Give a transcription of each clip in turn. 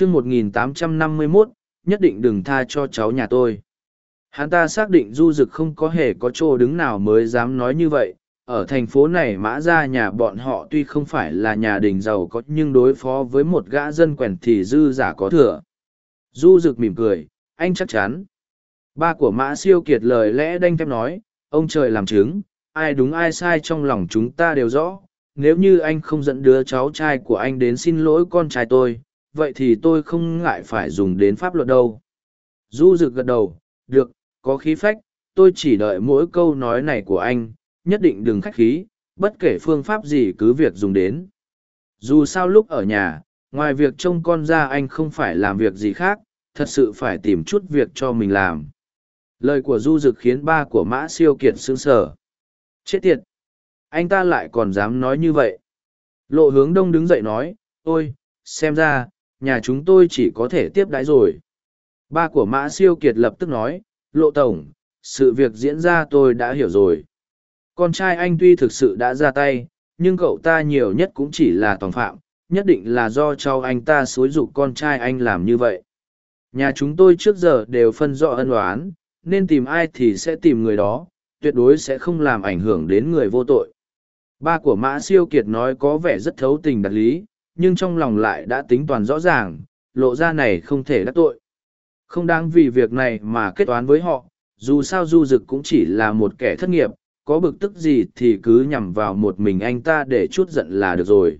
chương 1851, nhất định đừng tha cho cháu nhà tôi. Hắn ta xác định du dực không có hề có chỗ đứng nào mới dám nói như vậy. Ở thành phố này mã ra nhà bọn họ tuy không phải là nhà đình giàu có nhưng đối phó với một gã dân quèn thì dư giả có thừa. Du dực mỉm cười, anh chắc chắn. Ba của mã siêu kiệt lời lẽ đanh thép nói, ông trời làm chứng, ai đúng ai sai trong lòng chúng ta đều rõ. Nếu như anh không dẫn đứa cháu trai của anh đến xin lỗi con trai tôi, vậy thì tôi không ngại phải dùng đến pháp luật đâu. Du rực gật đầu, được, có khí phách, tôi chỉ đợi mỗi câu nói này của anh, nhất định đừng khách khí, bất kể phương pháp gì cứ việc dùng đến. Dù sao lúc ở nhà, ngoài việc trông con ra anh không phải làm việc gì khác, thật sự phải tìm chút việc cho mình làm. Lời của Du Dực khiến ba của Mã Siêu Kiệt sững sờ. Chết tiệt! Anh ta lại còn dám nói như vậy. Lộ hướng đông đứng dậy nói, ôi, xem ra, nhà chúng tôi chỉ có thể tiếp đãi rồi. Ba của Mã Siêu Kiệt lập tức nói, Lộ Tổng, sự việc diễn ra tôi đã hiểu rồi. Con trai anh tuy thực sự đã ra tay, nhưng cậu ta nhiều nhất cũng chỉ là tòng phạm, nhất định là do cháu anh ta xối dục con trai anh làm như vậy. Nhà chúng tôi trước giờ đều phân rõ ân oán, nên tìm ai thì sẽ tìm người đó, tuyệt đối sẽ không làm ảnh hưởng đến người vô tội. Ba của Mã Siêu Kiệt nói có vẻ rất thấu tình đạt lý, nhưng trong lòng lại đã tính toàn rõ ràng, lộ ra này không thể đắc tội. Không đáng vì việc này mà kết toán với họ, dù sao Du Dực cũng chỉ là một kẻ thất nghiệp, có bực tức gì thì cứ nhằm vào một mình anh ta để chút giận là được rồi.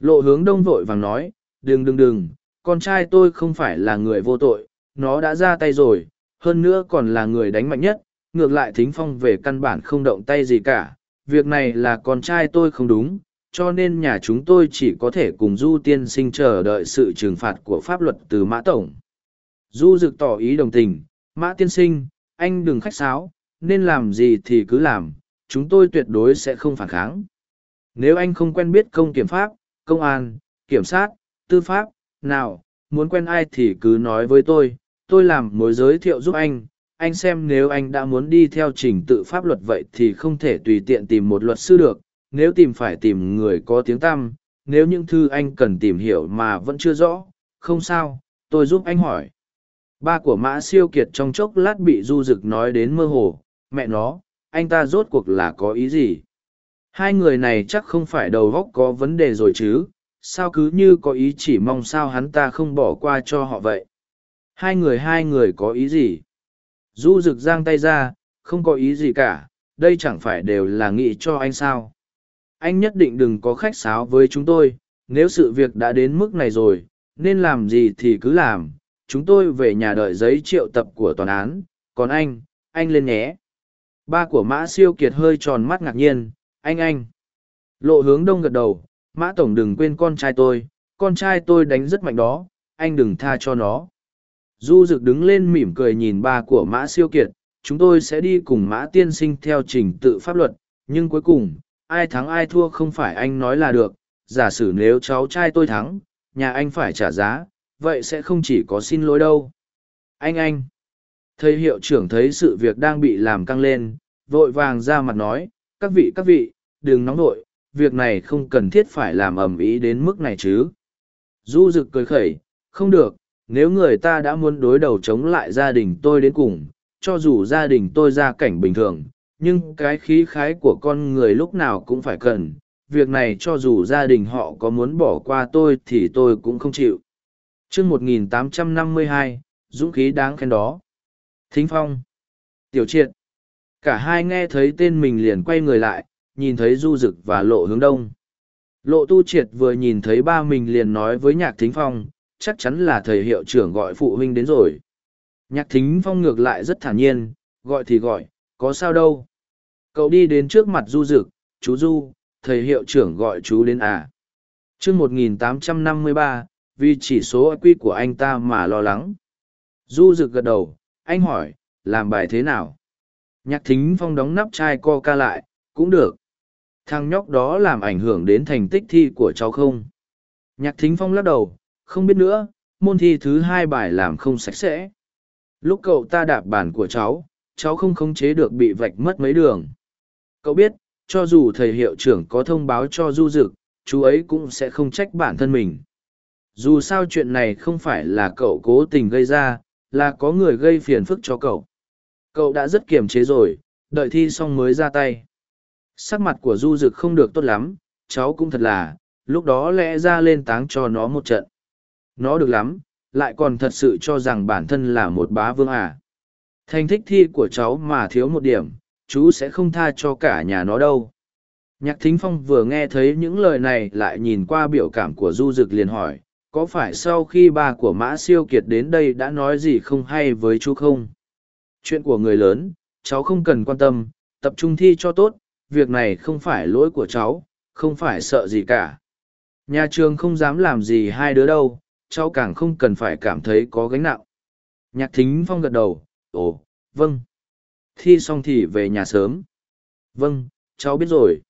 Lộ hướng đông vội vàng nói, đừng đừng đừng, con trai tôi không phải là người vô tội, nó đã ra tay rồi, hơn nữa còn là người đánh mạnh nhất, ngược lại thính phong về căn bản không động tay gì cả, việc này là con trai tôi không đúng, cho nên nhà chúng tôi chỉ có thể cùng Du tiên sinh chờ đợi sự trừng phạt của pháp luật từ Mã Tổng. Du dực tỏ ý đồng tình, Mã tiên sinh, anh đừng khách sáo, nên làm gì thì cứ làm, chúng tôi tuyệt đối sẽ không phản kháng. Nếu anh không quen biết công kiểm pháp, công an, kiểm sát, tư pháp, nào, muốn quen ai thì cứ nói với tôi, tôi làm mối giới thiệu giúp anh. Anh xem nếu anh đã muốn đi theo trình tự pháp luật vậy thì không thể tùy tiện tìm một luật sư được, nếu tìm phải tìm người có tiếng tăm, nếu những thư anh cần tìm hiểu mà vẫn chưa rõ, không sao, tôi giúp anh hỏi. Ba của mã siêu kiệt trong chốc lát bị du rực nói đến mơ hồ, mẹ nó, anh ta rốt cuộc là có ý gì? Hai người này chắc không phải đầu góc có vấn đề rồi chứ, sao cứ như có ý chỉ mong sao hắn ta không bỏ qua cho họ vậy? Hai người hai người có ý gì? Du rực giang tay ra, không có ý gì cả, đây chẳng phải đều là nghĩ cho anh sao? Anh nhất định đừng có khách sáo với chúng tôi, nếu sự việc đã đến mức này rồi, nên làm gì thì cứ làm, chúng tôi về nhà đợi giấy triệu tập của toàn án, còn anh, anh lên nhé. Ba của Mã Siêu Kiệt hơi tròn mắt ngạc nhiên, anh anh. Lộ hướng đông gật đầu, Mã Tổng đừng quên con trai tôi, con trai tôi đánh rất mạnh đó, anh đừng tha cho nó. Du Dực đứng lên mỉm cười nhìn ba của Mã Siêu Kiệt, chúng tôi sẽ đi cùng Mã Tiên Sinh theo trình tự pháp luật, nhưng cuối cùng, ai thắng ai thua không phải anh nói là được, giả sử nếu cháu trai tôi thắng, nhà anh phải trả giá, vậy sẽ không chỉ có xin lỗi đâu. Anh anh. Thầy hiệu trưởng thấy sự việc đang bị làm căng lên, vội vàng ra mặt nói, các vị các vị, đừng nóng vội, việc này không cần thiết phải làm ầm ĩ đến mức này chứ. Du rực cười khẩy, không được, nếu người ta đã muốn đối đầu chống lại gia đình tôi đến cùng, cho dù gia đình tôi ra cảnh bình thường, nhưng cái khí khái của con người lúc nào cũng phải cần, việc này cho dù gia đình họ có muốn bỏ qua tôi thì tôi cũng không chịu. chương 1852, dũng khí đáng khen đó. Thính Phong. Tiểu triệt. Cả hai nghe thấy tên mình liền quay người lại, nhìn thấy Du Dực và Lộ hướng đông. Lộ Tu Triệt vừa nhìn thấy ba mình liền nói với Nhạc Thính Phong, chắc chắn là thầy hiệu trưởng gọi phụ huynh đến rồi. Nhạc Thính Phong ngược lại rất thản nhiên, gọi thì gọi, có sao đâu. Cậu đi đến trước mặt Du Dực, chú Du, thầy hiệu trưởng gọi chú đến à. chương 1853, vì chỉ số IQ của anh ta mà lo lắng. Du Dực gật đầu, anh hỏi, làm bài thế nào? Nhạc thính phong đóng nắp chai coca lại, cũng được. Thằng nhóc đó làm ảnh hưởng đến thành tích thi của cháu không? Nhạc thính phong lắc đầu, không biết nữa, môn thi thứ hai bài làm không sạch sẽ. Lúc cậu ta đạp bàn của cháu, cháu không khống chế được bị vạch mất mấy đường. Cậu biết, cho dù thầy hiệu trưởng có thông báo cho du dực, chú ấy cũng sẽ không trách bản thân mình. dù sao chuyện này không phải là cậu cố tình gây ra là có người gây phiền phức cho cậu cậu đã rất kiềm chế rồi đợi thi xong mới ra tay sắc mặt của du Dực không được tốt lắm cháu cũng thật là lúc đó lẽ ra lên táng cho nó một trận nó được lắm lại còn thật sự cho rằng bản thân là một bá vương à. thành thích thi của cháu mà thiếu một điểm chú sẽ không tha cho cả nhà nó đâu. Nhạc thính phong vừa nghe thấy những lời này lại nhìn qua biểu cảm của du Dực liền hỏi, có phải sau khi ba của mã siêu kiệt đến đây đã nói gì không hay với chú không? Chuyện của người lớn, cháu không cần quan tâm, tập trung thi cho tốt, việc này không phải lỗi của cháu, không phải sợ gì cả. Nhà trường không dám làm gì hai đứa đâu, cháu càng không cần phải cảm thấy có gánh nặng. Nhạc thính phong gật đầu, ồ vâng thi xong thì về nhà sớm. Vâng cháu biết rồi.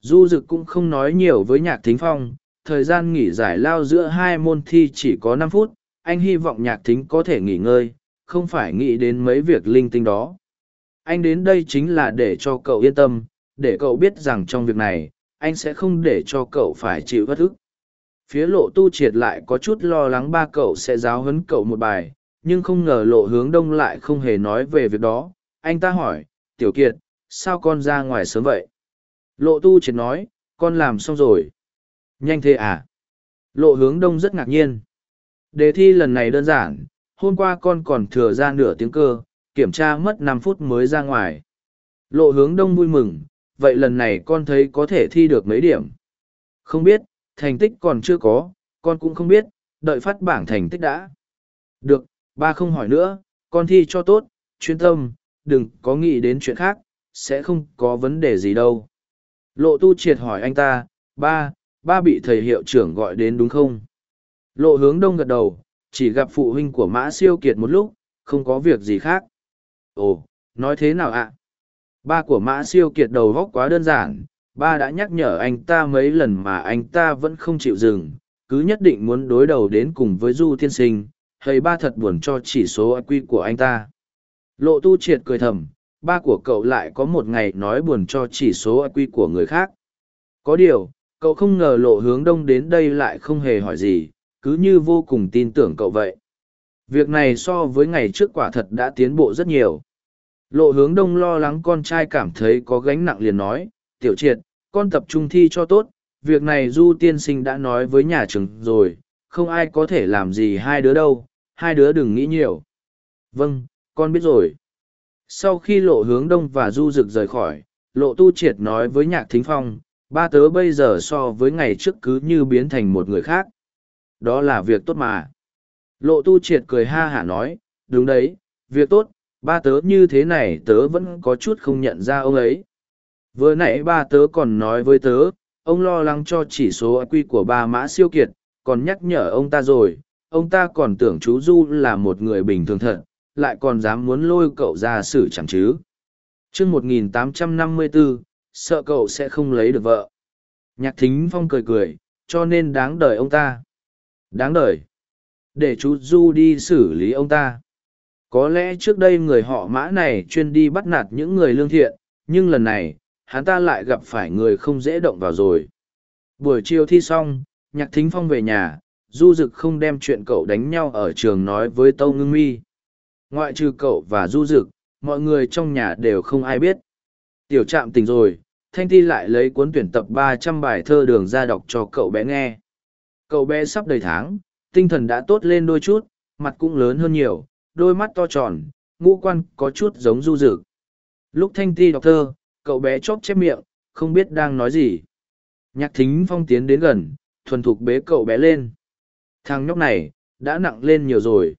Du dực cũng không nói nhiều với nhạc thính phong. Thời gian nghỉ giải lao giữa hai môn thi chỉ có năm phút. Anh hy vọng nhạc thính có thể nghỉ ngơi, không phải nghĩ đến mấy việc linh tinh đó. Anh đến đây chính là để cho cậu yên tâm. Để cậu biết rằng trong việc này, anh sẽ không để cho cậu phải chịu bất ức. Phía lộ tu triệt lại có chút lo lắng ba cậu sẽ giáo huấn cậu một bài, nhưng không ngờ lộ hướng đông lại không hề nói về việc đó anh ta hỏi, tiểu kiệt, sao con ra ngoài sớm vậy? Lộ tu triệt nói, con làm xong rồi. Nhanh thế à? Lộ hướng đông rất ngạc nhiên. Đề thi lần này đơn giản, hôm qua con còn thừa ra nửa tiếng cơ, kiểm tra mất năm phút mới ra ngoài. Lộ hướng đông vui mừng, vậy lần này con thấy có thể thi được mấy điểm? Không biết, thành tích còn chưa có, con cũng không biết, đợi phát bảng thành tích đã. Được, ba không hỏi nữa, con thi cho tốt, chuyên tâm đừng có nghĩ đến chuyện khác, sẽ không có vấn đề gì đâu. Lộ tu triệt hỏi anh ta, ba ba bị thầy hiệu trưởng gọi đến đúng không? Lộ hướng đông gật đầu, chỉ gặp phụ huynh của mã siêu kiệt một lúc, không có việc gì khác. Ồ, nói thế nào ạ? Ba của mã siêu kiệt đầu góc quá đơn giản, ba đã nhắc nhở anh ta mấy lần mà anh ta vẫn không chịu dừng, cứ nhất định muốn đối đầu đến cùng với du Thiên sinh hay ba thật buồn cho chỉ số iq của anh ta lộ tu triệt cười thầm, ba của cậu lại có một ngày nói buồn cho chỉ số iq của người khác. Có điều, cậu không ngờ lộ hướng đông đến đây lại không hề hỏi gì, cứ như vô cùng tin tưởng cậu vậy. Việc này so với ngày trước quả thật đã tiến bộ rất nhiều. Lộ hướng đông lo lắng con trai cảm thấy có gánh nặng liền nói, tiểu triệt, con tập trung thi cho tốt, việc này du tiên sinh đã nói với nhà trường rồi, không ai có thể làm gì hai đứa đâu, hai đứa đừng nghĩ nhiều. Vâng con biết rồi. Sau khi lộ hướng đông và du rực rời khỏi, lộ tu triệt nói với nhạc thính phong, ba tớ bây giờ so với ngày trước cứ như biến thành một người khác. Đó là việc tốt mà. Lộ tu triệt cười ha hả nói, đúng đấy, việc tốt, ba tớ như thế này tớ vẫn có chút không nhận ra ông ấy. Vừa nãy ba tớ còn nói với tớ, ông lo lắng cho chỉ số iq của ba mã siêu kiệt, còn nhắc nhở ông ta rồi, ông ta còn tưởng chú du là một người bình thường thật lại còn dám muốn lôi cậu ra xử chẳng chứ? Chương một nghìn tám trăm năm mươi bốn sợ cậu sẽ không lấy được vợ. Nhạc thính phong cười cười, cho nên đáng đời ông ta. Đáng đời? Để chú du đi xử lý ông ta. Có lẽ trước đây người họ mã này chuyên đi bắt nạt những người lương thiện, nhưng lần này, hắn ta lại gặp phải người không dễ động vào rồi. Buổi chiều thi xong, nhạc thính phong về nhà, du dực không đem chuyện cậu đánh nhau ở trường nói với tâu ngưng mi ngoại trừ cậu và du dực, mọi người trong nhà đều không ai biết. Tiểu trạm tỉnh rồi, thanh ti lại lấy cuốn tuyển tập ba trăm bài thơ đường ra đọc cho cậu bé nghe. Cậu bé sắp đầy tháng, tinh thần đã tốt lên đôi chút, mặt cũng lớn hơn nhiều, đôi mắt to tròn, ngũ quan có chút giống du dực. Lúc thanh ti đọc thơ, cậu bé chóp chép miệng, không biết đang nói gì. Nhạc thính phong tiến đến gần, thuần thục bế cậu bé lên. Thằng nhóc này, đã nặng lên nhiều rồi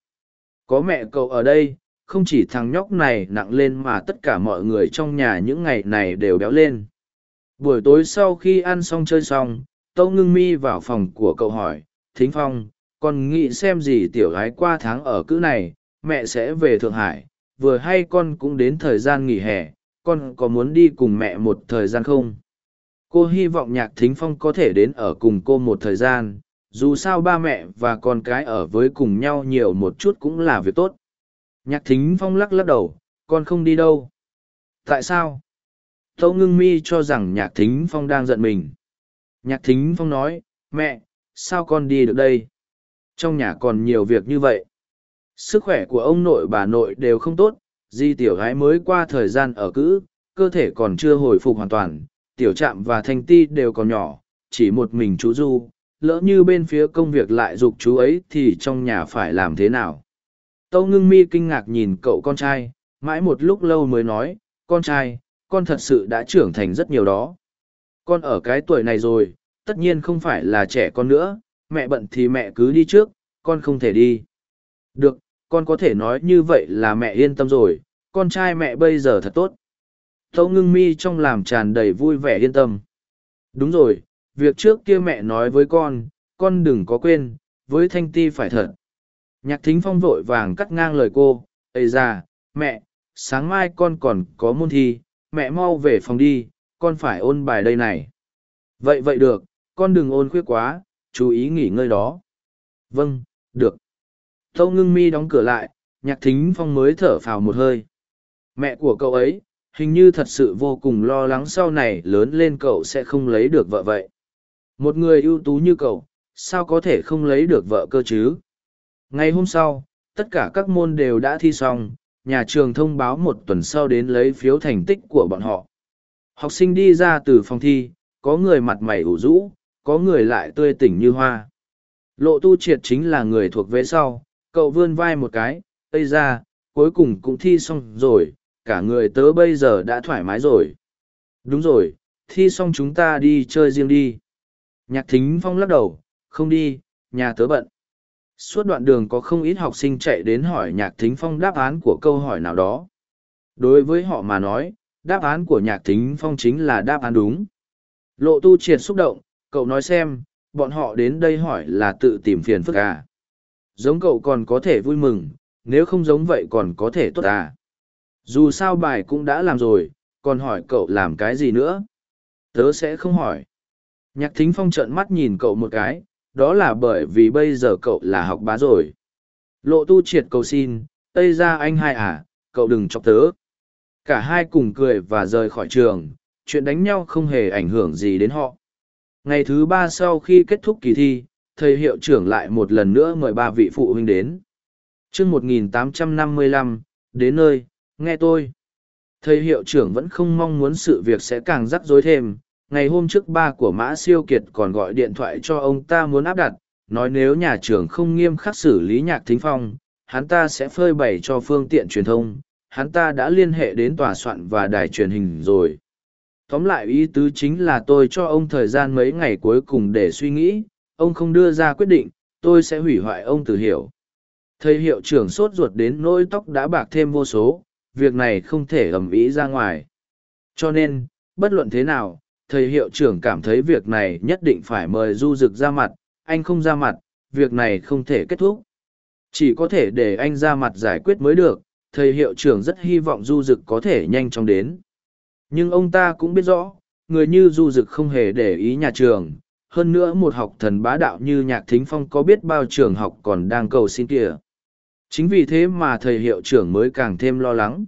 có mẹ cậu ở đây, không chỉ thằng nhóc này nặng lên mà tất cả mọi người trong nhà những ngày này đều béo lên. Buổi tối sau khi ăn xong chơi xong, tâu ngưng mi vào phòng của cậu hỏi, thính phong con nghĩ xem gì tiểu gái qua tháng ở cữ này, mẹ sẽ về thượng hải, vừa hay con cũng đến thời gian nghỉ hè, con có muốn đi cùng mẹ một thời gian không? Cô hy vọng nhạc thính phong có thể đến ở cùng cô một thời gian dù sao ba mẹ và con cái ở với cùng nhau nhiều một chút cũng là việc tốt. Nhạc thính phong lắc lắc đầu con không đi đâu. Tại sao? Tâu ngưng mi cho rằng nhạc thính phong đang giận mình. Nhạc thính phong nói mẹ sao con đi được đây? Trong nhà còn nhiều việc như vậy. Sức khỏe của ông nội bà nội đều không tốt, di tiểu gái mới qua thời gian ở cữ, cơ thể còn chưa hồi phục hoàn toàn, tiểu trạm và thanh ti đều còn nhỏ, chỉ một mình chú Du, lỡ như bên phía công việc lại dục chú ấy thì trong nhà phải làm thế nào. Tâu ngưng mi kinh ngạc nhìn cậu con trai, mãi một lúc lâu mới nói, con trai, con thật sự đã trưởng thành rất nhiều đó. Con ở cái tuổi này rồi, tất nhiên không phải là trẻ con nữa, mẹ bận thì mẹ cứ đi trước, con không thể đi. Được, con có thể nói như vậy là mẹ yên tâm rồi, con trai mẹ bây giờ thật tốt. Tâu ngưng mi trong làm tràn đầy vui vẻ yên tâm. Đúng rồi, việc trước kia mẹ nói với con, con đừng có quên, với thanh ti phải thật. Nhạc thính phong vội vàng cắt ngang lời cô, Ây già, mẹ, sáng mai con còn có môn thi, mẹ mau về phòng đi, con phải ôn bài đây này. Vậy vậy được, con đừng ôn khuyết quá, chú ý nghỉ ngơi đó. Vâng, được. Tâu ngưng mi đóng cửa lại, nhạc thính phong mới thở phào một hơi. Mẹ của cậu ấy, hình như thật sự vô cùng lo lắng sau này lớn lên cậu sẽ không lấy được vợ vậy. Một người ưu tú như cậu, sao có thể không lấy được vợ cơ chứ? Ngày hôm sau, tất cả các môn đều đã thi xong, nhà trường thông báo một tuần sau đến lấy phiếu thành tích của bọn họ. Học sinh đi ra từ phòng thi, có người mặt mày ủ rũ, có người lại tươi tỉnh như hoa. Lộ tu triệt chính là người thuộc về sau, cậu vươn vai một cái, tây ra, cuối cùng cũng thi xong rồi, cả người tớ bây giờ đã thoải mái rồi. Đúng rồi, thi xong chúng ta đi chơi riêng đi. Nhạc thính phong lắc đầu, không đi, nhà tớ bận. Suốt đoạn đường có không ít học sinh chạy đến hỏi nhạc thính phong đáp án của câu hỏi nào đó. Đối với họ mà nói, đáp án của nhạc thính phong chính là đáp án đúng. Lộ tu triệt xúc động, cậu nói xem, bọn họ đến đây hỏi là tự tìm phiền phức à. Giống cậu còn có thể vui mừng, nếu không giống vậy còn có thể tốt à. Dù sao bài cũng đã làm rồi, còn hỏi cậu làm cái gì nữa? Tớ sẽ không hỏi. Nhạc thính phong trợn mắt nhìn cậu một cái, đó là bởi vì bây giờ cậu là học bá rồi. Lộ tu triệt cầu xin, Tây ra anh hai à, cậu đừng chọc tớ. Cả hai cùng cười và rời khỏi trường, chuyện đánh nhau không hề ảnh hưởng gì đến họ. Ngày thứ ba sau khi kết thúc kỳ thi, thầy hiệu trưởng lại một lần nữa mời ba vị phụ huynh đến. chương 1855, đến nơi, nghe tôi. Thầy hiệu trưởng vẫn không mong muốn sự việc sẽ càng rắc rối thêm, ngày hôm trước ba của mã siêu kiệt còn gọi điện thoại cho ông ta muốn áp đặt, nói nếu nhà trường không nghiêm khắc xử lý nhạc thính phong, hắn ta sẽ phơi bày cho phương tiện truyền thông, hắn ta đã liên hệ đến tòa soạn và đài truyền hình rồi. Tóm lại ý tứ chính là tôi cho ông thời gian mấy ngày cuối cùng để suy nghĩ, ông không đưa ra quyết định, tôi sẽ hủy hoại ông từ hiểu. Thầy hiệu trưởng sốt ruột đến nỗi tóc đã bạc thêm vô số, việc này không thể ầm ĩ ra ngoài. Cho nên, bất luận thế nào thầy hiệu trưởng cảm thấy việc này nhất định phải mời du rực ra mặt, anh không ra mặt, việc này không thể kết thúc. Chỉ có thể để anh ra mặt giải quyết mới được, thầy hiệu trưởng rất hy vọng du rực có thể nhanh chóng đến. Nhưng ông ta cũng biết rõ, người như du rực không hề để ý nhà trường. Hơn nữa một học thần bá đạo như nhạc thính phong có biết bao trường học còn đang cầu xin kìa. Chính vì thế mà thầy hiệu trưởng mới càng thêm lo lắng.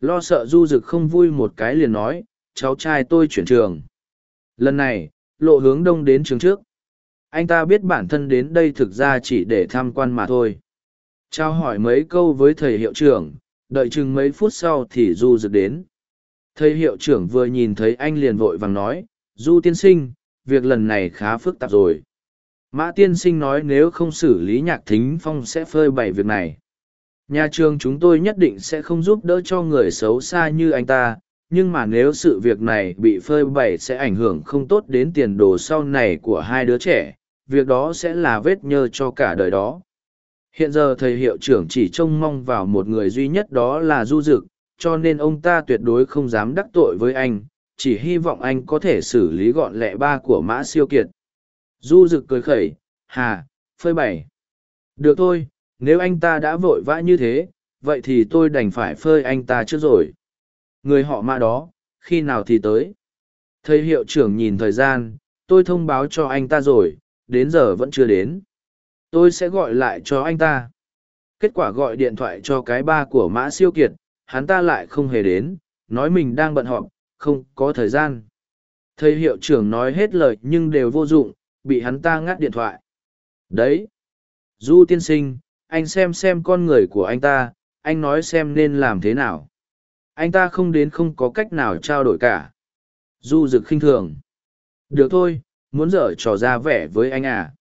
Lo sợ du rực không vui một cái liền nói cháu trai tôi chuyển trường. Lần này, lộ hướng đông đến trường trước. Anh ta biết bản thân đến đây thực ra chỉ để tham quan mà thôi. Trao hỏi mấy câu với thầy hiệu trưởng, đợi chừng mấy phút sau thì Du dực đến. Thầy hiệu trưởng vừa nhìn thấy anh liền vội vàng nói, Du tiên sinh, việc lần này khá phức tạp rồi. Mã tiên sinh nói nếu không xử lý nhạc thính phong sẽ phơi bày việc này. Nhà trường chúng tôi nhất định sẽ không giúp đỡ cho người xấu xa như anh ta, nhưng mà nếu sự việc này bị phơi bày sẽ ảnh hưởng không tốt đến tiền đồ sau này của hai đứa trẻ, việc đó sẽ là vết nhơ cho cả đời đó. Hiện giờ thầy hiệu trưởng chỉ trông mong vào một người duy nhất đó là du dực, cho nên ông ta tuyệt đối không dám đắc tội với anh, chỉ hy vọng anh có thể xử lý gọn lẹ ba của mã siêu kiệt. Du dực cười khẩy, hà, phơi bày. Được thôi, nếu anh ta đã vội vã như thế, vậy thì tôi đành phải phơi anh ta trước rồi. Người họ mã đó, khi nào thì tới? Thầy hiệu trưởng nhìn thời gian, tôi thông báo cho anh ta rồi, đến giờ vẫn chưa đến. Tôi sẽ gọi lại cho anh ta. Kết quả gọi điện thoại cho cái ba của mã siêu kiệt, hắn ta lại không hề đến, nói mình đang bận họp, không có thời gian. Thầy hiệu trưởng nói hết lời nhưng đều vô dụng, bị hắn ta ngắt điện thoại. Đấy! Du tiên sinh, anh xem xem con người của anh ta, anh nói xem nên làm thế nào. Anh ta không đến không có cách nào trao đổi cả. Du rực khinh thường. Được thôi, muốn dở trò ra vẻ với anh à.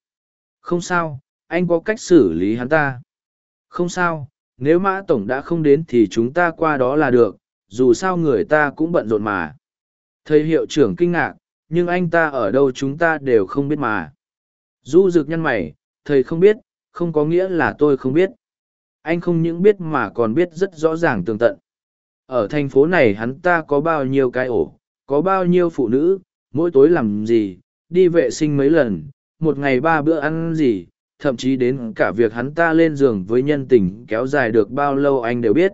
Không sao, anh có cách xử lý hắn ta. Không sao, nếu mã tổng đã không đến thì chúng ta qua đó là được, dù sao người ta cũng bận rộn mà. Thầy hiệu trưởng kinh ngạc, nhưng anh ta ở đâu chúng ta đều không biết mà. Du rực nhăn mày, thầy không biết, không có nghĩa là tôi không biết. Anh không những biết mà còn biết rất rõ ràng tường tận. Ở thành phố này hắn ta có bao nhiêu cái ổ, có bao nhiêu phụ nữ, mỗi tối làm gì, đi vệ sinh mấy lần, một ngày ba bữa ăn gì, thậm chí đến cả việc hắn ta lên giường với nhân tình kéo dài được bao lâu anh đều biết.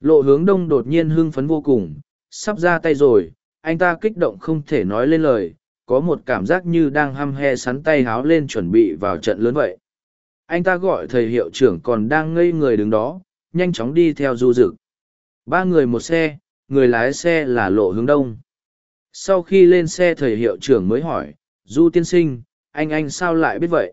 Lộ hướng đông đột nhiên hưng phấn vô cùng, sắp ra tay rồi, anh ta kích động không thể nói lên lời, có một cảm giác như đang hăm he sắn tay háo lên chuẩn bị vào trận lớn vậy. Anh ta gọi thầy hiệu trưởng còn đang ngây người đứng đó, nhanh chóng đi theo du dực. Ba người một xe, người lái xe là lộ hướng đông. Sau khi lên xe thầy hiệu trưởng mới hỏi, Du tiên sinh, anh anh sao lại biết vậy?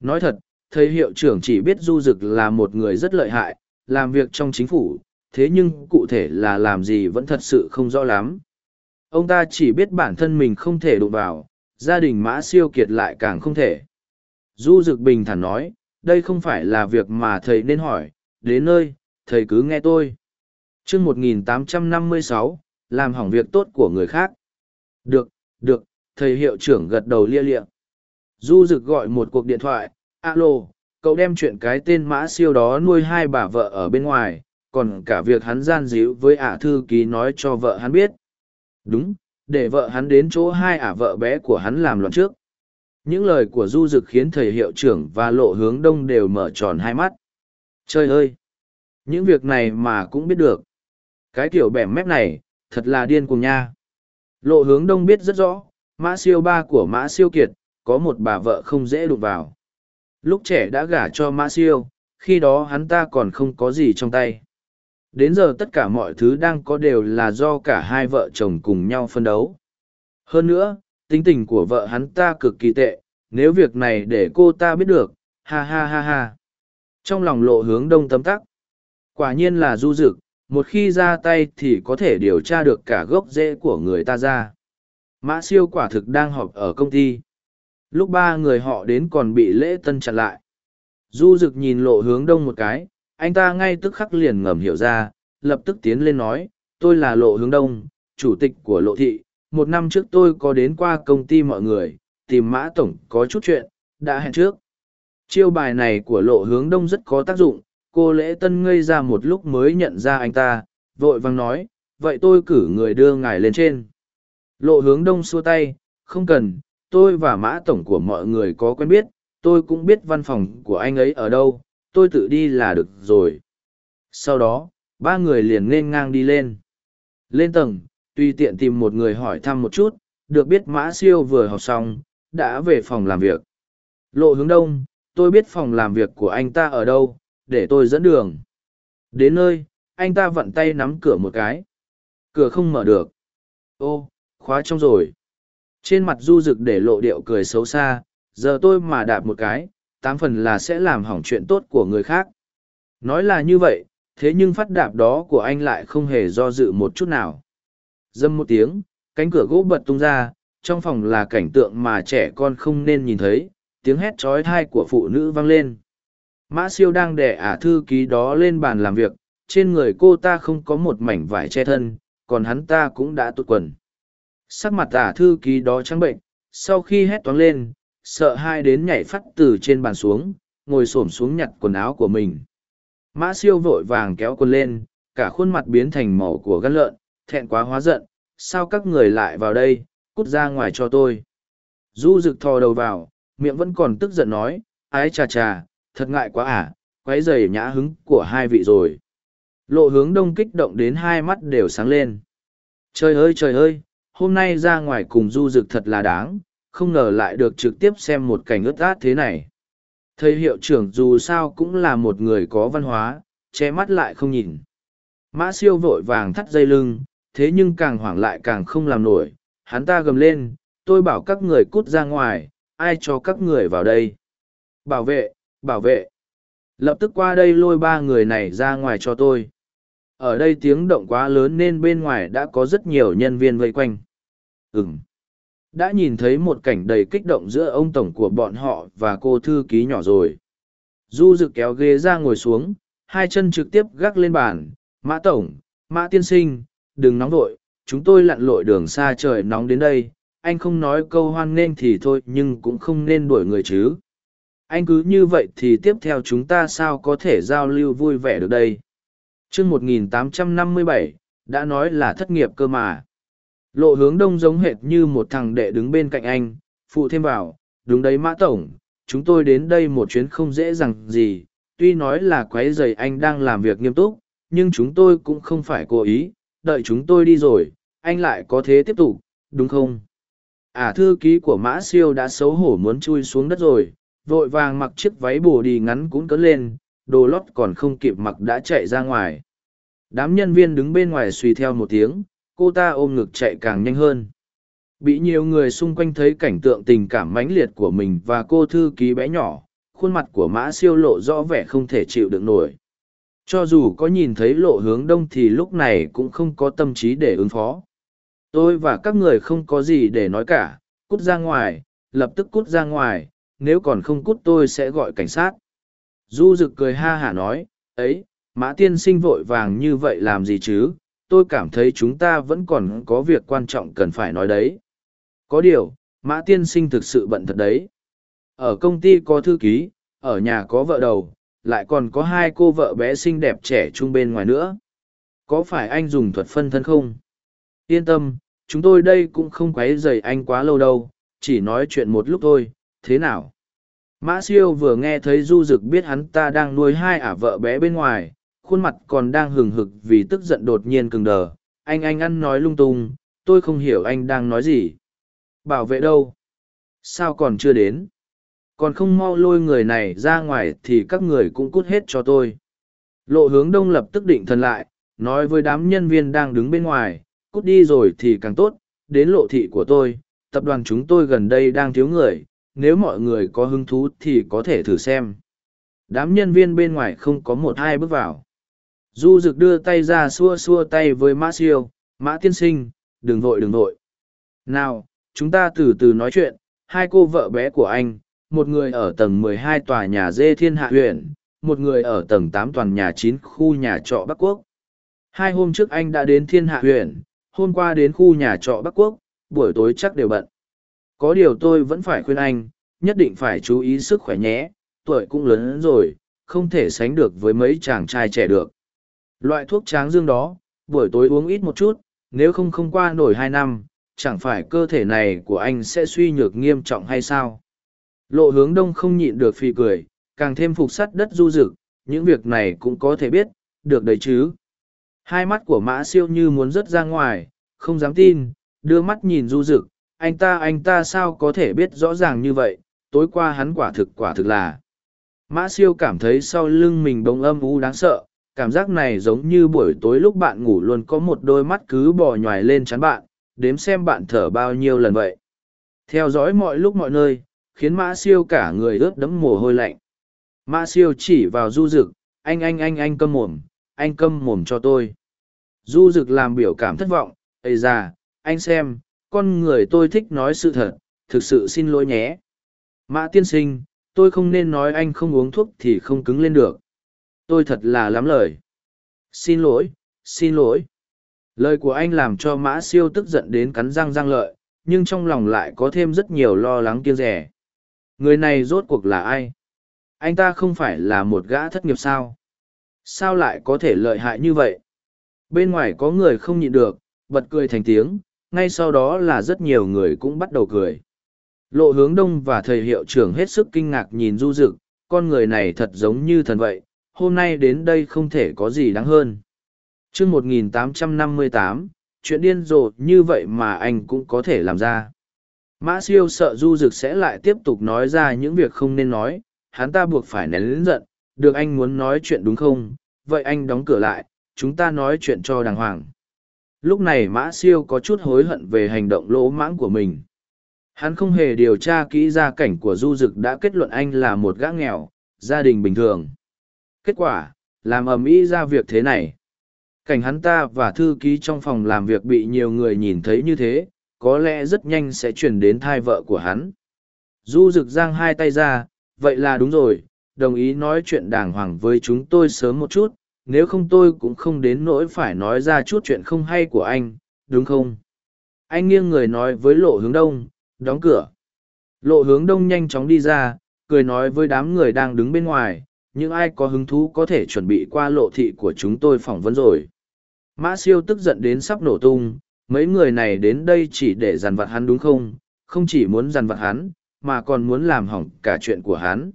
Nói thật, thầy hiệu trưởng chỉ biết Du Dực là một người rất lợi hại, làm việc trong chính phủ, thế nhưng cụ thể là làm gì vẫn thật sự không rõ lắm. Ông ta chỉ biết bản thân mình không thể đụng vào, gia đình mã siêu kiệt lại càng không thể. Du Dực bình thản nói, đây không phải là việc mà thầy nên hỏi, đến nơi, thầy cứ nghe tôi chương 1856, làm hỏng việc tốt của người khác. Được, được, thầy hiệu trưởng gật đầu lia lịa. Du Dực gọi một cuộc điện thoại, alo, cậu đem chuyện cái tên mã siêu đó nuôi hai bà vợ ở bên ngoài, còn cả việc hắn gian díu với ả thư ký nói cho vợ hắn biết. Đúng, để vợ hắn đến chỗ hai ả vợ bé của hắn làm loạn trước. Những lời của Du Dực khiến thầy hiệu trưởng và lộ hướng đông đều mở tròn hai mắt. Trời ơi! Những việc này mà cũng biết được. Cái kiểu bẻm mép này, thật là điên cùng nha. Lộ hướng đông biết rất rõ, mã siêu ba của mã siêu kiệt, có một bà vợ không dễ đụng vào. Lúc trẻ đã gả cho mã siêu, khi đó hắn ta còn không có gì trong tay. Đến giờ tất cả mọi thứ đang có đều là do cả hai vợ chồng cùng nhau phân đấu. Hơn nữa, tính tình của vợ hắn ta cực kỳ tệ, nếu việc này để cô ta biết được, ha ha ha ha. Trong lòng lộ hướng đông tấm tắc. Quả nhiên là du dực, một khi ra tay thì có thể điều tra được cả gốc rễ của người ta ra. Mã siêu quả thực đang họp ở công ty. Lúc ba người họ đến còn bị lễ tân chặn lại. Du rực nhìn lộ hướng đông một cái, anh ta ngay tức khắc liền ngầm hiểu ra, lập tức tiến lên nói, tôi là lộ hướng đông, chủ tịch của lộ thị. Một năm trước tôi có đến qua công ty mọi người, tìm mã tổng có chút chuyện, đã hẹn trước. Chiêu bài này của lộ hướng đông rất có tác dụng, cô lễ tân ngây ra một lúc mới nhận ra anh ta, vội vàng nói, vậy tôi cử người đưa ngài lên trên. Lộ hướng đông xua tay, không cần, tôi và mã tổng của mọi người có quen biết, tôi cũng biết văn phòng của anh ấy ở đâu, tôi tự đi là được rồi. Sau đó, ba người liền nên ngang đi lên. Lên tầng, tùy tiện tìm một người hỏi thăm một chút, được biết mã siêu vừa học xong, đã về phòng làm việc. Lộ hướng đông, tôi biết phòng làm việc của anh ta ở đâu, để tôi dẫn đường. Đến nơi, anh ta vặn tay nắm cửa một cái. Cửa không mở được. Ô, khóa trong rồi. Trên mặt du rực để lộ điệu cười xấu xa, giờ tôi mà đạp một cái, tám phần là sẽ làm hỏng chuyện tốt của người khác. Nói là như vậy, thế nhưng phát đạp đó của anh lại không hề do dự một chút nào. Dâm một tiếng, cánh cửa gỗ bật tung ra, trong phòng là cảnh tượng mà trẻ con không nên nhìn thấy, tiếng hét trói thai của phụ nữ vang lên. Mã siêu đang đẻ ả thư ký đó lên bàn làm việc, trên người cô ta không có một mảnh vải che thân, còn hắn ta cũng đã tụt quần. Sắc mặt ả thư ký đó trắng bệnh sau khi hét toáng lên sợ hai đến nhảy phát từ trên bàn xuống ngồi s ổ m xuống nhặt quần áo của mình. Mã siêu vội vàng kéo quần lên cả khuôn mặt biến thành màu của gân lợn thẹn quá hóa giận sao các người lại vào đây cút ra ngoài cho tôi? Du rực thò đầu vào miệng vẫn còn tức giận nói ái chà chà thật ngại quá à quấy dày nhã hứng của hai vị rồi lộ hướng đông kích động đến hai mắt đều sáng lên trời ơi trời ơi hôm nay ra ngoài cùng du dực thật là đáng, không ngờ lại được trực tiếp xem một cảnh ướt át thế này. Thầy hiệu trưởng dù sao cũng là một người có văn hóa, che mắt lại không nhìn. Mã siêu vội vàng thắt dây lưng, thế nhưng càng hoảng lại càng không làm nổi, hắn ta gầm lên, tôi bảo các người cút ra ngoài, ai cho các người vào đây. Bảo vệ, Bảo vệ. Lập tức qua đây lôi ba người này ra ngoài cho tôi. Ở đây tiếng động quá lớn nên bên ngoài đã có rất nhiều nhân viên vây quanh. Ừm. Đã nhìn thấy một cảnh đầy kích động giữa ông tổng của bọn họ và cô thư ký nhỏ rồi. Du dự kéo ghế ra ngồi xuống, hai chân trực tiếp gác lên bàn. Mã tổng, mã tiên sinh, đừng nóng vội, chúng tôi lặn lội đường xa trời nóng đến đây. Anh không nói câu hoan nghênh thì thôi nhưng cũng không nên đuổi người chứ. Anh cứ như vậy thì tiếp theo chúng ta sao có thể giao lưu vui vẻ được đây. chương 1857, đã nói là thất nghiệp cơ mà. Lộ hướng đông giống hệt như một thằng đệ đứng bên cạnh anh, phụ thêm vào, đúng đấy mã tổng, chúng tôi đến đây một chuyến không dễ dàng gì, tuy nói là quấy dày anh đang làm việc nghiêm túc, nhưng chúng tôi cũng không phải cố ý, đợi chúng tôi đi rồi, anh lại có thế tiếp tục, đúng không? À thư ký của mã siêu đã xấu hổ muốn chui xuống đất rồi, vội vàng mặc chiếc váy bồ đi ngắn cũng cấn lên, đồ lót còn không kịp mặc đã chạy ra ngoài. Đám nhân viên đứng bên ngoài suy theo một tiếng, cô ta ôm ngực chạy càng nhanh hơn. Bị nhiều người xung quanh thấy cảnh tượng tình cảm mãnh liệt của mình và cô thư ký bé nhỏ khuôn mặt của mã siêu lộ rõ vẻ không thể chịu được nổi. Cho dù có nhìn thấy lộ hướng đông thì lúc này cũng không có tâm trí để ứng phó. Tôi và các người không có gì để nói cả cút ra ngoài lập tức cút ra ngoài nếu còn không cút tôi sẽ gọi cảnh sát. Du rực cười ha hả nói, ấy, mã tiên sinh vội vàng như vậy làm gì chứ? Tôi cảm thấy chúng ta vẫn còn có việc quan trọng cần phải nói đấy. Có điều, mã tiên sinh thực sự bận thật đấy. Ở công ty có thư ký, ở nhà có vợ đầu, lại còn có hai cô vợ bé xinh đẹp trẻ chung bên ngoài nữa. Có phải anh dùng thuật phân thân không? Yên tâm, chúng tôi đây cũng không quấy rầy anh quá lâu đâu, chỉ nói chuyện một lúc thôi thế nào? Mã siêu vừa nghe thấy du dực biết hắn ta đang nuôi hai ả vợ bé bên ngoài, khuôn mặt còn đang hừng hực vì tức giận đột nhiên cứng đờ. Anh anh ăn nói lung tung, tôi không hiểu anh đang nói gì. Bảo vệ đâu? Sao còn chưa đến? Còn không mau lôi người này ra ngoài thì các người cũng cút hết cho tôi. Lộ hướng đông lập tức định thần lại, nói với đám nhân viên đang đứng bên ngoài, cút đi rồi thì càng tốt, đến lộ thị của tôi, tập đoàn chúng tôi gần đây đang thiếu người nếu mọi người có hứng thú thì có thể thử xem đám nhân viên bên ngoài không có một hai bước vào Du rực đưa tay ra xua xua tay với Mã Siêu, Mã Tiên Sinh, đừng vội đừng vội. Nào, chúng ta từ từ nói chuyện, hai cô vợ bé của anh, một người ở tầng 12 tòa nhà Dê Thiên Hạ huyện, một người ở tầng 8 toàn nhà 9 khu nhà trọ Bắc Quốc. Hai hôm trước anh đã đến Thiên Hạ huyện, hôm qua đến khu nhà trọ Bắc Quốc, buổi tối chắc đều bận. Có điều tôi vẫn phải khuyên anh, nhất định phải chú ý sức khỏe nhé, tuổi cũng lớn rồi, không thể sánh được với mấy chàng trai trẻ được. Loại thuốc tráng dương đó, buổi tối uống ít một chút, nếu không không qua nổi hai năm, chẳng phải cơ thể này của anh sẽ suy nhược nghiêm trọng hay sao? Lộ hướng đông không nhịn được phì cười, càng thêm phục sắt đất du rực, những việc này cũng có thể biết, được đấy chứ. Hai mắt của mã siêu như muốn rớt ra ngoài, không dám tin, đưa mắt nhìn du rực, anh ta anh ta sao có thể biết rõ ràng như vậy, tối qua hắn quả thực quả thực là. Mã siêu cảm thấy sau lưng mình bỗng âm u đáng sợ, cảm giác này giống như buổi tối lúc bạn ngủ luôn có một đôi mắt cứ bò nhoài lên chắn bạn. Đếm xem bạn thở bao nhiêu lần vậy. Theo dõi mọi lúc mọi nơi khiến mã siêu cả người ướt đẫm mồ hôi lạnh. Mã siêu chỉ vào du rực anh anh anh anh câm mồm. Anh câm mồm cho tôi. Du rực làm biểu cảm thất vọng. Ây ra anh xem con người tôi thích nói sự thật, thực sự xin lỗi nhé. Mã tiên sinh, tôi không nên nói anh không uống thuốc thì không cứng lên được. Tôi thật là lắm lời. Xin lỗi xin lỗi. Lời của anh làm cho mã siêu tức giận đến cắn răng răng lợi, nhưng trong lòng lại có thêm rất nhiều lo lắng kiêng rẻ. Người này rốt cuộc là ai? Anh ta không phải là một gã thất nghiệp sao? Sao lại có thể lợi hại như vậy? Bên ngoài có người không nhịn được, bật cười thành tiếng ngay sau đó là rất nhiều người cũng bắt đầu cười lộ hướng đông và thầy hiệu trưởng hết sức kinh ngạc nhìn du rực con người này thật giống như thần vậy hôm nay đến đây không thể có gì đáng hơn. chương 1858, chuyện điên rồ như vậy mà anh cũng có thể làm ra. Mã siêu sợ du dực sẽ lại tiếp tục nói ra những việc không nên nói, hắn ta buộc phải nén lĩnh giận, được anh muốn nói chuyện đúng không, vậy anh đóng cửa lại, chúng ta nói chuyện cho đàng hoàng. Lúc này mã siêu có chút hối hận về hành động lỗ mãng của mình. Hắn không hề điều tra kỹ gia cảnh của du dực đã kết luận anh là một gã nghèo, gia đình bình thường. Kết quả, làm ầm ĩ ra việc thế này. Cảnh hắn ta và thư ký trong phòng làm việc bị nhiều người nhìn thấy như thế, có lẽ rất nhanh sẽ chuyển đến thai vợ của hắn. Du Dực giang hai tay ra, vậy là đúng rồi, đồng ý nói chuyện đàng hoàng với chúng tôi sớm một chút, nếu không tôi cũng không đến nỗi phải nói ra chút chuyện không hay của anh, đúng không? Anh nghiêng người nói với lộ hướng đông, đóng cửa. Lộ hướng đông nhanh chóng đi ra, cười nói với đám người đang đứng bên ngoài, những ai có hứng thú có thể chuẩn bị qua lộ thị của chúng tôi phỏng vấn rồi. Mã siêu tức giận đến sắp nổ tung, mấy người này đến đây chỉ để dằn vặt hắn đúng không, không chỉ muốn dằn vặt hắn, mà còn muốn làm hỏng cả chuyện của hắn.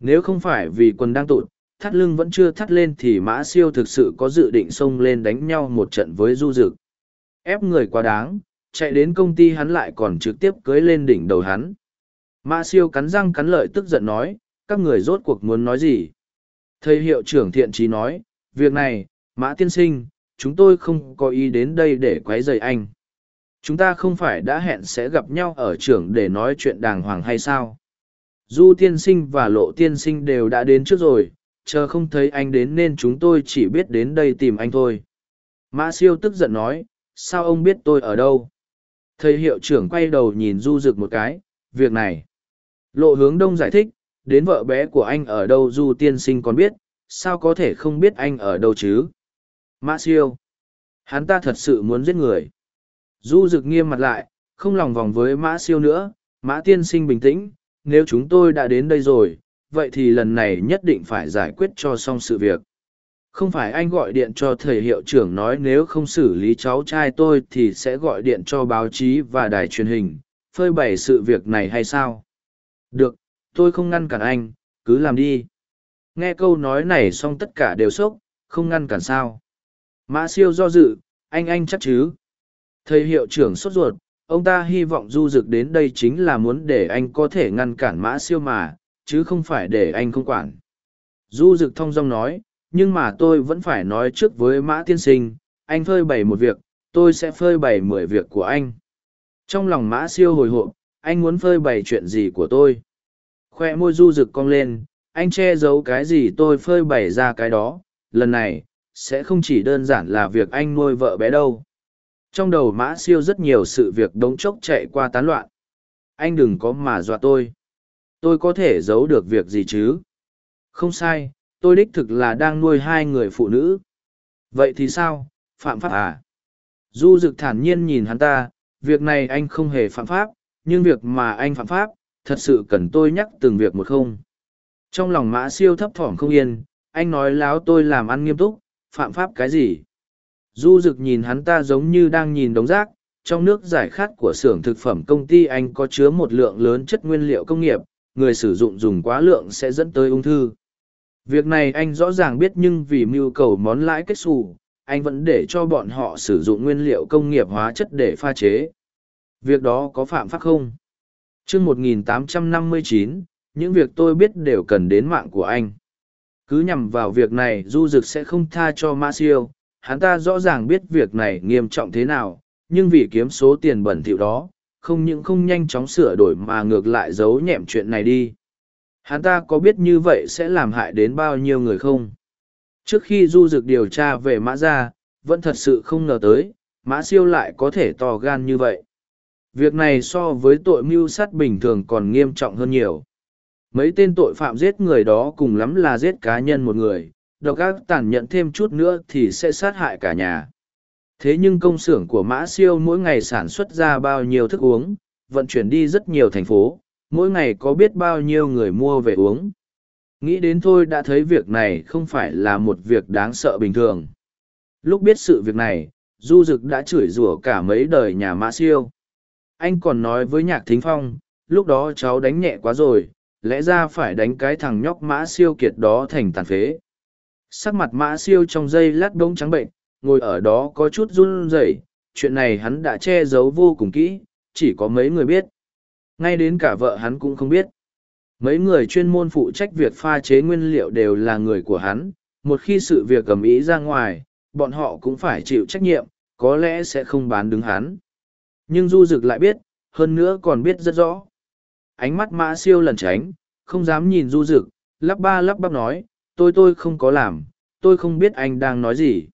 Nếu không phải vì quần đang tụt, thắt lưng vẫn chưa thắt lên thì mã siêu thực sự có dự định xông lên đánh nhau một trận với du dực. Ép người quá đáng, chạy đến công ty hắn lại còn trực tiếp cưới lên đỉnh đầu hắn. Mã siêu cắn răng cắn lợi tức giận nói, các người rốt cuộc muốn nói gì? Thầy hiệu trưởng thiện trí nói, việc này, mã tiên sinh, chúng tôi không có ý đến đây để quấy rầy anh. Chúng ta không phải đã hẹn sẽ gặp nhau ở trường để nói chuyện đàng hoàng hay sao? Du tiên sinh và lộ tiên sinh đều đã đến trước rồi, chờ không thấy anh đến nên chúng tôi chỉ biết đến đây tìm anh thôi. Mã siêu tức giận nói, sao ông biết tôi ở đâu? Thầy hiệu trưởng quay đầu nhìn du rực một cái, việc này. Lộ hướng đông giải thích, đến vợ bé của anh ở đâu du tiên sinh còn biết, sao có thể không biết anh ở đâu chứ? Mã siêu. Hắn ta thật sự muốn giết người. Du rực nghiêm mặt lại, không lòng vòng với mã siêu nữa, mã tiên sinh bình tĩnh, nếu chúng tôi đã đến đây rồi, vậy thì lần này nhất định phải giải quyết cho xong sự việc. Không phải anh gọi điện cho thầy hiệu trưởng nói nếu không xử lý cháu trai tôi thì sẽ gọi điện cho báo chí và đài truyền hình, phơi bày sự việc này hay sao? Được, tôi không ngăn cản anh, cứ làm đi. Nghe câu nói này xong tất cả đều sốc, không ngăn cản sao. Mã siêu do dự, anh anh chắc chứ. Thầy hiệu trưởng sốt ruột, ông ta hy vọng du dực đến đây chính là muốn để anh có thể ngăn cản mã siêu mà, chứ không phải để anh không quản. Du dực thong dong nói, nhưng mà tôi vẫn phải nói trước với mã tiên sinh, anh phơi bày một việc, tôi sẽ phơi bày mười việc của anh. Trong lòng mã siêu hồi hộp, anh muốn phơi bày chuyện gì của tôi? Khoe môi du rực cong lên, anh che giấu cái gì tôi phơi bày ra cái đó, lần này, sẽ không chỉ đơn giản là việc anh nuôi vợ bé đâu. Trong đầu mã siêu rất nhiều sự việc đống chốc chạy qua tán loạn. Anh đừng có mà dọa tôi. Tôi có thể giấu được việc gì chứ? Không sai, tôi đích thực là đang nuôi hai người phụ nữ. Vậy thì sao, phạm pháp à? Du dực thản nhiên nhìn hắn ta, việc này anh không hề phạm pháp, nhưng việc mà anh phạm pháp, thật sự cần tôi nhắc từng việc một không. Trong lòng mã siêu thấp thỏm không yên, anh nói láo tôi làm ăn nghiêm túc, phạm pháp cái gì? Du rực nhìn hắn ta giống như đang nhìn đống rác, trong nước giải khát của xưởng thực phẩm công ty anh có chứa một lượng lớn chất nguyên liệu công nghiệp, người sử dụng dùng quá lượng sẽ dẫn tới ung thư. Việc này anh rõ ràng biết nhưng vì mưu cầu món lãi kết xù, anh vẫn để cho bọn họ sử dụng nguyên liệu công nghiệp hóa chất để pha chế. Việc đó có phạm pháp không? chương 1859, những việc tôi biết đều cần đến mạng của anh. Cứ nhằm vào việc này du dực sẽ không tha cho ma siêu, hắn ta rõ ràng biết việc này nghiêm trọng thế nào, nhưng vì kiếm số tiền bẩn thỉu đó, không những không nhanh chóng sửa đổi mà ngược lại giấu nhẹm chuyện này đi. Hắn ta có biết như vậy sẽ làm hại đến bao nhiêu người không? Trước khi du dực điều tra về mã gia, vẫn thật sự không ngờ tới, mã siêu lại có thể to gan như vậy. Việc này so với tội mưu sát bình thường còn nghiêm trọng hơn nhiều. Mấy tên tội phạm giết người đó cùng lắm là giết cá nhân một người, độc ác tàn nhẫn thêm chút nữa thì sẽ sát hại cả nhà. Thế nhưng công xưởng của Mã Siêu mỗi ngày sản xuất ra bao nhiêu thức uống, vận chuyển đi rất nhiều thành phố, mỗi ngày có biết bao nhiêu người mua về uống. Nghĩ đến thôi đã thấy việc này không phải là một việc đáng sợ bình thường. Lúc biết sự việc này, Du Dực đã chửi rủa cả mấy đời nhà Mã Siêu. Anh còn nói với Nhạc Thính Phong, lúc đó cháu đánh nhẹ quá rồi, lẽ ra phải đánh cái thằng nhóc Mã Siêu kiệt đó thành tàn phế. Sắc mặt Mã Siêu trong giây lát bỗng trắng bệnh, ngồi ở đó có chút run rẩy. chuyện này hắn đã che giấu vô cùng kỹ, chỉ có mấy người biết. Ngay đến cả vợ hắn cũng không biết. Mấy người chuyên môn phụ trách việc pha chế nguyên liệu đều là người của hắn, một khi sự việc cầm ý ra ngoài, bọn họ cũng phải chịu trách nhiệm, có lẽ sẽ không bán đứng hắn. Nhưng Du Dực lại biết, hơn nữa còn biết rất rõ. Ánh mắt mã siêu lẩn tránh, không dám nhìn Du Dực, lắp ba lắp bắp nói, tôi tôi không có làm, tôi không biết anh đang nói gì.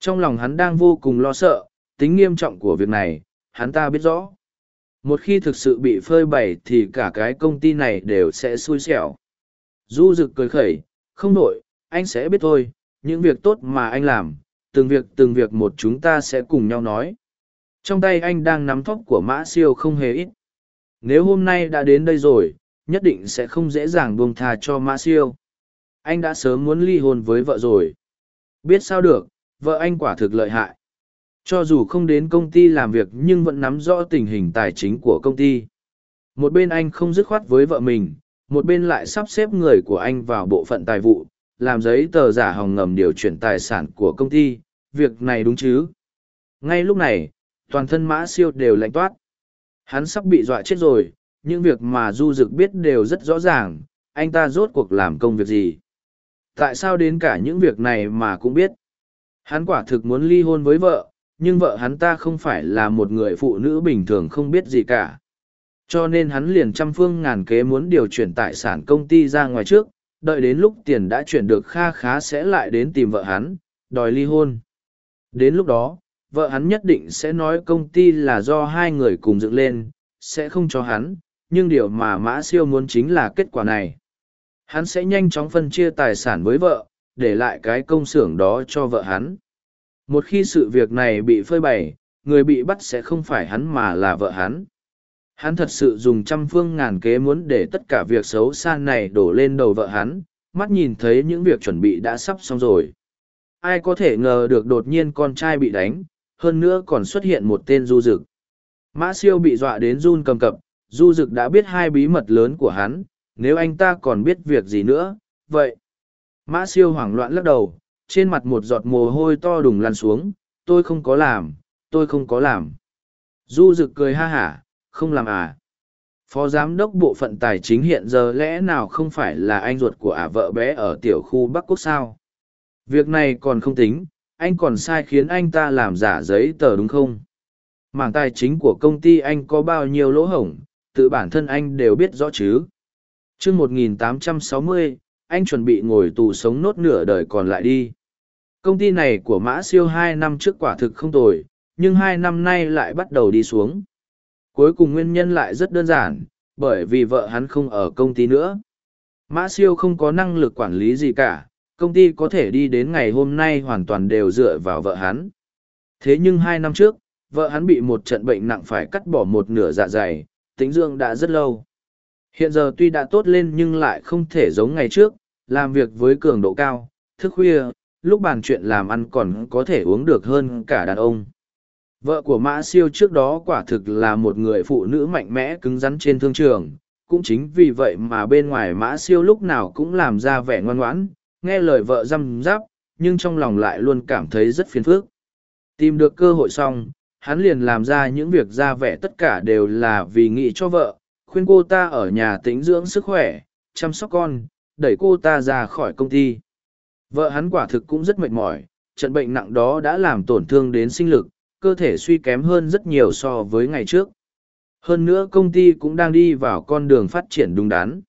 Trong lòng hắn đang vô cùng lo sợ, tính nghiêm trọng của việc này, hắn ta biết rõ. Một khi thực sự bị phơi bày thì cả cái công ty này đều sẽ xui xẻo. Du rực cười khẩy, không nổi, anh sẽ biết thôi, những việc tốt mà anh làm, từng việc từng việc một chúng ta sẽ cùng nhau nói. Trong tay anh đang nắm thóc của mã siêu không hề ít. Nếu hôm nay đã đến đây rồi, nhất định sẽ không dễ dàng buông thà cho mã siêu. Anh đã sớm muốn ly hôn với vợ rồi. Biết sao được, vợ anh quả thực lợi hại. Cho dù không đến công ty làm việc nhưng vẫn nắm rõ tình hình tài chính của công ty. Một bên anh không dứt khoát với vợ mình, một bên lại sắp xếp người của anh vào bộ phận tài vụ, làm giấy tờ giả hòng ngầm điều chuyển tài sản của công ty. Việc này đúng chứ? Ngay lúc này, toàn thân mã siêu đều lạnh toát. Hắn sắp bị dọa chết rồi, những việc mà du dực biết đều rất rõ ràng, anh ta rốt cuộc làm công việc gì. Tại sao đến cả những việc này mà cũng biết? Hắn quả thực muốn ly hôn với vợ, nhưng vợ hắn ta không phải là một người phụ nữ bình thường không biết gì cả. Cho nên hắn liền trăm phương ngàn kế muốn điều chuyển tài sản công ty ra ngoài trước, đợi đến lúc tiền đã chuyển được kha khá sẽ lại đến tìm vợ hắn, đòi ly hôn. Đến lúc đó, vợ hắn nhất định sẽ nói công ty là do hai người cùng dựng lên, sẽ không cho hắn, nhưng điều mà Mã Siêu muốn chính là kết quả này. Hắn sẽ nhanh chóng phân chia tài sản với vợ, để lại cái công xưởng đó cho vợ hắn. Một khi sự việc này bị phơi bày, người bị bắt sẽ không phải hắn mà là vợ hắn. Hắn thật sự dùng trăm phương ngàn kế muốn để tất cả việc xấu xa này đổ lên đầu vợ hắn, mắt nhìn thấy những việc chuẩn bị đã sắp xong rồi. Ai có thể ngờ được đột nhiên con trai bị đánh, hơn nữa còn xuất hiện một tên du dực. Mã siêu bị dọa đến run cầm cập, du dực đã biết hai bí mật lớn của hắn, nếu anh ta còn biết việc gì nữa, vậy. Mã siêu hoảng loạn lắc đầu, trên mặt một giọt mồ hôi to đùng lăn xuống, tôi không có làm, tôi không có làm. Du rực cười ha hả, không làm à. Phó giám đốc bộ phận tài chính hiện giờ lẽ nào không phải là anh ruột của ả vợ bé ở tiểu khu Bắc Quốc sao? Việc này còn không tính, anh còn sai khiến anh ta làm giả giấy tờ đúng không? Mảng tài chính của công ty anh có bao nhiêu lỗ hổng, tự bản thân anh đều biết rõ chứ. Trước 1860, anh chuẩn bị ngồi tù sống nốt nửa đời còn lại đi. Công ty này của Mã Siêu hai năm trước quả thực không tồi, nhưng hai năm nay lại bắt đầu đi xuống. Cuối cùng nguyên nhân lại rất đơn giản, bởi vì vợ hắn không ở công ty nữa. Mã Siêu không có năng lực quản lý gì cả, công ty có thể đi đến ngày hôm nay hoàn toàn đều dựa vào vợ hắn. Thế nhưng hai năm trước, vợ hắn bị một trận bệnh nặng phải cắt bỏ một nửa dạ dày, tính dưỡng đã rất lâu. Hiện giờ tuy đã tốt lên nhưng lại không thể giống ngày trước, làm việc với cường độ cao, thức khuya, lúc bàn chuyện làm ăn còn có thể uống được hơn cả đàn ông. Vợ của Mã Siêu trước đó quả thực là một người phụ nữ mạnh mẽ cứng rắn trên thương trường, cũng chính vì vậy mà bên ngoài Mã Siêu lúc nào cũng làm ra vẻ ngoan ngoãn, nghe lời vợ răm giáp, nhưng trong lòng lại luôn cảm thấy rất phiền phức. Tìm được cơ hội xong, hắn liền làm ra những việc ra vẻ tất cả đều là vì nghĩ cho vợ, khuyên cô ta ở nhà tĩnh dưỡng sức khỏe, chăm sóc con, đẩy cô ta ra khỏi công ty. Vợ hắn quả thực cũng rất mệt mỏi, trận bệnh nặng đó đã làm tổn thương đến sinh lực, cơ thể suy kém hơn rất nhiều so với ngày trước. Hơn nữa công ty cũng đang đi vào con đường phát triển đúng đắn.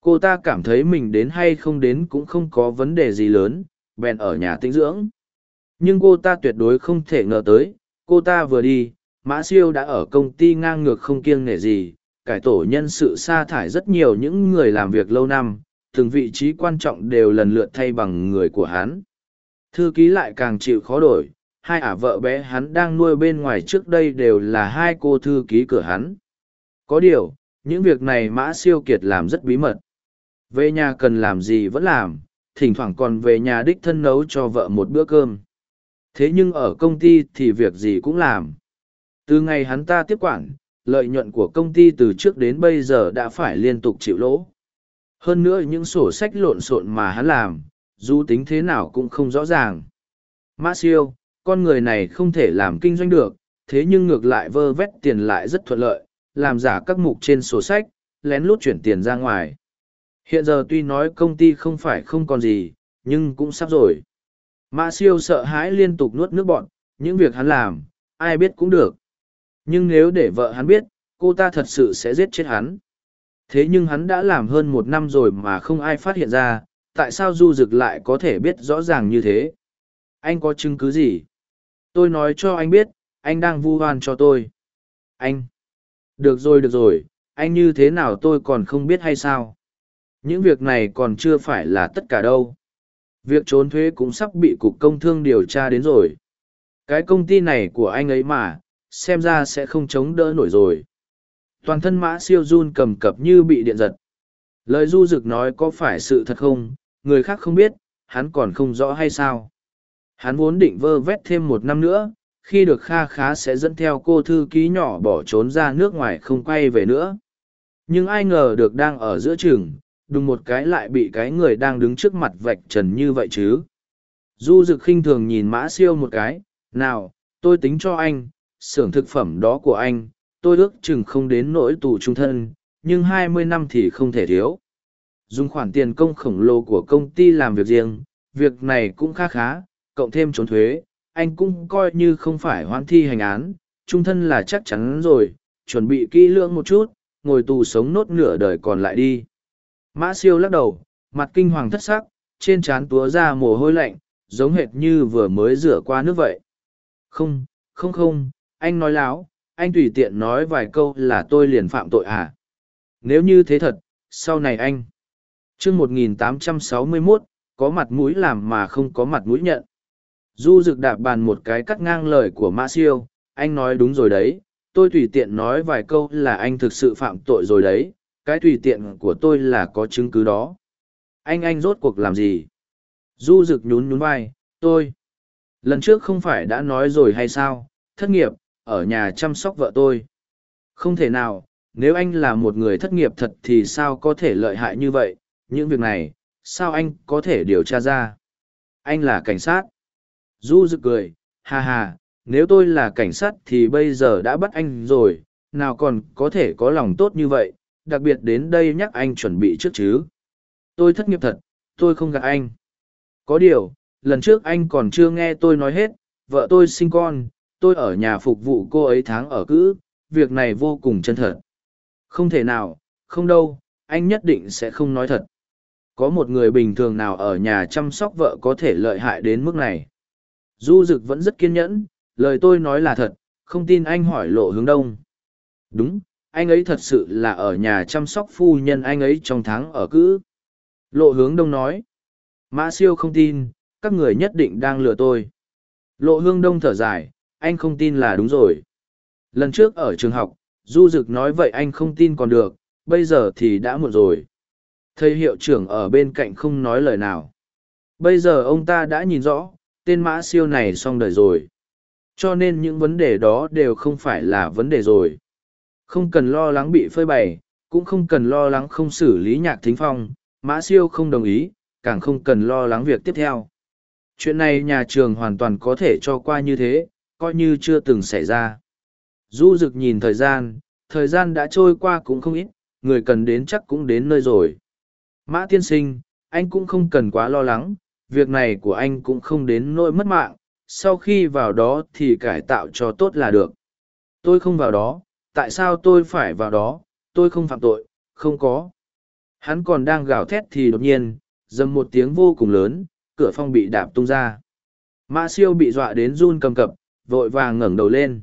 Cô ta cảm thấy mình đến hay không đến cũng không có vấn đề gì lớn, bèn ở nhà tĩnh dưỡng. Nhưng cô ta tuyệt đối không thể ngờ tới, cô ta vừa đi, Mã Siêu đã ở công ty ngang ngược không kiêng nể gì, cải tổ nhân sự sa thải rất nhiều những người làm việc lâu năm, từng vị trí quan trọng đều lần lượt thay bằng người của hắn. Thư ký lại càng chịu khó đổi, hai ả vợ bé hắn đang nuôi bên ngoài trước đây đều là hai cô thư ký cửa hắn. Có điều, những việc này Mã Siêu Kiệt làm rất bí mật. Về nhà cần làm gì vẫn làm, thỉnh thoảng còn về nhà đích thân nấu cho vợ một bữa cơm. Thế nhưng ở công ty thì việc gì cũng làm. Từ ngày hắn ta tiếp quản, lợi nhuận của công ty từ trước đến bây giờ đã phải liên tục chịu lỗ. Hơn nữa những sổ sách lộn xộn mà hắn làm, dù tính thế nào cũng không rõ ràng. Mã siêu, con người này không thể làm kinh doanh được, thế nhưng ngược lại vơ vét tiền lại rất thuận lợi, làm giả các mục trên sổ sách, lén lút chuyển tiền ra ngoài. Hiện giờ tuy nói công ty không phải không còn gì, nhưng cũng sắp rồi. Mã siêu sợ hãi liên tục nuốt nước bọn, những việc hắn làm, ai biết cũng được. Nhưng nếu để vợ hắn biết, cô ta thật sự sẽ giết chết hắn. thế nhưng hắn đã làm hơn một năm rồi mà không ai phát hiện ra tại sao du Dực lại có thể biết rõ ràng như thế? Anh có chứng cứ gì? Tôi nói cho anh biết anh đang vu oan cho tôi. Anh. Được rồi được rồi anh như thế nào tôi còn không biết hay sao? Những việc này còn chưa phải là tất cả đâu. Việc trốn thuế cũng sắp bị cục công thương điều tra đến rồi. Cái công ty này của anh ấy mà xem ra sẽ không chống đỡ nổi rồi. Toàn thân mã siêu run cầm cập như bị điện giật. Lời du rực nói có phải sự thật không? Người khác không biết, hắn còn không rõ hay sao? Hắn vốn định vơ vét thêm một năm nữa, khi được kha khá sẽ dẫn theo cô thư ký nhỏ bỏ trốn ra nước ngoài không quay về nữa. Nhưng ai ngờ được đang ở giữa trường đùng một cái lại bị cái người đang đứng trước mặt vạch trần như vậy chứ. Du rực khinh thường nhìn mã siêu một cái, nào, tôi tính cho anh xưởng thực phẩm đó của anh, tôi ước chừng không đến nỗi tù trung thân, nhưng hai mươi năm thì không thể thiếu. Dùng khoản tiền công khổng lồ của công ty làm việc riêng, việc này cũng khá khá, cộng thêm trốn thuế, anh cũng coi như không phải hoãn thi hành án, trung thân là chắc chắn rồi, chuẩn bị kỹ lưỡng một chút, ngồi tù sống nốt nửa đời còn lại đi. Mã siêu lắc đầu, mặt kinh hoàng thất sắc, trên trán túa ra mồ hôi lạnh, giống hệt như vừa mới rửa qua nước vậy. Không không không anh nói láo, anh tùy tiện nói vài câu là tôi liền phạm tội à? Nếu như thế thật, sau này anh trước một nghìn tám trăm sáu mươi mốt, có mặt mũi làm mà không có mặt mũi nhận. Du rực đạp bàn một cái cắt ngang lời của mã siêu, anh nói đúng rồi đấy, tôi tùy tiện nói vài câu là anh thực sự phạm tội rồi đấy, cái tùy tiện của tôi là có chứng cứ đó. Anh anh rốt cuộc làm gì? Du rực nhún nhún vai, tôi, lần trước không phải đã nói rồi hay sao? Thất nghiệp ở nhà chăm sóc vợ tôi. Không thể nào, nếu anh là một người thất nghiệp thật thì sao có thể lợi hại như vậy? Những việc này, sao anh có thể điều tra ra? Anh là cảnh sát. Du rực cười, ha ha, nếu tôi là cảnh sát thì bây giờ đã bắt anh rồi, nào còn có thể có lòng tốt như vậy, đặc biệt đến đây nhắc anh chuẩn bị trước chứ. Tôi thất nghiệp thật, tôi không gạt anh. Có điều, lần trước anh còn chưa nghe tôi nói hết, vợ tôi sinh con tôi ở nhà phục vụ cô ấy tháng ở cữ, việc này vô cùng chân thật. Không thể nào, không đâu, anh nhất định sẽ không nói thật. Có một người bình thường nào ở nhà chăm sóc vợ có thể lợi hại đến mức này? Du d ự c vẫn rất kiên nhẫn, lời tôi nói là thật, không tin anh hỏi lộ hướng đông. Đúng, anh ấy thật sự là ở nhà chăm sóc phu nhân anh ấy trong tháng ở cữ. Lộ hướng đông nói. Mã siêu không tin, các người nhất định đang lừa tôi. Lộ hương đông thở dài anh không tin là đúng rồi. Lần trước ở trường học, Du Dực nói vậy anh không tin còn được, bây giờ thì đã muộn rồi. Thầy hiệu trưởng ở bên cạnh không nói lời nào. Bây giờ ông ta đã nhìn rõ, tên mã siêu này xong đời rồi. Cho nên những vấn đề đó đều không phải là vấn đề rồi. Không cần lo lắng bị phơi bày, cũng không cần lo lắng không xử lý nhạc thính phong, mã siêu không đồng ý, càng không cần lo lắng việc tiếp theo. Chuyện này nhà trường hoàn toàn có thể cho qua như thế, coi như chưa từng xảy ra. Du rực nhìn thời gian, thời gian đã trôi qua cũng không ít, người cần đến chắc cũng đến nơi rồi. Mã tiên sinh, anh cũng không cần quá lo lắng, việc này của anh cũng không đến nỗi mất mạng, sau khi vào đó thì cải tạo cho tốt là được. Tôi không vào đó, tại sao tôi phải vào đó, tôi không phạm tội, không có. Hắn còn đang gào thét thì đột nhiên, dầm một tiếng vô cùng lớn, cửa phong bị đạp tung ra. Mã siêu bị dọa đến run cầm cập, vội vàng ngẩng đầu lên.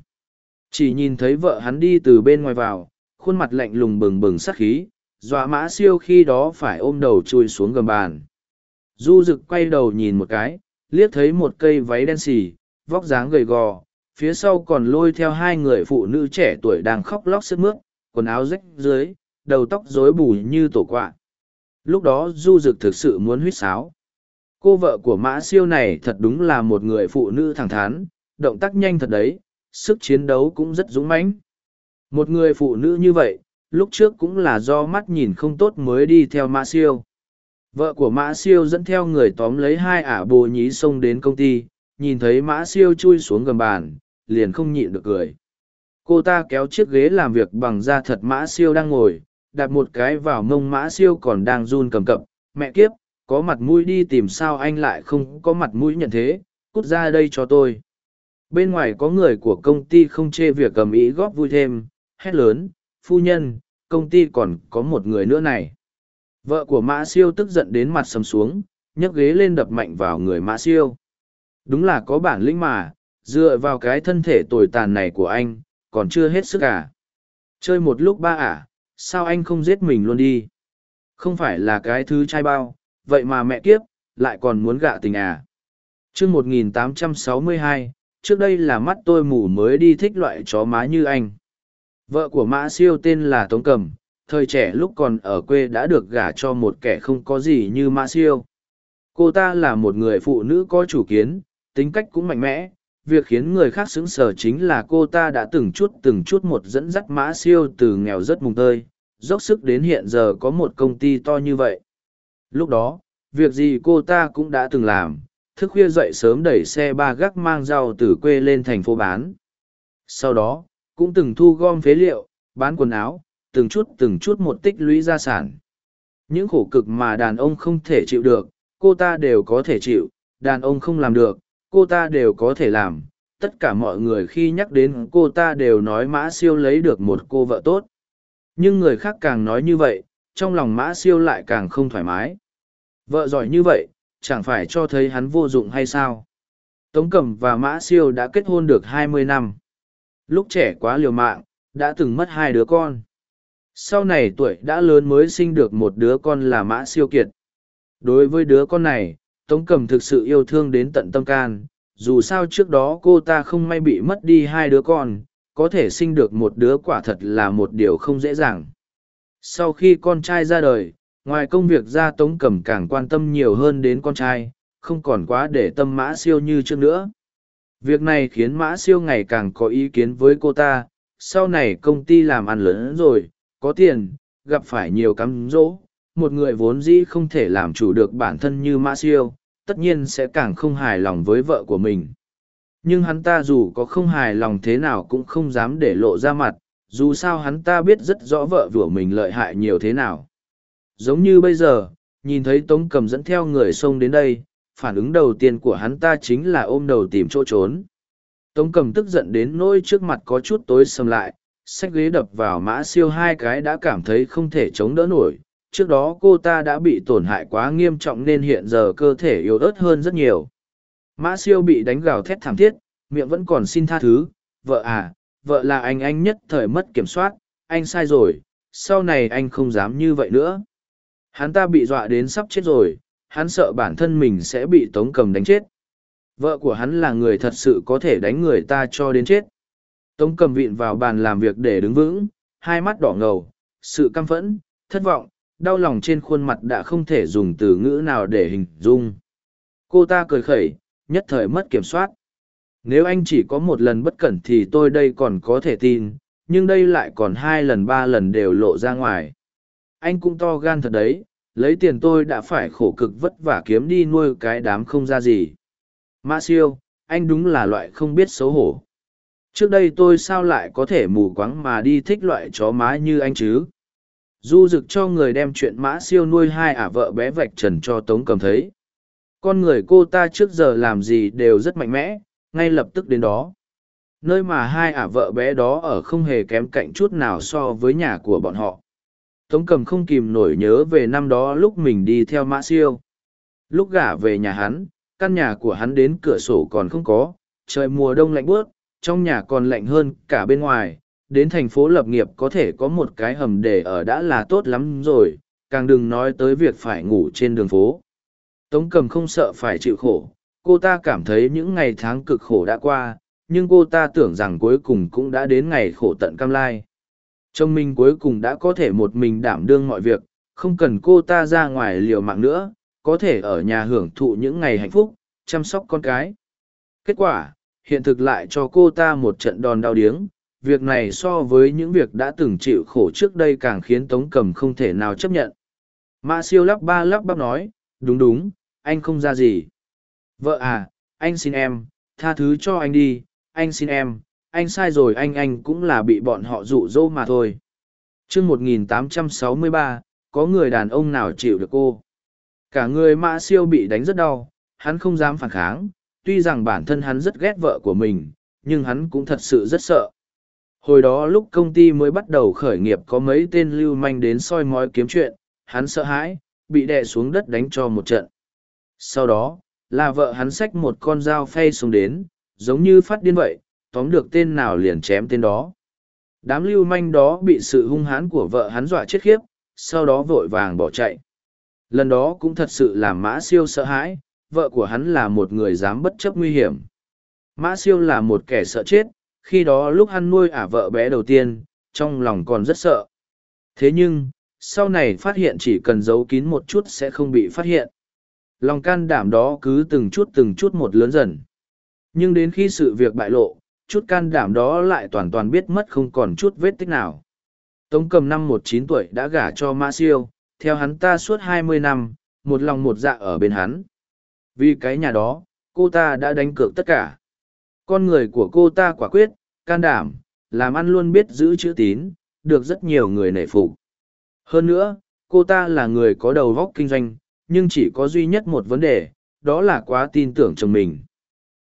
Chỉ nhìn thấy vợ hắn đi từ bên ngoài vào, khuôn mặt lạnh lùng bừng bừng sắc khí, dọa mã siêu khi đó phải ôm đầu chui xuống gầm bàn. Du rực quay đầu nhìn một cái, liếc thấy một cây váy đen xì, vóc dáng gầy gò, phía sau còn lôi theo hai người phụ nữ trẻ tuổi đang khóc lóc sức mướt, quần áo rách dưới, đầu tóc rối bù như tổ quạ. Lúc đó du rực thực sự muốn huýt sáo. Cô vợ của mã siêu này thật đúng là một người phụ nữ thẳng thắn, động tác nhanh thật đấy, sức chiến đấu cũng rất dũng mãnh. Một người phụ nữ như vậy, lúc trước cũng là do mắt nhìn không tốt mới đi theo Mã Siêu. Vợ của Mã Siêu dẫn theo người tóm lấy hai ả bồ nhí xông đến công ty, nhìn thấy Mã Siêu chui xuống gầm bàn, liền không nhịn được cười. Cô ta kéo chiếc ghế làm việc bằng da thật Mã Siêu đang ngồi, đặt một cái vào mông Mã Siêu còn đang run cầm cập. Mẹ kiếp, có mặt mũi đi tìm sao anh lại không có mặt mũi nhận thế, cút ra đây cho tôi bên ngoài có người của công ty không chê việc cầm ý góp vui thêm hét lớn phu nhân công ty còn có một người nữa này. Vợ của Mã Siêu tức giận đến mặt sầm xuống, nhấc ghế lên đập mạnh vào người Mã Siêu. Đúng là có bản lĩnh mà, dựa vào cái thân thể tồi tàn này của anh, còn chưa hết sức à. Chơi một lúc ba à, sao anh không giết mình luôn đi? Không phải là cái thứ trai bao, vậy mà mẹ kiếp, lại còn muốn gạ tình à? chương 1862, trước đây là mắt tôi mù mới đi thích loại chó má như anh. Vợ của Mã Siêu tên là Tống Cầm, thời trẻ lúc còn ở quê đã được gả cho một kẻ không có gì như Mã Siêu. Cô ta là một người phụ nữ có chủ kiến, tính cách cũng mạnh mẽ. Việc khiến người khác xứng sờ chính là cô ta đã từng chút từng chút một dẫn dắt Mã Siêu từ nghèo rất mùng tơi, dốc sức đến hiện giờ có một công ty to như vậy. Lúc đó, việc gì cô ta cũng đã từng làm, thức khuya dậy sớm đẩy xe ba gác mang rau từ quê lên thành phố bán. Sau đó, cũng từng thu gom phế liệu, bán quần áo, từng chút từng chút một tích lũy gia sản. Những khổ cực mà đàn ông không thể chịu được, cô ta đều có thể chịu, đàn ông không làm được, cô ta đều có thể làm. Tất cả mọi người khi nhắc đến cô ta đều nói mã siêu lấy được một cô vợ tốt. Nhưng người khác càng nói như vậy, trong lòng mã siêu lại càng không thoải mái. Vợ giỏi như vậy, chẳng phải cho thấy hắn vô dụng hay sao? Tống Cẩm và Mã Siêu đã kết hôn được hai mươi năm. Lúc trẻ quá liều mạng, đã từng mất hai đứa con. Sau này tuổi đã lớn mới sinh được một đứa con là Mã Siêu Kiệt. Đối với đứa con này, Tống Cẩm thực sự yêu thương đến tận tâm can. Dù sao trước đó cô ta không may bị mất đi hai đứa con, có thể sinh được một đứa quả thật là một điều không dễ dàng. Sau khi con trai ra đời, ngoài công việc ra tống cẩm càng quan tâm nhiều hơn đến con trai, không còn quá để tâm mã siêu như trước nữa. Việc này khiến mã siêu ngày càng có ý kiến với cô ta, sau này công ty làm ăn lớn rồi, có tiền, gặp phải nhiều cắm rỗ một người vốn dĩ không thể làm chủ được bản thân như mã siêu, tất nhiên sẽ càng không hài lòng với vợ của mình. Nhưng hắn ta dù có không hài lòng thế nào cũng không dám để lộ ra mặt, dù sao hắn ta biết rất rõ vợ của mình lợi hại nhiều thế nào. Giống như bây giờ, nhìn thấy Tống Cầm dẫn theo người xông đến đây, phản ứng đầu tiên của hắn ta chính là ôm đầu tìm chỗ trốn. Tống Cầm tức giận đến nỗi trước mặt có chút tối sầm lại, sách ghế đập vào mã siêu hai cái đã cảm thấy không thể chống đỡ nổi. Trước đó cô ta đã bị tổn hại quá nghiêm trọng nên hiện giờ cơ thể yếu ớt hơn rất nhiều. Mã siêu bị đánh gào thét thảm thiết, miệng vẫn còn xin tha thứ. Vợ à, vợ là anh anh nhất thời mất kiểm soát, anh sai rồi, sau này anh không dám như vậy nữa. Hắn ta bị dọa đến sắp chết rồi, hắn sợ bản thân mình sẽ bị tống cầm đánh chết. Vợ của hắn là người thật sự có thể đánh người ta cho đến chết. Tống cầm vịn vào bàn làm việc để đứng vững, hai mắt đỏ ngầu, sự căm phẫn, thất vọng, đau lòng trên khuôn mặt đã không thể dùng từ ngữ nào để hình dung. Cô ta cười khẩy, nhất thời mất kiểm soát. Nếu anh chỉ có một lần bất cẩn thì tôi đây còn có thể tin, nhưng đây lại còn hai lần ba lần đều lộ ra ngoài anh cũng to gan thật đấy, lấy tiền tôi đã phải khổ cực vất vả kiếm đi nuôi cái đám không ra gì. Mã siêu, anh đúng là loại không biết xấu hổ. Trước đây tôi sao lại có thể mù quáng mà đi thích loại chó má như anh chứ? Du rực cho người đem chuyện mã siêu nuôi hai ả vợ bé vạch trần cho tống cầm thấy. Con người cô ta trước giờ làm gì đều rất mạnh mẽ, ngay lập tức đến đó. Nơi mà hai ả vợ bé đó ở không hề kém cạnh chút nào so với nhà của bọn họ. Tống cầm không kìm nổi nhớ về năm đó lúc mình đi theo mã siêu. Lúc gả về nhà hắn, căn nhà của hắn đến cửa sổ còn không có, trời mùa đông lạnh bớt, trong nhà còn lạnh hơn cả bên ngoài. Đến thành phố lập nghiệp có thể có một cái hầm để ở đã là tốt lắm rồi, càng đừng nói tới việc phải ngủ trên đường phố. Tống cầm không sợ phải chịu khổ, cô ta cảm thấy những ngày tháng cực khổ đã qua, nhưng cô ta tưởng rằng cuối cùng cũng đã đến ngày khổ tận cam lai. Chồng mình cuối cùng đã có thể một mình đảm đương mọi việc, không cần cô ta ra ngoài liều mạng nữa, có thể ở nhà hưởng thụ những ngày hạnh phúc, chăm sóc con cái. Kết quả, hiện thực lại cho cô ta một trận đòn đau điếng, việc này so với những việc đã từng chịu khổ trước đây càng khiến Tống Cầm không thể nào chấp nhận. Mã siêu lắp ba lắp bắp nói, đúng đúng, anh không ra gì. Vợ à, anh xin em, tha thứ cho anh đi, anh xin em, anh sai rồi anh anh cũng là bị bọn họ dụ dỗ mà thôi. Chương một nghìn tám trăm sáu mươi ba có người đàn ông nào chịu được cô? Cả người mã siêu bị đánh rất đau hắn không dám phản kháng. Tuy rằng bản thân hắn rất ghét vợ của mình nhưng hắn cũng thật sự rất sợ. Hồi đó lúc công ty mới bắt đầu khởi nghiệp có mấy tên lưu manh đến soi mói kiếm chuyện, hắn sợ hãi, bị đè xuống đất đánh cho một trận. Sau đó, là vợ hắn xách một con dao phay xuống đến, giống như phát điên vậy, tóm được tên nào liền chém tên đó. Đám lưu manh đó bị sự hung hãn của vợ hắn dọa chết khiếp, sau đó vội vàng bỏ chạy. Lần đó cũng thật sự làm Mã Siêu sợ hãi, vợ của hắn là một người dám bất chấp nguy hiểm. Mã Siêu là một kẻ sợ chết, khi đó lúc hắn nuôi ả vợ bé đầu tiên, trong lòng còn rất sợ. Thế nhưng, sau này phát hiện chỉ cần giấu kín một chút sẽ không bị phát hiện. Lòng can đảm đó cứ từng chút từng chút một lớn dần. Nhưng đến khi sự việc bại lộ, chút can đảm đó lại toàn toàn biết mất không còn chút vết tích nào. Tống cầm năm một chín tuổi đã gả cho Mã Siêu, theo hắn ta suốt hai mươi năm, một lòng một dạ ở bên hắn. Vì cái nhà đó, cô ta đã đánh cược tất cả. Con người của cô ta quả quyết, can đảm, làm ăn luôn biết giữ chữ tín, được rất nhiều người nể phục. Hơn nữa, cô ta là người có đầu óc kinh doanh, nhưng chỉ có duy nhất một vấn đề, đó là quá tin tưởng chồng mình.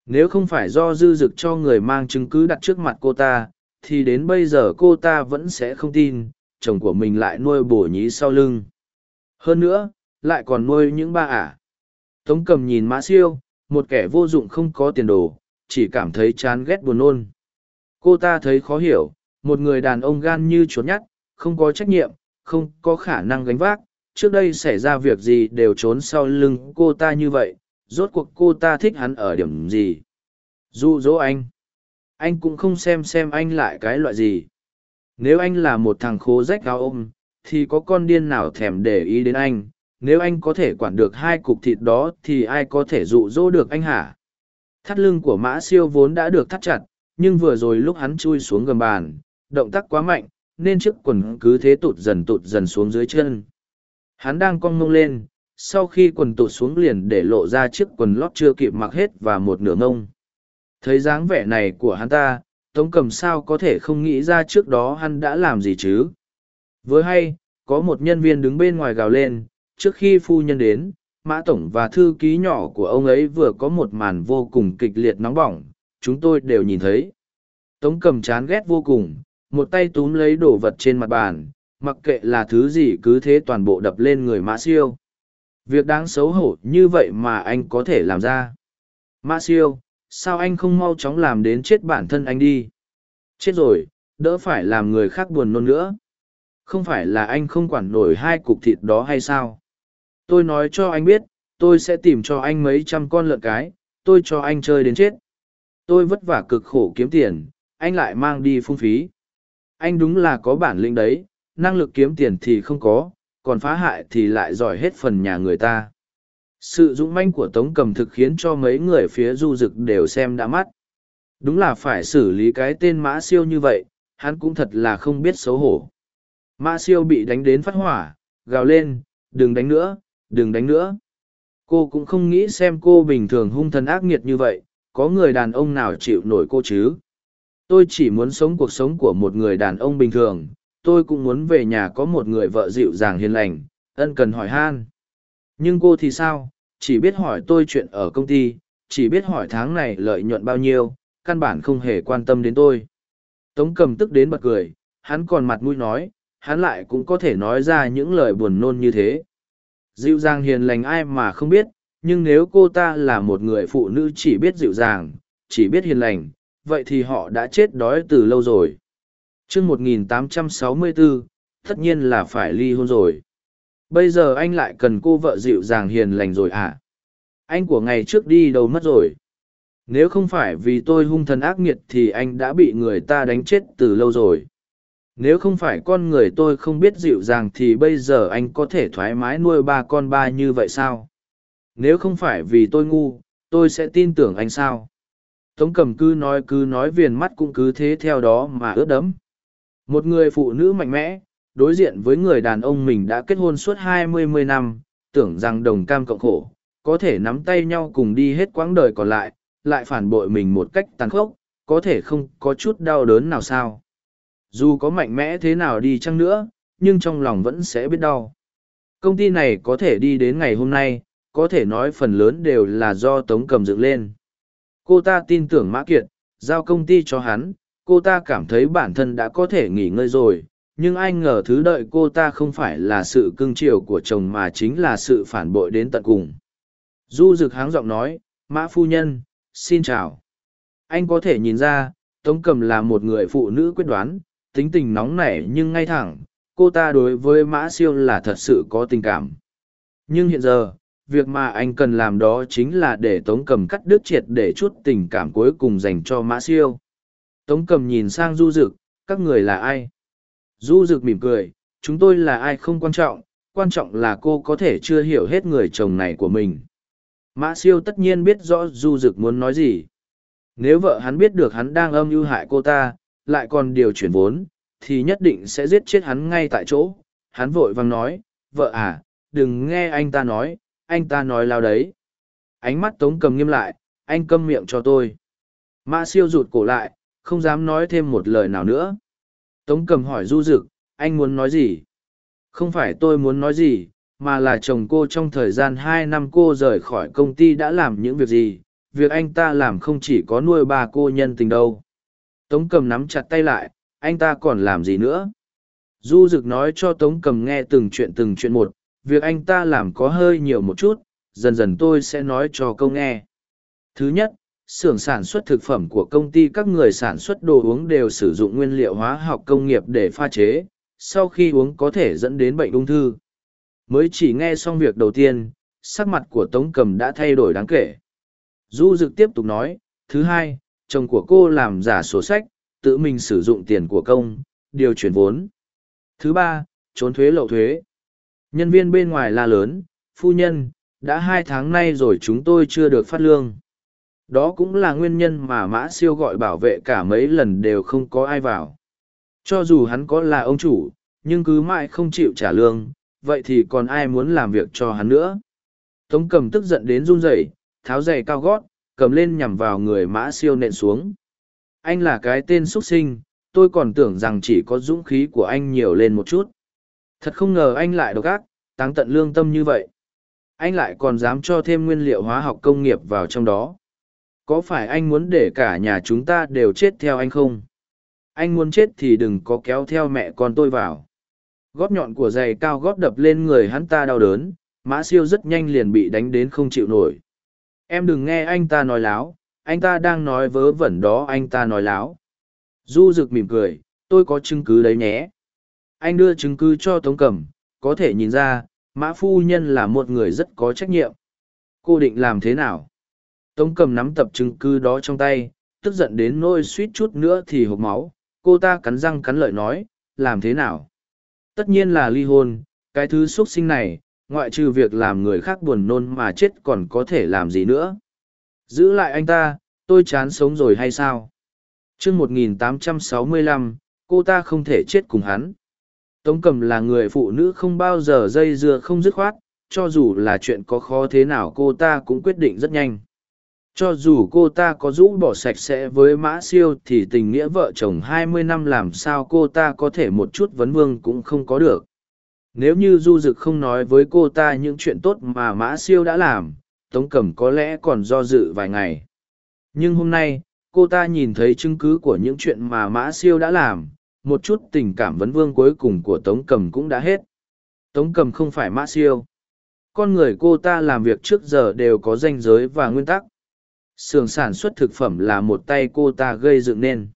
Nếu không phải do dư dực cho người mang chứng cứ đặt trước mặt cô ta, thì đến bây giờ cô ta vẫn sẽ không tin, chồng của mình lại nuôi bổ nhí sau lưng. Hơn nữa, lại còn nuôi những ba ả. Tống cầm nhìn mã siêu, một kẻ vô dụng không có tiền đồ, chỉ cảm thấy chán ghét buồn nôn. Cô ta thấy khó hiểu, một người đàn ông gan như trốn nhát, không có trách nhiệm, không có khả năng gánh vác, trước đây xảy ra việc gì đều trốn sau lưng cô ta như vậy, rốt cuộc cô ta thích hắn ở điểm gì. Dụ dỗ anh. Anh cũng không xem xem anh lại cái loại gì. Nếu anh là một thằng khố rách cao ôm, thì có con điên nào thèm để ý đến anh. Nếu anh có thể quản được hai cục thịt đó thì ai có thể dụ dỗ được anh hả? Thắt lưng của mã siêu vốn đã được thắt chặt, nhưng vừa rồi lúc hắn chui xuống gầm bàn, động tác quá mạnh, nên chiếc quần cứ thế tụt dần tụt dần xuống dưới chân. Hắn đang cong mông lên, sau khi quần tụt xuống liền để lộ ra chiếc quần lót chưa kịp mặc hết và một nửa ngông. Thấy dáng vẻ này của hắn ta, Tống cầm sao có thể không nghĩ ra trước đó hắn đã làm gì chứ. Với hay, có một nhân viên đứng bên ngoài gào lên, trước khi phu nhân đến, Mã Tổng và thư ký nhỏ của ông ấy vừa có một màn vô cùng kịch liệt nóng bỏng, chúng tôi đều nhìn thấy. Tống cầm chán ghét vô cùng, một tay túm lấy đồ vật trên mặt bàn, mặc kệ là thứ gì cứ thế toàn bộ đập lên người Mã Siêu. Việc đáng xấu hổ như vậy mà anh có thể làm ra. Mã Siêu, sao anh không mau chóng làm đến chết bản thân anh đi? Chết rồi, đỡ phải làm người khác buồn nôn nữa. Không phải là anh không quản nổi hai cục thịt đó hay sao? Tôi nói cho anh biết, tôi sẽ tìm cho anh mấy trăm con lợn cái, tôi cho anh chơi đến chết. Tôi vất vả cực khổ kiếm tiền, anh lại mang đi phung phí. Anh đúng là có bản lĩnh đấy, năng lực kiếm tiền thì không có, còn phá hại thì lại giỏi hết phần nhà người ta. Sự dũng manh của Tống Cầm thực khiến cho mấy người phía du dực đều xem đã mắt. Đúng là phải xử lý cái tên Mã Siêu như vậy, hắn cũng thật là không biết xấu hổ. Mã Siêu bị đánh đến phát hỏa, gào lên, đừng đánh nữa, đừng đánh nữa. Cô cũng không nghĩ xem cô bình thường hung thần ác nghiệt như vậy, có người đàn ông nào chịu nổi cô chứ. Tôi chỉ muốn sống cuộc sống của một người đàn ông bình thường, tôi cũng muốn về nhà có một người vợ dịu dàng hiền lành, ân cần hỏi han. Nhưng cô thì sao, chỉ biết hỏi tôi chuyện ở công ty, chỉ biết hỏi tháng này lợi nhuận bao nhiêu, căn bản không hề quan tâm đến tôi. Tống cầm tức đến bật cười, hắn còn mặt mũi nói, hắn lại cũng có thể nói ra những lời buồn nôn như thế. Dịu dàng hiền lành ai mà không biết, nhưng nếu cô ta là một người phụ nữ chỉ biết dịu dàng, chỉ biết hiền lành, vậy thì họ đã chết đói từ lâu rồi chương 1864, tất nhiên là phải ly hôn rồi. Bây giờ anh lại cần cô vợ dịu dàng hiền lành rồi à? Anh của ngày trước đi đâu mất rồi? Nếu không phải vì tôi hung thần ác nghiệt thì anh đã bị người ta đánh chết từ lâu rồi. Nếu không phải con người tôi không biết dịu dàng thì bây giờ anh có thể thoải mái nuôi ba con ba như vậy sao? Nếu không phải vì tôi ngu, tôi sẽ tin tưởng anh sao? Tống cầm cứ nói cứ nói viền mắt cũng cứ thế theo đó mà ướt đẫm. Một người phụ nữ mạnh mẽ, đối diện với người đàn ông mình đã kết hôn suốt hai mươi mươi năm, tưởng rằng đồng cam cộng khổ, có thể nắm tay nhau cùng đi hết quãng đời còn lại, lại phản bội mình một cách tàn khốc, có thể không có chút đau đớn nào sao. Dù có mạnh mẽ thế nào đi chăng nữa, nhưng trong lòng vẫn sẽ biết đau. Công ty này có thể đi đến ngày hôm nay, có thể nói phần lớn đều là do Tống Cầm dựng lên. Cô ta tin tưởng Mã Kiệt, giao công ty cho hắn, cô ta cảm thấy bản thân đã có thể nghỉ ngơi rồi, nhưng ai ngờ thứ đợi cô ta không phải là sự cưng chiều của chồng mà chính là sự phản bội đến tận cùng. Du rực háng giọng nói, mã phu nhân, xin chào. Anh có thể nhìn ra, tống cầm là một người phụ nữ quyết đoán, tính tình nóng nảy nhưng ngay thẳng, cô ta đối với mã siêu là thật sự có tình cảm. Nhưng hiện giờ, việc mà anh cần làm đó chính là để tống cầm cắt đứt triệt để chút tình cảm cuối cùng dành cho mã siêu tống cầm nhìn sang du Dực, các người là ai? Du Dực mỉm cười chúng tôi là ai không quan trọng quan trọng là cô có thể chưa hiểu hết người chồng này của mình. Mã siêu tất nhiên biết rõ du Dực muốn nói gì. Nếu vợ hắn biết được hắn đang âm mưu hại cô ta lại còn điều chuyển vốn thì nhất định sẽ giết chết hắn ngay tại chỗ. Hắn vội vàng nói vợ à đừng nghe anh ta nói anh ta nói lao đấy. Ánh mắt tống cầm nghiêm lại anh câm miệng cho tôi. Mã siêu rụt cổ lại không dám nói thêm một lời nào nữa. Tống cầm hỏi du dực, anh muốn nói gì? Không phải tôi muốn nói gì mà là chồng cô trong thời gian hai năm cô rời khỏi công ty đã làm những việc gì? Việc anh ta làm không chỉ có nuôi ba cô nhân tình đâu. Tống cầm nắm chặt tay lại anh ta còn làm gì nữa? Du dực nói cho tống cầm nghe từng chuyện từng chuyện một việc anh ta làm có hơi nhiều một chút dần dần tôi sẽ nói cho câu nghe. Thứ nhất xưởng sản xuất thực phẩm của công ty các người sản xuất đồ uống đều sử dụng nguyên liệu hóa học công nghiệp để pha chế, sau khi uống có thể dẫn đến bệnh ung thư. Mới chỉ nghe xong việc đầu tiên, sắc mặt của tống cầm đã thay đổi đáng kể. Du dực tiếp tục nói, thứ hai, chồng của cô làm giả sổ sách, tự mình sử dụng tiền của công, điều chuyển vốn. Thứ ba, trốn thuế lậu thuế. Nhân viên bên ngoài la lớn, phu nhân, đã hai tháng nay rồi chúng tôi chưa được phát lương đó cũng là nguyên nhân mà mã siêu gọi bảo vệ cả mấy lần đều không có ai vào. Cho dù hắn có là ông chủ, nhưng cứ mãi không chịu trả lương, vậy thì còn ai muốn làm việc cho hắn nữa? Tống cầm tức giận đến run rẩy, tháo giày cao gót, cầm lên nhằm vào người mã siêu nện xuống. Anh là cái tên xuất sinh, tôi còn tưởng rằng chỉ có dũng khí của anh nhiều lên một chút. Thật không ngờ anh lại độc ác, táng tận lương tâm như vậy. Anh lại còn dám cho thêm nguyên liệu hóa học công nghiệp vào trong đó có phải anh muốn để cả nhà chúng ta đều chết theo anh không? Anh muốn chết thì đừng có kéo theo mẹ con tôi vào. Gót nhọn của giày cao gót đập lên người hắn ta đau đớn, mã siêu rất nhanh liền bị đánh đến không chịu nổi. Em đừng nghe anh ta nói láo, anh ta đang nói vớ vẩn đó anh ta nói láo. Du rực mỉm cười, tôi có chứng cứ đấy nhé. Anh đưa chứng cứ cho tống cẩm, có thể nhìn ra, mã phu nhân là một người rất có trách nhiệm. Cô định làm thế nào? Tống cầm nắm tập chứng cứ đó trong tay, tức giận đến nôi suýt chút nữa thì hộp máu. Cô ta cắn răng cắn lợi nói, làm thế nào? Tất nhiên là ly hôn, cái thứ x u ấ t sinh này, ngoại trừ việc làm người khác buồn nôn mà chết còn có thể làm gì nữa? Giữ lại anh ta, tôi chán sống rồi hay sao? Chương một nghìn tám trăm sáu mươi lăm, cô ta không thể chết cùng hắn. Tống cầm là người phụ nữ không bao giờ dây dưa không dứt khoát, cho dù là chuyện có khó thế nào cô ta cũng quyết định rất nhanh cho dù cô ta có rũ bỏ sạch sẽ với mã siêu thì tình nghĩa vợ chồng hai mươi năm làm sao cô ta có thể một chút vấn vương cũng không có được. Nếu như du dực không nói với cô ta những chuyện tốt mà mã siêu đã làm, tống cẩm có lẽ còn do dự vài ngày. Nhưng hôm nay, cô ta nhìn thấy chứng cứ của những chuyện mà mã siêu đã làm, một chút tình cảm vấn vương cuối cùng của tống cầm cũng đã hết. Tống cầm không phải mã siêu. Con người cô ta làm việc trước giờ đều có danh giới và nguyên tắc xưởng sản xuất thực phẩm là một tay cô ta gây dựng nên.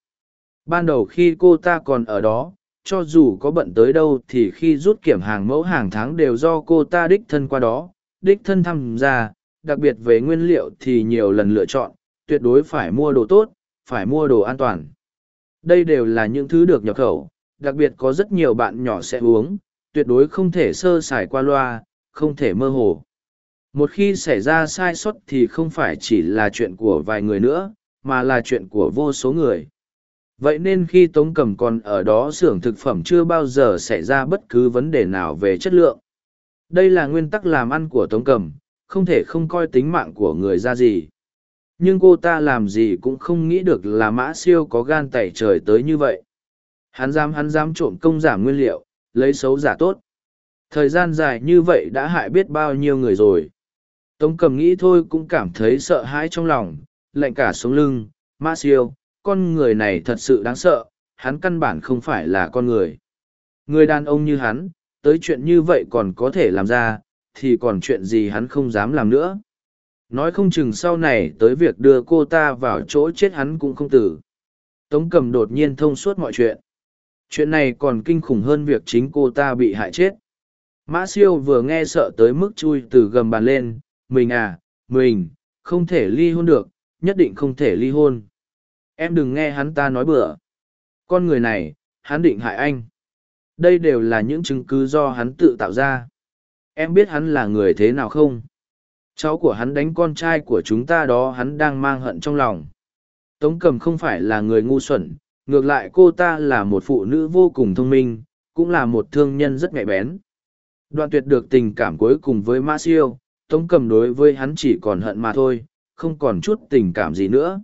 Ban đầu khi cô ta còn ở đó, cho dù có bận tới đâu thì khi rút kiểm hàng mẫu hàng tháng đều do cô ta đích thân qua đó, đích thân tham gia, đặc biệt về nguyên liệu thì nhiều lần lựa chọn, tuyệt đối phải mua đồ tốt, phải mua đồ an toàn. Đây đều là những thứ được nhập khẩu, đặc biệt có rất nhiều bạn nhỏ sẽ uống, tuyệt đối không thể sơ sài qua loa, không thể mơ hồ một khi xảy ra sai sót thì không phải chỉ là chuyện của vài người nữa, mà là chuyện của vô số người. Vậy nên khi tống cầm còn ở đó xưởng thực phẩm chưa bao giờ xảy ra bất cứ vấn đề nào về chất lượng. Đây là nguyên tắc làm ăn của tống cầm, không thể không coi tính mạng của người ra gì. Nhưng cô ta làm gì cũng không nghĩ được là mã siêu có gan tẩy trời tới như vậy. Hắn dám hắn dám trộm công giảm nguyên liệu, lấy xấu giả tốt. Thời gian dài như vậy đã hại biết bao nhiêu người rồi tống cầm nghĩ thôi cũng cảm thấy sợ hãi trong lòng lạnh cả sống lưng ma siêu con người này thật sự đáng sợ, hắn căn bản không phải là con người. Người đàn ông như hắn, tới chuyện như vậy còn có thể làm ra, thì còn chuyện gì hắn không dám làm nữa. Nói không chừng sau này tới việc đưa cô ta vào chỗ chết hắn cũng không tử. Tống cầm đột nhiên thông suốt mọi chuyện. Chuyện này còn kinh khủng hơn việc chính cô ta bị hại chết. Mã siêu vừa nghe sợ tới mức chui từ gầm bàn lên, mình à, mình, không thể ly hôn được, nhất định không thể ly hôn. Em đừng nghe hắn ta nói bừa. Con người này, hắn định hại anh. Đây đều là những chứng cứ do hắn tự tạo ra. Em biết hắn là người thế nào không? Cháu của hắn đánh con trai của chúng ta đó hắn đang mang hận trong lòng. Tống cầm không phải là người ngu xuẩn, ngược lại cô ta là một phụ nữ vô cùng thông minh, cũng là một thương nhân rất nhạy bén. Đoạn tuyệt được tình cảm cuối cùng với Mã Siêu, Tống cầm đối với hắn chỉ còn hận mà thôi, không còn chút tình cảm gì nữa.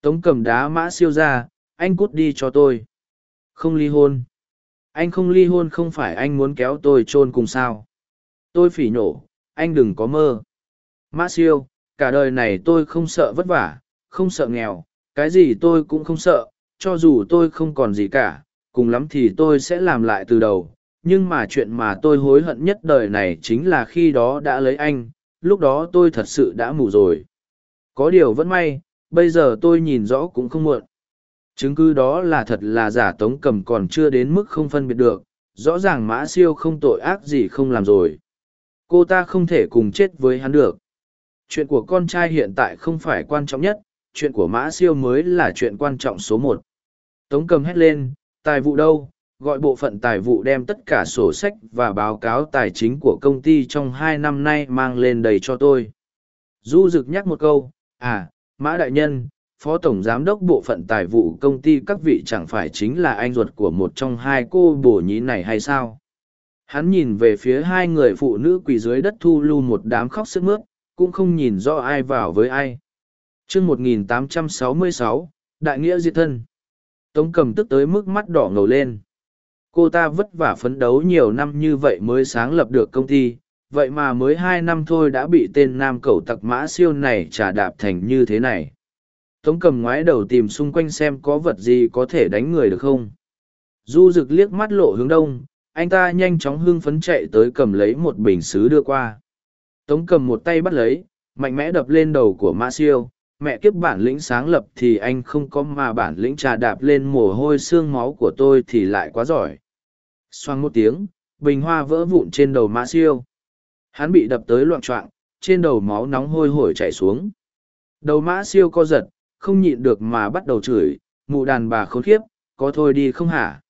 Tống cầm đá Mã Siêu ra, anh cút đi cho tôi. Không ly hôn. Anh không ly hôn không phải anh muốn kéo tôi chôn cùng sao. Tôi phỉ nhổ, anh đừng có mơ. Mã siêu, cả đời này tôi không sợ vất vả, không sợ nghèo, cái gì tôi cũng không sợ, cho dù tôi không còn gì cả, cùng lắm thì tôi sẽ làm lại từ đầu. Nhưng mà chuyện mà tôi hối hận nhất đời này chính là khi đó đã lấy anh, lúc đó tôi thật sự đã mù rồi. Có điều vẫn may, bây giờ tôi nhìn rõ cũng không muộn. Chứng cứ đó là thật là giả tống cầm còn chưa đến mức không phân biệt được, rõ ràng mã siêu không tội ác gì không làm rồi. Cô ta không thể cùng chết với hắn được chuyện của con trai hiện tại không phải quan trọng nhất chuyện của mã siêu mới là chuyện quan trọng số một tống cầm hét lên tài vụ đâu gọi bộ phận tài vụ đem tất cả sổ sách và báo cáo tài chính của công ty trong hai năm nay mang lên đầy cho tôi du rực nhắc một câu à mã đại nhân phó tổng giám đốc bộ phận tài vụ công ty các vị chẳng phải chính là anh ruột của một trong hai cô bổ nhí này hay sao hắn nhìn về phía hai người phụ nữ quỳ dưới đất thu lưu một đám khóc sức mướt cũng không nhìn rõ ai vào với ai. chương 1866, Đại Nghĩa Diệt Thân. Tống cầm tức tới mức mắt đỏ ngầu lên. Cô ta vất vả phấn đấu nhiều năm như vậy mới sáng lập được công ty, vậy mà mới hai năm thôi đã bị tên nam cẩu tặc mã siêu này trả đạp thành như thế này. Tống cầm ngoái đầu tìm xung quanh xem có vật gì có thể đánh người được không. Du rực liếc mắt lộ hướng đông, anh ta nhanh chóng hưng phấn chạy tới cầm lấy một bình xứ đưa qua. Tống cầm một tay bắt lấy, mạnh mẽ đập lên đầu của Mã Siêu, mẹ kiếp bản lĩnh sáng lập thì anh không có mà bản lĩnh trà đạp lên mồ hôi xương máu của tôi thì lại quá giỏi. Xoang một tiếng, bình hoa vỡ vụn trên đầu Mã Siêu. Hắn bị đập tới loạn choạng trên đầu máu nóng hôi hổi chảy xuống. Đầu Mã Siêu co giật, không nhịn được mà bắt đầu chửi, mụ đàn bà khốn khiếp, có thôi đi không hả?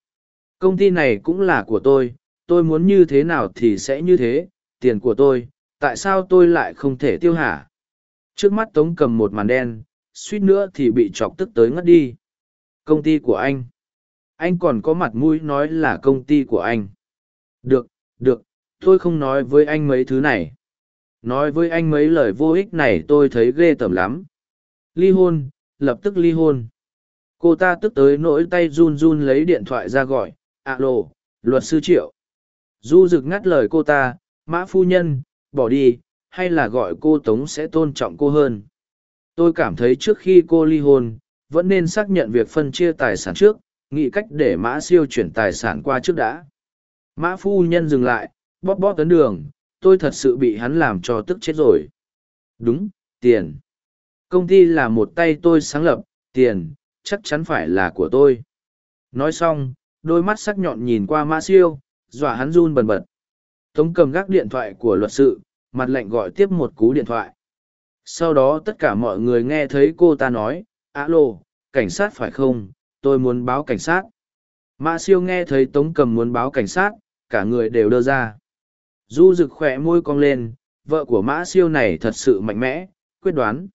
Công ty này cũng là của tôi, tôi muốn như thế nào thì sẽ như thế, tiền của tôi, tại sao tôi lại không thể tiêu hả trước mắt tống cầm một màn đen suýt nữa thì bị chọc tức tới ngất đi. Công ty của anh. Anh còn có mặt mũi nói là công ty của anh. Được được tôi không nói với anh mấy thứ này. Nói với anh mấy lời vô ích này tôi thấy ghê tởm lắm. Ly hôn lập tức ly hôn. Cô ta tức tới nỗi tay run run lấy điện thoại ra gọi alo luật sư triệu. Du rực ngắt lời cô ta mã phu nhân bỏ đi, hay là gọi cô Tống sẽ tôn trọng cô hơn. Tôi cảm thấy trước khi cô ly hôn, vẫn nên xác nhận việc phân chia tài sản trước, nghĩ cách để mã siêu chuyển tài sản qua trước đã. Mã phu nhân dừng lại, bóp bóp tấn đường, tôi thật sự bị hắn làm cho tức chết rồi. Đúng, tiền. Công ty là một tay tôi sáng lập, tiền, chắc chắn phải là của tôi. Nói xong, đôi mắt sắc nhọn nhìn qua mã siêu, dọa hắn run bần bật. Tống cầm gác điện thoại của luật sự, mặt lệnh gọi tiếp một cú điện thoại. Sau đó tất cả mọi người nghe thấy cô ta nói, alo, cảnh sát phải không, tôi muốn báo cảnh sát. Mã siêu nghe thấy Tống cầm muốn báo cảnh sát, cả người đều đơ ra. Du rực khỏe môi cong lên, vợ của mã siêu này thật sự mạnh mẽ, quyết đoán.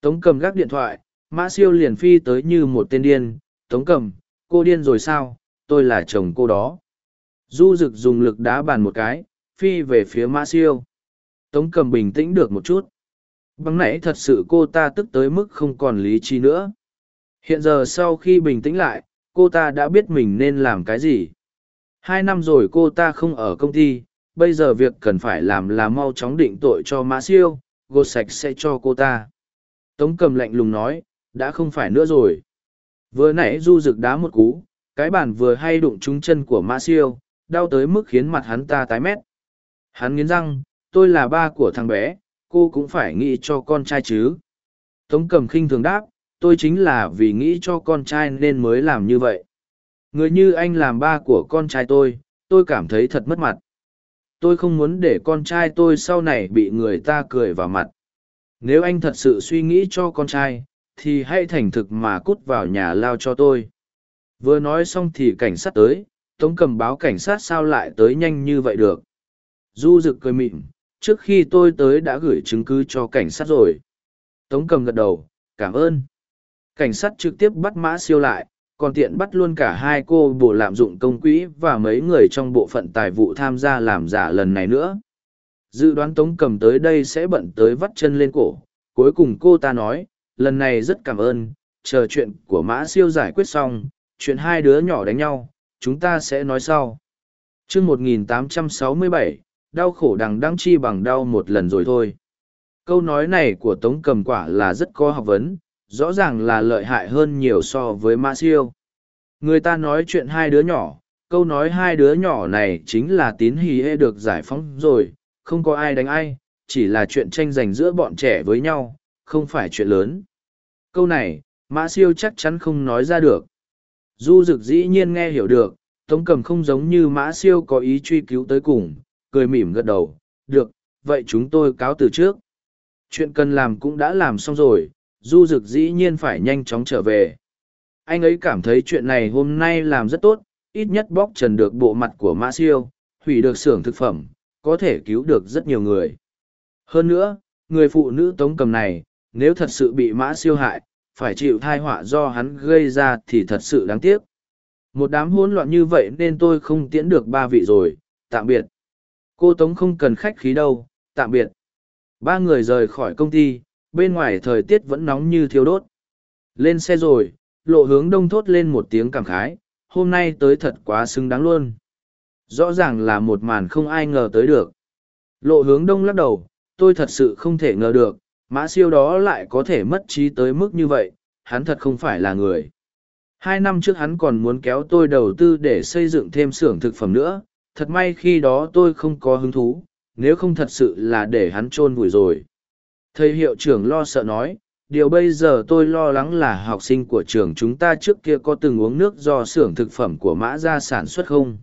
Tống cầm gác điện thoại, mã siêu liền phi tới như một tên điên. Tống cầm, cô điên rồi sao, tôi là chồng cô đó. Du rực dùng lực đá bàn một cái, phi về phía mã siêu. Tống cầm bình tĩnh được một chút. Bằng nãy thật sự cô ta tức tới mức không còn lý trí nữa. Hiện giờ sau khi bình tĩnh lại, cô ta đã biết mình nên làm cái gì. Hai năm rồi cô ta không ở công ty, bây giờ việc cần phải làm là mau chóng định tội cho mã siêu, gột sạch sẽ cho cô ta. Tống cầm lạnh lùng nói, đã không phải nữa rồi. Vừa nãy du rực đá một cú, cái bàn vừa hay đụng trúng chân của mã siêu, đau tới mức khiến mặt hắn ta tái mét. Hắn nghiến răng, tôi là ba của thằng bé, cô cũng phải nghĩ cho con trai chứ. Tống cầm khinh thường đáp, tôi chính là vì nghĩ cho con trai nên mới làm như vậy. Người như anh làm ba của con trai tôi, tôi cảm thấy thật mất mặt. Tôi không muốn để con trai tôi sau này bị người ta cười vào mặt. Nếu anh thật sự suy nghĩ cho con trai, thì hãy thành thực mà cút vào nhà lao cho tôi. Vừa nói xong thì cảnh sát tới, Tống cầm báo cảnh sát sao lại tới nhanh như vậy được. Du rực cười mịn, trước khi tôi tới đã gửi chứng cứ cho cảnh sát rồi. Tống cầm gật đầu, cảm ơn. Cảnh sát trực tiếp bắt mã siêu lại, còn tiện bắt luôn cả hai cô bộ lạm dụng công quỹ và mấy người trong bộ phận tài vụ tham gia làm giả lần này nữa. Dự đoán Tống cầm tới đây sẽ bận tới vắt chân lên cổ. Cuối cùng cô ta nói, lần này rất cảm ơn, chờ chuyện của mã siêu giải quyết xong, chuyện hai đứa nhỏ đánh nhau, chúng ta sẽ nói sau. chương 1867, đau khổ đằng đăng chi bằng đau một lần rồi thôi. Câu nói này của Tống cầm quả là rất có học vấn, rõ ràng là lợi hại hơn nhiều so với mã siêu. Người ta nói chuyện hai đứa nhỏ, câu nói hai đứa nhỏ này chính là tín hì hê được giải phóng rồi, không có ai đánh ai, chỉ là chuyện tranh giành giữa bọn trẻ với nhau, không phải chuyện lớn. Câu này, mã siêu chắc chắn không nói ra được. Du dực dĩ nhiên nghe hiểu được, Tống cầm không giống như mã siêu có ý truy cứu tới cùng, cười mỉm gật đầu, được, vậy chúng tôi cáo từ trước. Chuyện cần làm cũng đã làm xong rồi, du dực dĩ nhiên phải nhanh chóng trở về. Anh ấy cảm thấy chuyện này hôm nay làm rất tốt, ít nhất bóc trần được bộ mặt của mã siêu, hủy được xưởng thực phẩm, có thể cứu được rất nhiều người. Hơn nữa, người phụ nữ tống cầm này, nếu thật sự bị mã siêu hại, phải chịu thai họa do hắn gây ra thì thật sự đáng tiếc. Một đám hỗn loạn như vậy nên tôi không tiễn được ba vị rồi, tạm biệt. Cô Tống không cần khách khí đâu, tạm biệt. Ba người rời khỏi công ty, bên ngoài thời tiết vẫn nóng như thiêu đốt. Lên xe rồi, lộ hướng đông thốt lên một tiếng cảm khái, hôm nay tới thật quá xứng đáng luôn. Rõ ràng là một màn không ai ngờ tới được. Lộ hướng đông lắc đầu, tôi thật sự không thể ngờ được, mã siêu đó lại có thể mất trí tới mức như vậy, hắn thật không phải là người. Hai năm trước hắn còn muốn kéo tôi đầu tư để xây dựng thêm xưởng thực phẩm nữa, thật may khi đó tôi không có hứng thú, nếu không thật sự là để hắn chôn vùi rồi. Thầy hiệu trưởng lo sợ nói, điều bây giờ tôi lo lắng là học sinh của trường chúng ta trước kia có từng uống nước do xưởng thực phẩm của mã ra sản xuất không.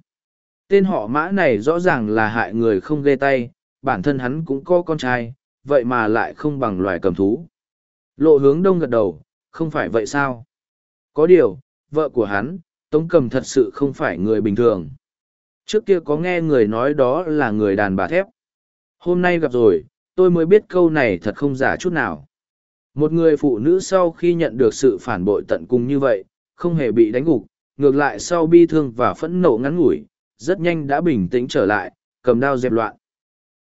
Tên họ mã này rõ ràng là hại người không ghê tay, bản thân hắn cũng có con trai, vậy mà lại không bằng loài cầm thú. Lộ hướng đông gật đầu, không phải vậy sao? Có điều, vợ của hắn, Tống Cầm thật sự không phải người bình thường. Trước kia có nghe người nói đó là người đàn bà thép. Hôm nay gặp rồi, tôi mới biết câu này thật không giả chút nào. Một người phụ nữ sau khi nhận được sự phản bội tận cùng như vậy, không hề bị đánh gục, ngược lại sau bi thương và phẫn nộ ngắn ngủi, rất nhanh đã bình tĩnh trở lại, cầm đao dẹp loạn.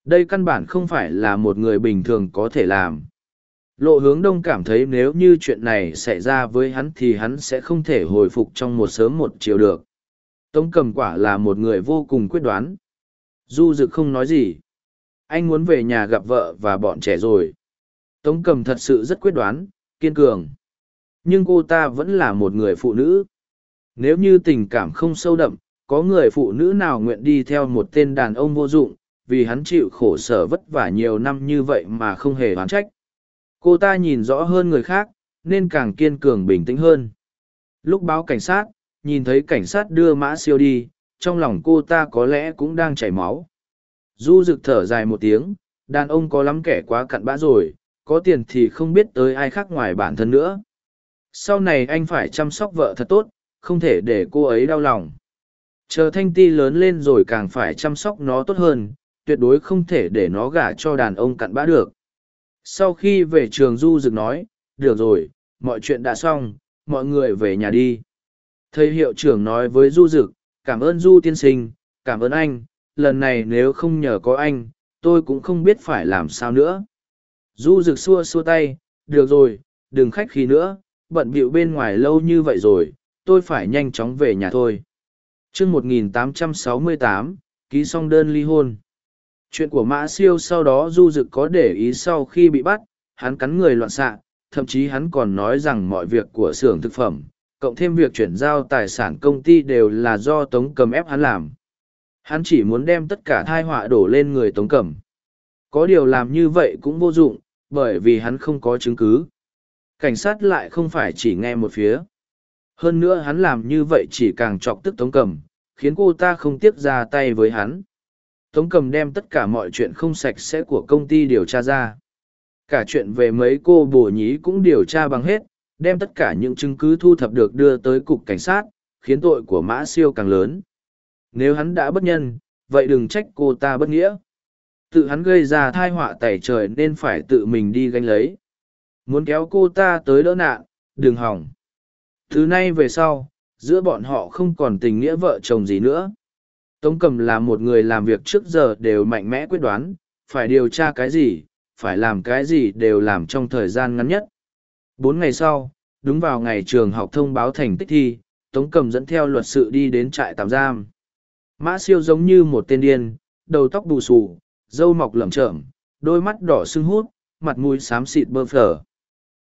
Đây căn bản không phải là một người bình thường có thể làm. Lộ hướng đông cảm thấy nếu như chuyện này xảy ra với hắn thì hắn sẽ không thể hồi phục trong một sớm một chiều được. Tống cầm quả là một người vô cùng quyết đoán. Du dực không nói gì. Anh muốn về nhà gặp vợ và bọn trẻ rồi. Tống cầm thật sự rất quyết đoán, kiên cường. Nhưng cô ta vẫn là một người phụ nữ. Nếu như tình cảm không sâu đậm, có người phụ nữ nào nguyện đi theo một tên đàn ông vô dụng, vì hắn chịu khổ sở vất vả nhiều năm như vậy mà không hề oán trách. Cô ta nhìn rõ hơn người khác, nên càng kiên cường bình tĩnh hơn. Lúc báo cảnh sát, nhìn thấy cảnh sát đưa mã siêu đi, trong lòng cô ta có lẽ cũng đang chảy máu. Du rực thở dài một tiếng, đàn ông có lắm kẻ quá cặn bã rồi, có tiền thì không biết tới ai khác ngoài bản thân nữa. Sau này anh phải chăm sóc vợ thật tốt, không thể để cô ấy đau lòng. Chờ thanh ti lớn lên rồi càng phải chăm sóc nó tốt hơn, tuyệt đối không thể để nó gả cho đàn ông cặn bã được. Sau khi về trường Du Dực nói, được rồi, mọi chuyện đã xong, mọi người về nhà đi. Thầy hiệu trưởng nói với Du Dực, cảm ơn Du tiên sinh, cảm ơn anh, lần này nếu không nhờ có anh, tôi cũng không biết phải làm sao nữa. Du Dực xua xua tay, được rồi, đừng khách khí nữa, bận bịu bên ngoài lâu như vậy rồi, tôi phải nhanh chóng về nhà thôi. chương 1868, ký xong đơn ly hôn. Chuyện của Mã Siêu sau đó Du Dực có để ý sau khi bị bắt, hắn cắn người loạn xạ, thậm chí hắn còn nói rằng mọi việc của xưởng thực phẩm, cộng thêm việc chuyển giao tài sản công ty đều là do tống cầm ép hắn làm. Hắn chỉ muốn đem tất cả thai họa đổ lên người tống cầm. Có điều làm như vậy cũng vô dụng, bởi vì hắn không có chứng cứ. Cảnh sát lại không phải chỉ nghe một phía. Hơn nữa hắn làm như vậy chỉ càng chọc tức tống cầm, khiến cô ta không tiếc ra tay với hắn. Tống cầm đem tất cả mọi chuyện không sạch sẽ của công ty điều tra ra. Cả chuyện về mấy cô bồ nhí cũng điều tra bằng hết đem tất cả những chứng cứ thu thập được đưa tới cục cảnh sát, khiến tội của mã siêu càng lớn. Nếu hắn đã bất nhân, vậy đừng trách cô ta bất nghĩa. Tự hắn gây ra thai họa tẩy trời nên phải tự mình đi gánh lấy. Muốn kéo cô ta tới đỡ nạn, đừng hỏng. Thứ nay về sau, giữa bọn họ không còn tình nghĩa vợ chồng gì nữa. Tống cầm là một người làm việc trước giờ đều mạnh mẽ quyết đoán, phải điều tra cái gì, phải làm cái gì đều làm trong thời gian ngắn nhất bốn ngày sau, đúng vào ngày trường học thông báo thành tích thi, tống cầm dẫn theo luật sự đi đến trại tạm giam. Mã siêu giống như một tên điên, đầu tóc bù xù, râu mọc lởm chởm, đôi mắt đỏ sưng hút, mặt mũi xám xịt bơ phờ.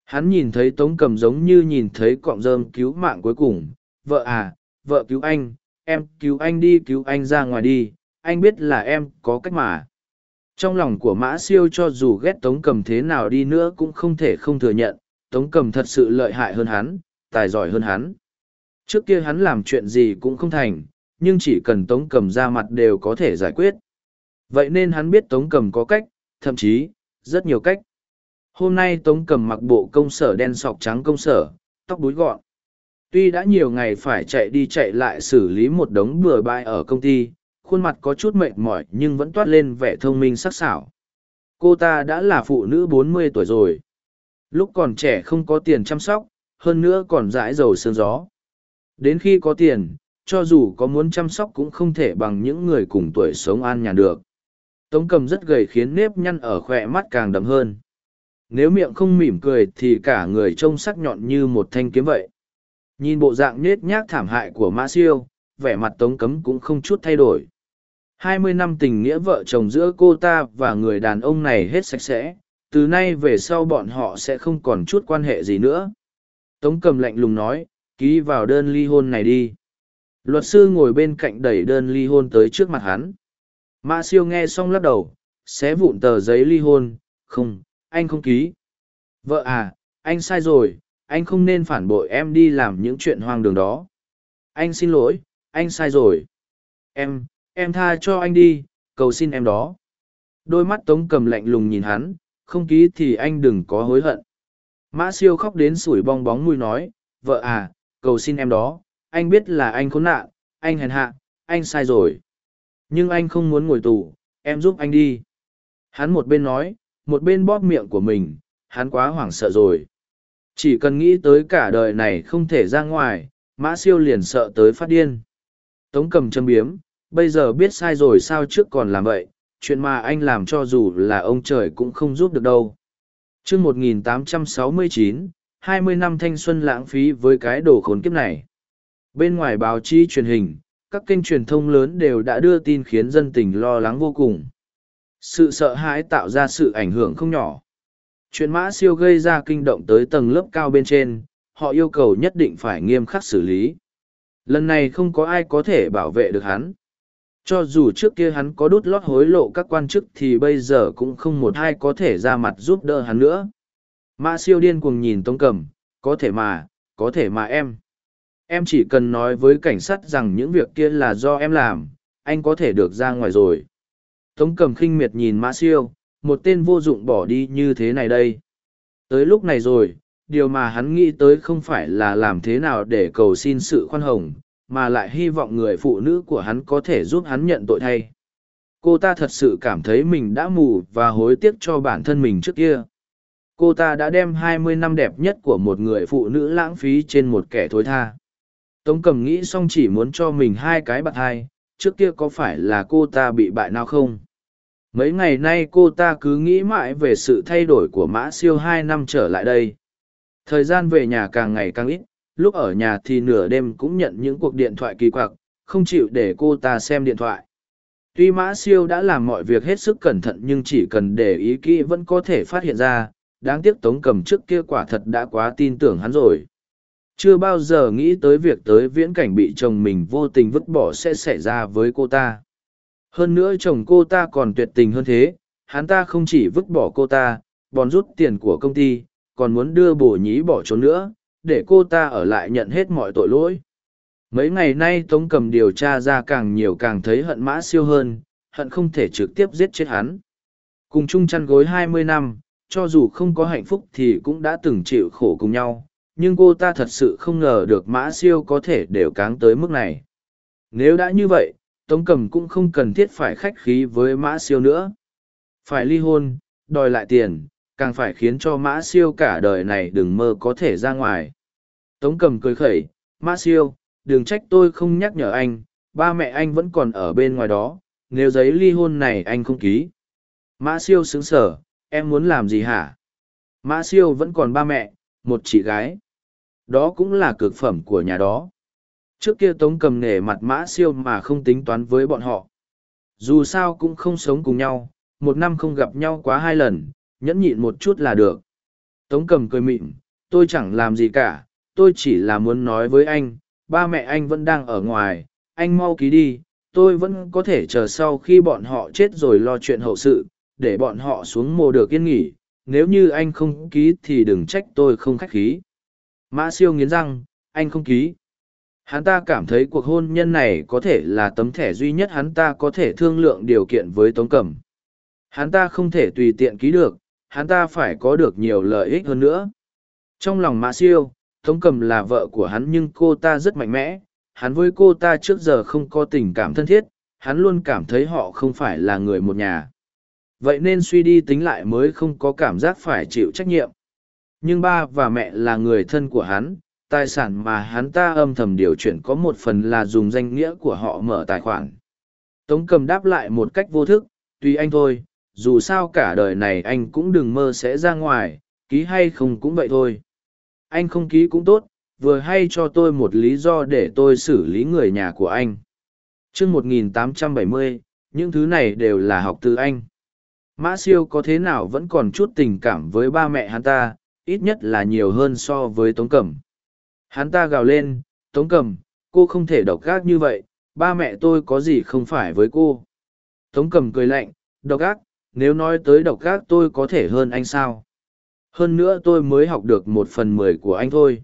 Hắn nhìn thấy tống cầm giống như nhìn thấy cọng rơm cứu mạng cuối cùng. Vợ à vợ cứu anh, em cứu anh đi, cứu anh ra ngoài đi, anh biết là em có cách mà. Trong lòng của mã siêu cho dù ghét tống cầm thế nào đi nữa cũng không thể không thừa nhận tống cầm thật sự lợi hại hơn hắn, tài giỏi hơn hắn. Trước kia hắn làm chuyện gì cũng không thành, nhưng chỉ cần tống cầm ra mặt đều có thể giải quyết. Vậy nên hắn biết tống cầm có cách, thậm chí, rất nhiều cách. Hôm nay tống cầm mặc bộ công sở đen sọc trắng công sở, tóc búi gọn. Tuy đã nhiều ngày phải chạy đi chạy lại xử lý một đống bừa bãi ở công ty, khuôn mặt có chút mệt mỏi nhưng vẫn toát lên vẻ thông minh sắc sảo. Cô ta đã là phụ nữ bốn mươi tuổi rồi lúc còn trẻ không có tiền chăm sóc, hơn nữa còn dãi dầu sương gió. Đến khi có tiền, cho dù có muốn chăm sóc cũng không thể bằng những người cùng tuổi sống an nhàn được. Tống cầm rất gầy khiến nếp nhăn ở khoe mắt càng đậm hơn. Nếu miệng không mỉm cười thì cả người trông sắc nhọn như một thanh kiếm vậy. Nhìn bộ dạng nết nhác thảm hại của mã siêu, vẻ mặt tống cấm cũng không chút thay đổi. Hai mươi năm tình nghĩa vợ chồng giữa cô ta và người đàn ông này hết sạch sẽ từ nay về sau bọn họ sẽ không còn chút quan hệ gì nữa. Tống cầm lạnh lùng nói, ký vào đơn ly hôn này đi. Luật sư ngồi bên cạnh đẩy đơn ly hôn tới trước mặt hắn. Mã siêu nghe xong lắc đầu, xé vụn tờ giấy ly hôn, không, anh không ký. Vợ à anh sai rồi, anh không nên phản bội em đi làm những chuyện hoang đường đó. Anh xin lỗi, anh sai rồi. Em em tha cho anh đi, cầu xin em đó. Đôi mắt tống cầm lạnh lùng nhìn hắn không ký thì anh đừng có hối hận. Mã siêu khóc đến sủi bong bóng mùi nói, vợ à cầu xin em đó, anh biết là anh khốn nạn, anh hèn hạ, anh sai rồi. Nhưng anh không muốn ngồi tù, em giúp anh đi. Hắn một bên nói, một bên bóp miệng của mình, hắn quá hoảng sợ rồi. Chỉ cần nghĩ tới cả đời này không thể ra ngoài, mã siêu liền sợ tới phát điên. Tống cầm châm biếm, bây giờ biết sai rồi sao trước còn làm vậy chuyện mà anh làm cho dù là ông trời cũng không giúp được đâu. Trước 1869, 20 năm thanh xuân lãng phí với cái đồ khốn kiếp này. Bên ngoài báo chí truyền hình các kênh truyền thông lớn đều đã đưa tin khiến dân tình lo lắng vô cùng. Sự sợ hãi tạo ra sự ảnh hưởng không nhỏ. Chuyện mã siêu gây ra kinh động tới tầng lớp cao bên trên họ yêu cầu nhất định phải nghiêm khắc xử lý. Lần này không có ai có thể bảo vệ được hắn cho dù trước kia hắn có đút lót hối lộ các quan chức thì bây giờ cũng không một ai có thể ra mặt giúp đỡ hắn nữa. Mã siêu điên cuồng nhìn tống cầm có thể mà, có thể mà em. Em chỉ cần nói với cảnh sát rằng những việc kia là do em làm, anh có thể được ra ngoài rồi. Tống cầm khinh miệt nhìn mã siêu, một tên vô dụng bỏ đi như thế này đây. Tới lúc này rồi, điều mà hắn nghĩ tới không phải là làm thế nào để cầu xin sự khoan hồng mà lại hy vọng người phụ nữ của hắn có thể giúp hắn nhận tội thay. Cô ta thật sự cảm thấy mình đã mù và hối tiếc cho bản thân mình trước kia. Cô ta đã đem hai mươi năm đẹp nhất của một người phụ nữ lãng phí trên một kẻ thối tha. Tống cầm nghĩ xong chỉ muốn cho mình hai cái bạc hai, trước kia có phải là cô ta bị bại nào không? Mấy ngày nay cô ta cứ nghĩ mãi về sự thay đổi của mã siêu hai năm trở lại đây. Thời gian về nhà càng ngày càng ít lúc ở nhà thì nửa đêm cũng nhận những cuộc điện thoại kỳ quặc, không chịu để cô ta xem điện thoại. Tuy mã siêu đã làm mọi việc hết sức cẩn thận nhưng chỉ cần để ý kỹ vẫn có thể phát hiện ra, đáng tiếc tống cầm trước kia quả thật đã quá tin tưởng hắn rồi. Chưa bao giờ nghĩ tới việc tới viễn cảnh bị chồng mình vô tình vứt bỏ sẽ xảy ra với cô ta. Hơn nữa chồng cô ta còn tuyệt tình hơn thế, hắn ta không chỉ vứt bỏ cô ta, bòn rút tiền của công ty, còn muốn đưa bổ nhí bỏ trốn nữa để cô ta ở lại nhận hết mọi tội lỗi. Mấy ngày nay tống cầm điều tra ra càng nhiều càng thấy hận mã siêu hơn, hận không thể trực tiếp giết chết hắn. Cùng chung chăn gối hai mươi năm, cho dù không có hạnh phúc thì cũng đã từng chịu khổ cùng nhau, nhưng cô ta thật sự không ngờ được mã siêu có thể đều cáng tới mức này. Nếu đã như vậy, tống cầm cũng không cần thiết phải khách khí với mã siêu nữa. Phải ly hôn, đòi lại tiền càng phải khiến cho mã siêu cả đời này đừng mơ có thể ra ngoài. Tống cầm cười khẩy, mã siêu, đừng trách tôi không nhắc nhở anh, ba mẹ anh vẫn còn ở bên ngoài đó, nếu giấy ly hôn này anh không ký. Mã siêu sững sở em muốn làm gì hả? Mã siêu vẫn còn ba mẹ, một chị gái. Đó cũng là cực phẩm của nhà đó. Trước kia tống cầm nể mặt mã siêu mà không tính toán với bọn họ. Dù sao cũng không sống cùng nhau, một năm không gặp nhau quá hai lần nhẫn nhịn một chút là được. Tống cầm cười mịn tôi chẳng làm gì cả, tôi chỉ là muốn nói với anh, ba mẹ anh vẫn đang ở ngoài, anh mau ký đi, tôi vẫn có thể chờ sau khi bọn họ chết rồi lo chuyện hậu sự, để bọn họ xuống mồ được yên nghỉ, nếu như anh không ký thì đừng trách tôi không khách khí. Mã siêu nghiến răng, anh không ký. Hắn ta cảm thấy cuộc hôn nhân này có thể là tấm thẻ duy nhất hắn ta có thể thương lượng điều kiện với tống cẩm hắn ta không thể tùy tiện ký được hắn ta phải có được nhiều lợi ích hơn nữa. Trong lòng mã siêu, tống cầm là vợ của hắn nhưng cô ta rất mạnh mẽ. Hắn với cô ta trước giờ không có tình cảm thân thiết, hắn luôn cảm thấy họ không phải là người một nhà. Vậy nên suy đi tính lại mới không có cảm giác phải chịu trách nhiệm. Nhưng ba và mẹ là người thân của hắn, tài sản mà hắn ta âm thầm điều chuyển có một phần là dùng danh nghĩa của họ mở tài khoản. Tống cầm đáp lại một cách vô thức tùy anh thôi dù sao cả đời này anh cũng đừng mơ sẽ ra ngoài ký hay không cũng vậy thôi. Anh không ký cũng tốt vừa hay cho tôi một lý do để tôi xử lý người nhà của anh. Chương 1870, những thứ này đều là học từ anh. Mã siêu có thế nào vẫn còn chút tình cảm với ba mẹ hắn ta ít nhất là nhiều hơn so với tống cẩm. Hắn ta gào lên tống cẩm cô không thể độc gác như vậy ba mẹ tôi có gì không phải với cô? Tống cẩm cười lạnh độc ác nếu nói tới độc gác tôi có thể hơn anh sao? Hơn nữa tôi mới học được một phần mười của anh thôi.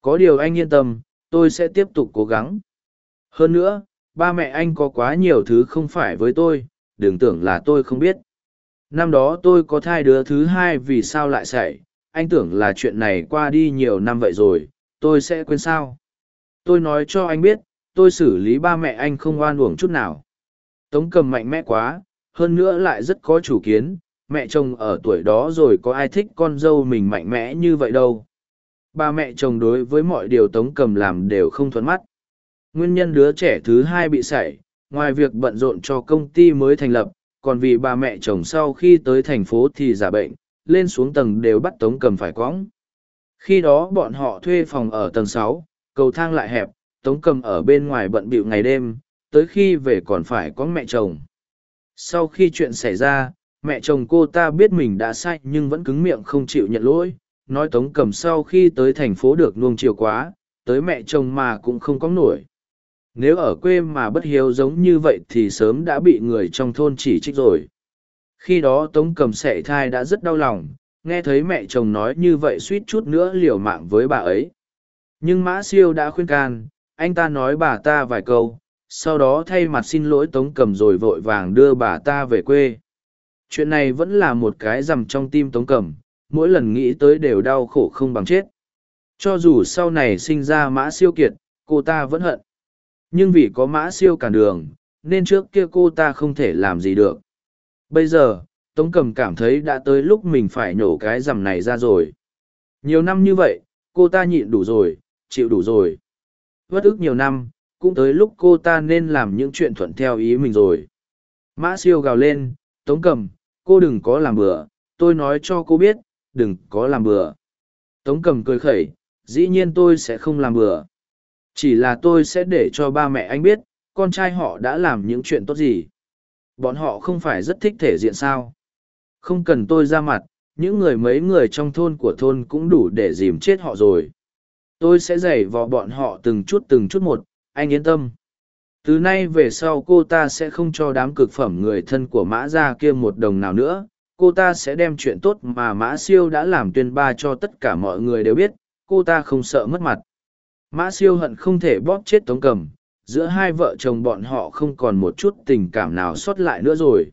Có điều anh yên tâm, tôi sẽ tiếp tục cố gắng. Hơn nữa, ba mẹ anh có quá nhiều thứ không phải với tôi, đừng tưởng là tôi không biết. Năm đó tôi có thai đứa thứ hai vì sao lại xảy anh tưởng là chuyện này qua đi nhiều năm vậy rồi, tôi sẽ quên sao? Tôi nói cho anh biết, tôi xử lý ba mẹ anh không oan uổng chút nào. Tống cầm mạnh mẽ quá hơn nữa lại rất có chủ kiến, mẹ chồng ở tuổi đó rồi có ai thích con dâu mình mạnh mẽ như vậy đâu. Ba mẹ chồng đối với mọi điều tống cầm làm đều không thuận mắt. Nguyên nhân đứa trẻ thứ hai bị sảy, ngoài việc bận rộn cho công ty mới thành lập, còn vì bà mẹ chồng sau khi tới thành phố thì giả bệnh, lên xuống tầng đều bắt tống cầm phải quõng. Khi đó bọn họ thuê phòng ở tầng sáu, cầu thang lại hẹp, tống cầm ở bên ngoài bận bịu ngày đêm, tới khi về còn phải có mẹ chồng sau khi chuyện xảy ra, mẹ chồng cô ta biết mình đã sai nhưng vẫn cứng miệng không chịu nhận lỗi, nói tống cầm sau khi tới thành phố được nuông chiều quá, tới mẹ chồng mà cũng không có nổi. Nếu ở quê mà bất hiếu giống như vậy thì sớm đã bị người trong thôn chỉ trích rồi. Khi đó tống cầm sẻ thai đã rất đau lòng, nghe thấy mẹ chồng nói như vậy suýt chút nữa liều mạng với bà ấy. Nhưng mã siêu đã khuyên can, anh ta nói bà ta vài câu sau đó thay mặt xin lỗi tống cầm rồi vội vàng đưa bà ta về quê. Chuyện này vẫn là một cái rằm trong tim tống cầm, mỗi lần nghĩ tới đều đau khổ không bằng chết. Cho dù sau này sinh ra mã siêu kiệt, cô ta vẫn hận. Nhưng vì có mã siêu cản đường, nên trước kia cô ta không thể làm gì được. Bây giờ, tống cầm cảm thấy đã tới lúc mình phải nhổ cái rằm này ra rồi. Nhiều năm như vậy, cô ta nhịn đủ rồi, chịu đủ rồi. Vất ức nhiều năm cũng tới lúc cô ta nên làm những chuyện thuận theo ý mình rồi. Mã siêu gào lên, tống cầm cô đừng có làm bừa, tôi nói cho cô biết, đừng có làm bừa. Tống cầm cười khẩy, dĩ nhiên tôi sẽ không làm bừa. Chỉ là tôi sẽ để cho ba mẹ anh biết, con trai họ đã làm những chuyện tốt gì. Bọn họ không phải rất thích thể diện sao? Không cần tôi ra mặt, những người mấy người trong thôn của thôn cũng đủ để dìm chết họ rồi. Tôi sẽ giày vò bọn họ từng chút từng chút một anh yên tâm. Từ nay về sau cô ta sẽ không cho đám cực phẩm người thân của mã gia kia một đồng nào nữa. Cô ta sẽ đem chuyện tốt mà mã siêu đã làm tuyên ba cho tất cả mọi người đều biết. Cô ta không sợ mất mặt. Mã siêu hận không thể bóp chết tống cầm. Giữa hai vợ chồng bọn họ không còn một chút tình cảm nào sót lại nữa rồi.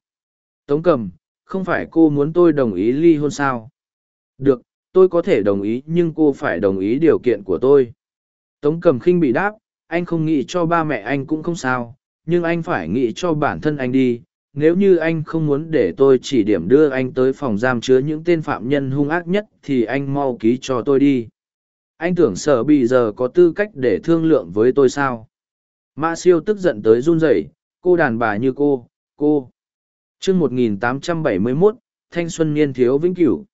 Tống cầm, không phải cô muốn tôi đồng ý ly hôn sao? Được, tôi có thể đồng ý nhưng cô phải đồng ý điều kiện của tôi. Tống cầm khinh bị đáp anh không nghĩ cho ba mẹ anh cũng không sao, nhưng anh phải nghĩ cho bản thân anh đi. Nếu như anh không muốn để tôi chỉ điểm đưa anh tới phòng giam chứa những tên phạm nhân hung ác nhất, thì anh mau ký cho tôi đi. Anh tưởng sở bị giờ có tư cách để thương lượng với tôi sao? Mã siêu tức giận tới run rẩy, cô đàn bà như cô cô. Chương một nghìn tám trăm bảy mươi mốt, thanh xuân niên thiếu vĩnh cửu.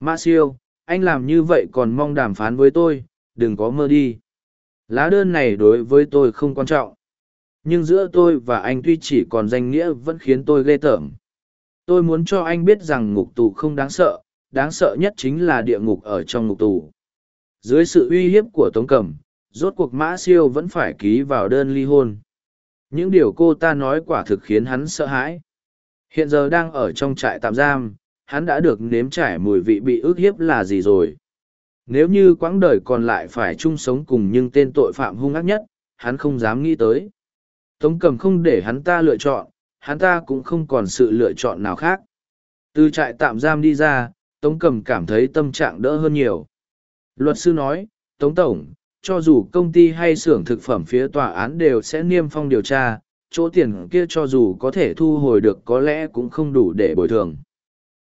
Mã siêu, anh làm như vậy còn mong đàm phán với tôi, đừng có mơ đi lá đơn này đối với tôi không quan trọng. Nhưng giữa tôi và anh tuy chỉ còn danh nghĩa vẫn khiến tôi ghê tởm. Tôi muốn cho anh biết rằng ngục tù không đáng sợ đáng sợ nhất chính là địa ngục ở trong ngục tù. Dưới sự uy hiếp của tống cẩm, rốt cuộc mã siêu vẫn phải ký vào đơn ly hôn. Những điều cô ta nói quả thực khiến hắn sợ hãi. Hiện giờ đang ở trong trại tạm giam, hắn đã được nếm trải mùi vị bị ức hiếp là gì rồi? Nếu như quãng đời còn lại phải chung sống cùng những tên tội phạm hung ác nhất, hắn không dám nghĩ tới. Tống cầm không để hắn ta lựa chọn, hắn ta cũng không còn sự lựa chọn nào khác. Từ trại tạm giam đi ra, tống cầm cảm thấy tâm trạng đỡ hơn nhiều. Luật sư nói, tống tổng, cho dù công ty hay xưởng thực phẩm phía tòa án đều sẽ niêm phong điều tra, chỗ tiền kia cho dù có thể thu hồi được có lẽ cũng không đủ để bồi thường.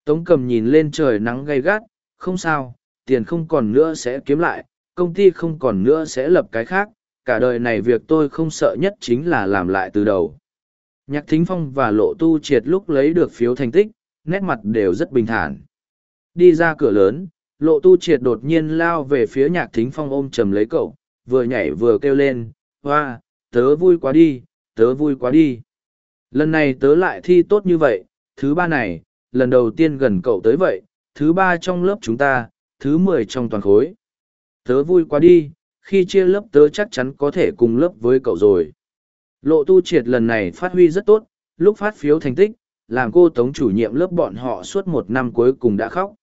Tống cầm nhìn lên trời nắng gay gắt, không sao tiền không còn nữa sẽ kiếm lại, công ty không còn nữa sẽ lập cái khác, cả đời này việc tôi không sợ nhất chính là làm lại từ đầu. Nhạc thính phong và lộ tu triệt lúc lấy được phiếu thành tích, nét mặt đều rất bình thản. Đi ra cửa lớn, lộ tu triệt đột nhiên lao về phía nhạc thính phong ôm chầm lấy cậu, vừa nhảy vừa kêu lên, hoa, tớ vui quá đi, tớ vui quá đi. Lần này tớ lại thi tốt như vậy, thứ ba này, lần đầu tiên gần cậu tới vậy, thứ ba trong lớp chúng ta thứ mười trong toàn khối. Tớ vui quá đi, khi chia lớp tớ chắc chắn có thể cùng lớp với cậu rồi. Lộ tu triệt lần này phát huy rất tốt, lúc phát phiếu thành tích, làm cô tống chủ nhiệm lớp bọn họ suốt một năm cuối cùng đã khóc.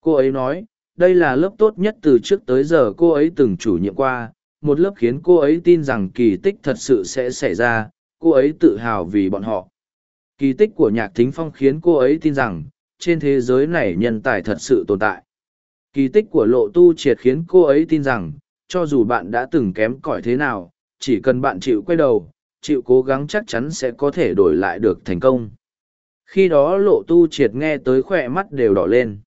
Cô ấy nói, đây là lớp tốt nhất từ trước tới giờ cô ấy từng chủ nhiệm qua, một lớp khiến cô ấy tin rằng kỳ tích thật sự sẽ xảy ra, cô ấy tự hào vì bọn họ. Kỳ tích của nhạc thính phong khiến cô ấy tin rằng, trên thế giới này nhân tài thật sự tồn tại kỳ tích của lộ tu triệt khiến cô ấy tin rằng, cho dù bạn đã từng kém cỏi thế nào, chỉ cần bạn chịu quay đầu, chịu cố gắng chắc chắn sẽ có thể đổi lại được thành công. Khi đó lộ tu triệt nghe tới khoe mắt đều đỏ lên.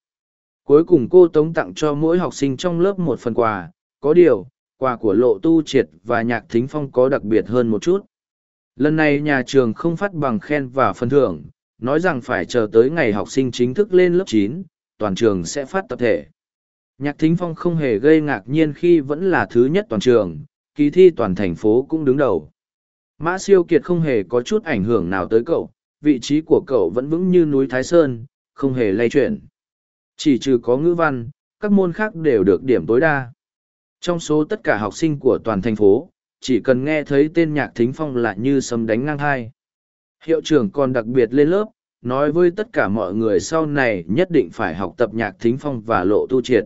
Cuối cùng cô tống tặng cho mỗi học sinh trong lớp một phần quà. Có điều, quà của lộ tu triệt và nhạc thính phong có đặc biệt hơn một chút. Lần này nhà trường không phát bằng khen và phần thưởng, nói rằng phải chờ tới ngày học sinh chính thức lên lớp chín, toàn trường sẽ phát tập thể nhạc thính phong không hề gây ngạc nhiên khi vẫn là thứ nhất toàn trường, kỳ thi toàn thành phố cũng đứng đầu. Mã siêu kiệt không hề có chút ảnh hưởng nào tới cậu, vị trí của cậu vẫn vững như núi thái sơn, không hề lay chuyển. Chỉ trừ có ngữ văn, các môn khác đều được điểm tối đa. Trong số tất cả học sinh của toàn thành phố, chỉ cần nghe thấy tên nhạc thính phong là như sấm đánh ngang hai hiệu trưởng còn đặc biệt lên lớp, nói với tất cả mọi người sau này nhất định phải học tập nhạc thính phong và lộ tu triệt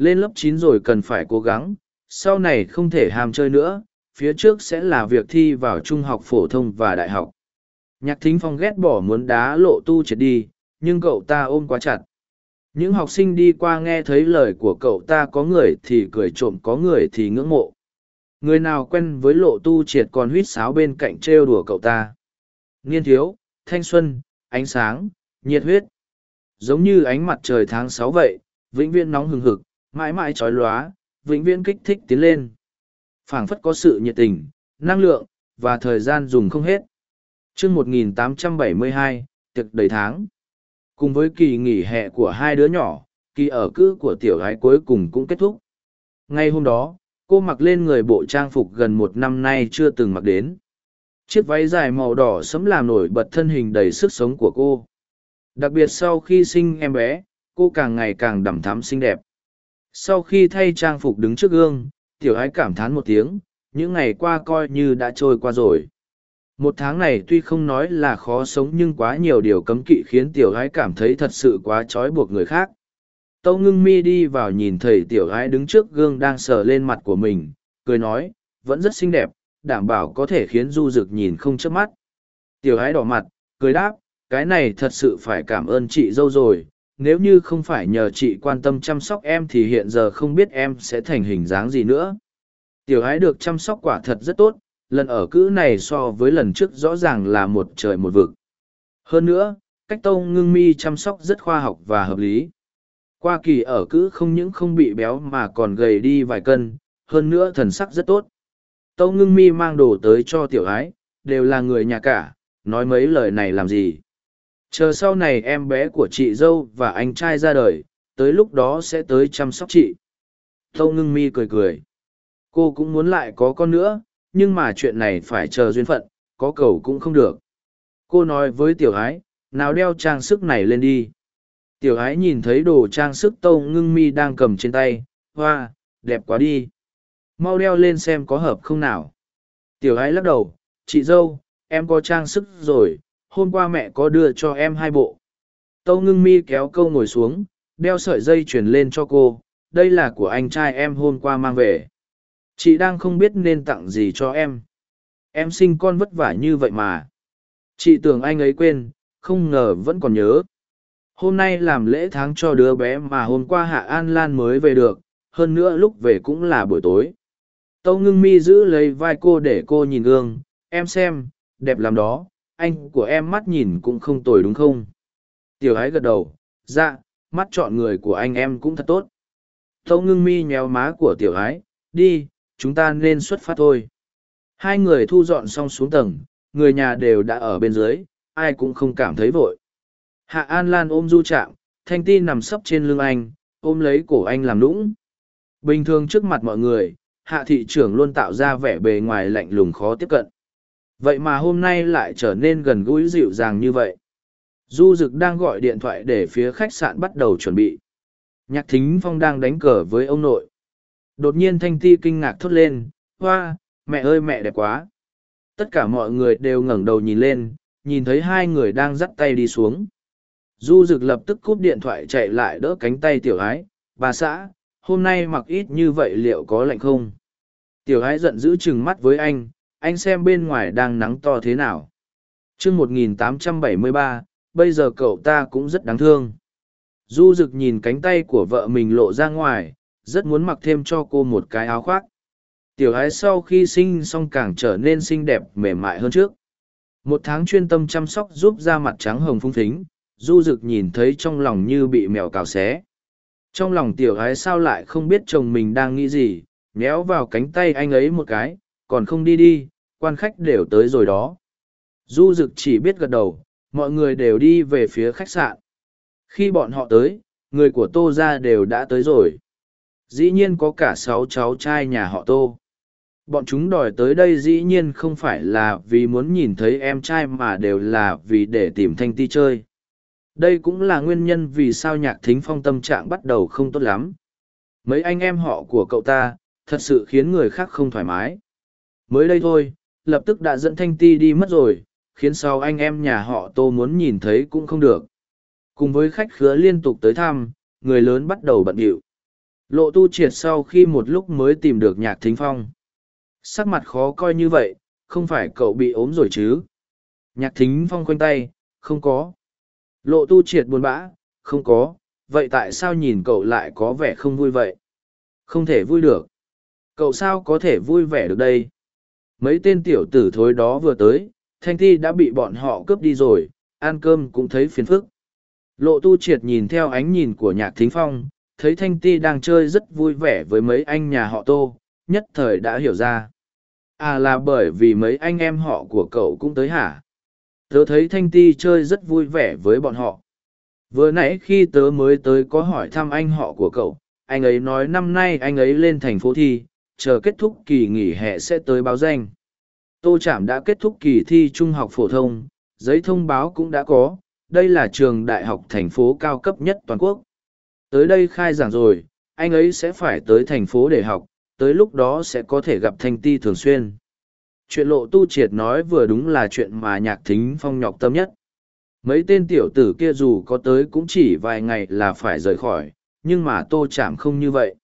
lên lớp chín rồi cần phải cố gắng, sau này không thể ham chơi nữa, phía trước sẽ là việc thi vào trung học phổ thông và đại học. Nhạc thính phong ghét bỏ muốn đá lộ tu triệt đi, nhưng cậu ta ôm quá chặt. Những học sinh đi qua nghe thấy lời của cậu ta có người thì cười trộm, có người thì ngưỡng mộ. Người nào quen với lộ tu triệt còn huýt sáo bên cạnh trêu đùa cậu ta. Niên thiếu, thanh xuân, ánh sáng, nhiệt huyết. Giống như ánh mặt trời tháng sáu vậy, vĩnh viễn nóng hừng hực mãi mãi trói lóa vĩnh viễn kích thích tiến lên. Phảng phất có sự nhiệt tình năng lượng và thời gian dùng không hết. Chương 1872, tiệc đầy tháng. Cùng với kỳ nghỉ hè của hai đứa nhỏ kỳ ở cữ của tiểu gái cuối cùng cũng kết thúc. Ngay hôm đó cô mặc lên người bộ trang phục gần một năm nay chưa từng mặc đến. Chiếc váy dài màu đỏ sẫm làm nổi bật thân hình đầy sức sống của cô. Đặc biệt sau khi sinh em bé cô càng ngày càng đằm thắm xinh đẹp. Sau khi thay trang phục đứng trước gương, tiểu ái cảm thán một tiếng, những ngày qua coi như đã trôi qua rồi. Một tháng này tuy không nói là khó sống nhưng quá nhiều điều cấm kỵ khiến tiểu ái cảm thấy thật sự quá trói buộc người khác. Tâu ngưng mi đi vào nhìn thấy tiểu ái đứng trước gương đang sờ lên mặt của mình, cười nói, vẫn rất xinh đẹp, đảm bảo có thể khiến du dực nhìn không chớp mắt. Tiểu ái đỏ mặt, cười đáp, cái này thật sự phải cảm ơn chị dâu rồi, nếu như không phải nhờ chị quan tâm chăm sóc em thì hiện giờ không biết em sẽ thành hình dáng gì nữa. Tiểu ái được chăm sóc quả thật rất tốt, lần ở cữ này so với lần trước rõ ràng là một trời một vực. Hơn nữa, cách tâu ngưng mi chăm sóc rất khoa học và hợp lý. Qua kỳ ở cữ không những không bị béo mà còn gầy đi vài cân, hơn nữa thần sắc rất tốt. Tâu ngưng mi mang đồ tới cho tiểu ái, đều là người nhà cả, nói mấy lời này làm gì. Chờ sau này em bé của chị dâu và anh trai ra đời, tới lúc đó sẽ tới chăm sóc chị. Tâu ngưng mi cười cười. Cô cũng muốn lại có con nữa, nhưng mà chuyện này phải chờ duyên phận, có cầu cũng không được. Cô nói với tiểu ái, nào đeo trang sức này lên đi. Tiểu ái nhìn thấy đồ trang sức tâu ngưng mi đang cầm trên tay, hoa, đẹp quá đi. Mau đeo lên xem có hợp không nào. Tiểu ái lắc đầu, chị dâu, em có trang sức rồi, hôm qua mẹ có đưa cho em hai bộ. Tâu ngưng mi kéo câu ngồi xuống, đeo sợi dây chuyển lên cho cô, đây là của anh trai em hôm qua mang về. Chị đang không biết nên tặng gì cho em. Em sinh con vất vả như vậy mà. Chị tưởng anh ấy quên, không ngờ vẫn còn nhớ. Hôm nay làm lễ tháng cho đứa bé mà hôm qua Hạ An Lan mới về được, hơn nữa lúc về cũng là buổi tối. Tâu ngưng mi giữ lấy vai cô để cô nhìn gương, em xem, đẹp làm đó, anh của em mắt nhìn cũng không tồi đúng không? Tiểu ái gật đầu, dạ, mắt chọn người của anh em cũng thật tốt. Tâu ngưng mi nhéo má của tiểu ái, đi, chúng ta nên xuất phát thôi. Hai người thu dọn xong xuống tầng, người nhà đều đã ở bên dưới, ai cũng không cảm thấy vội. Hạ An Lan ôm du chạm, thanh ti nằm sấp trên lưng anh, ôm lấy cổ anh làm nũng. Bình thường trước mặt mọi người, hạ thị trưởng luôn tạo ra vẻ bề ngoài lạnh lùng khó tiếp cận. Vậy mà hôm nay lại trở nên gần gũi dịu dàng như vậy. Du Dực đang gọi điện thoại để phía khách sạn bắt đầu chuẩn bị. Nhạc Thính Phong đang đánh cờ với ông nội. Đột nhiên Thanh Ti kinh ngạc thốt lên, hoa, mẹ ơi mẹ đẹp quá. Tất cả mọi người đều ngẩng đầu nhìn lên, nhìn thấy hai người đang dắt tay đi xuống. Du Dực lập tức cúp điện thoại chạy lại đỡ cánh tay tiểu ái, bà xã, hôm nay mặc ít như vậy liệu có lạnh không? Tiểu ái giận dữ chừng mắt với anh, anh xem bên ngoài đang nắng to thế nào. chương 1873, bây giờ cậu ta cũng rất đáng thương. Du rực nhìn cánh tay của vợ mình lộ ra ngoài, rất muốn mặc thêm cho cô một cái áo khoác. Tiểu ái sau khi sinh xong càng trở nên xinh đẹp mềm mại hơn trước. Một tháng chuyên tâm chăm sóc giúp da mặt trắng hồng phung thính, du rực nhìn thấy trong lòng như bị mèo cào xé. Trong lòng tiểu ái sao lại không biết chồng mình đang nghĩ gì, méo vào cánh tay anh ấy một cái, còn không đi đi, quan khách đều tới rồi đó. Du Dực chỉ biết gật đầu, mọi người đều đi về phía khách sạn. Khi bọn họ tới, người của Tô ra đều đã tới rồi. Dĩ nhiên có cả sáu cháu trai nhà họ Tô. Bọn chúng đòi tới đây dĩ nhiên không phải là vì muốn nhìn thấy em trai mà đều là vì để tìm Thanh Ti chơi. Đây cũng là nguyên nhân vì sao nhạc thính phong tâm trạng bắt đầu không tốt lắm. Mấy anh em họ của cậu ta, thật sự khiến người khác không thoải mái. Mới đây thôi, lập tức đã dẫn Thanh Ti đi mất rồi, khiến sau anh em nhà họ Tô muốn nhìn thấy cũng không được. Cùng với khách khứa liên tục tới thăm, người lớn bắt đầu bận điệu. Lộ tu triệt sau khi một lúc mới tìm được nhạc thính phong. Sắc mặt khó coi như vậy, không phải cậu bị ốm rồi chứ. Nhạc thính phong khoanh tay, không có. Lộ tu triệt buồn bã, không có, vậy tại sao nhìn cậu lại có vẻ không vui vậy? Không thể vui được. Cậu sao có thể vui vẻ được đây? Mấy tên tiểu tử thối đó vừa tới, thanh thi đã bị bọn họ cướp đi rồi, ăn cơm cũng thấy phiền phức. Lộ tu triệt nhìn theo ánh nhìn của nhạc thính phong, thấy thanh ti đang chơi rất vui vẻ với mấy anh nhà họ tô, nhất thời đã hiểu ra. À là bởi vì mấy anh em họ của cậu cũng tới hả? Tớ thấy thanh ti chơi rất vui vẻ với bọn họ. Vừa nãy khi tớ mới tới có hỏi thăm anh họ của cậu, anh ấy nói năm nay anh ấy lên thành phố thi, chờ kết thúc kỳ nghỉ hè sẽ tới báo danh. Tô Trạm đã kết thúc kỳ thi trung học phổ thông, giấy thông báo cũng đã có, đây là trường đại học thành phố cao cấp nhất toàn quốc. Tới đây khai giảng rồi, anh ấy sẽ phải tới thành phố để học, tới lúc đó sẽ có thể gặp Thanh Ti thường xuyên. Chuyện lộ tu triệt nói vừa đúng là chuyện mà nhạc thính phong nhọc tâm nhất. Mấy tên tiểu tử kia dù có tới cũng chỉ vài ngày là phải rời khỏi, nhưng mà tô chạm không như vậy.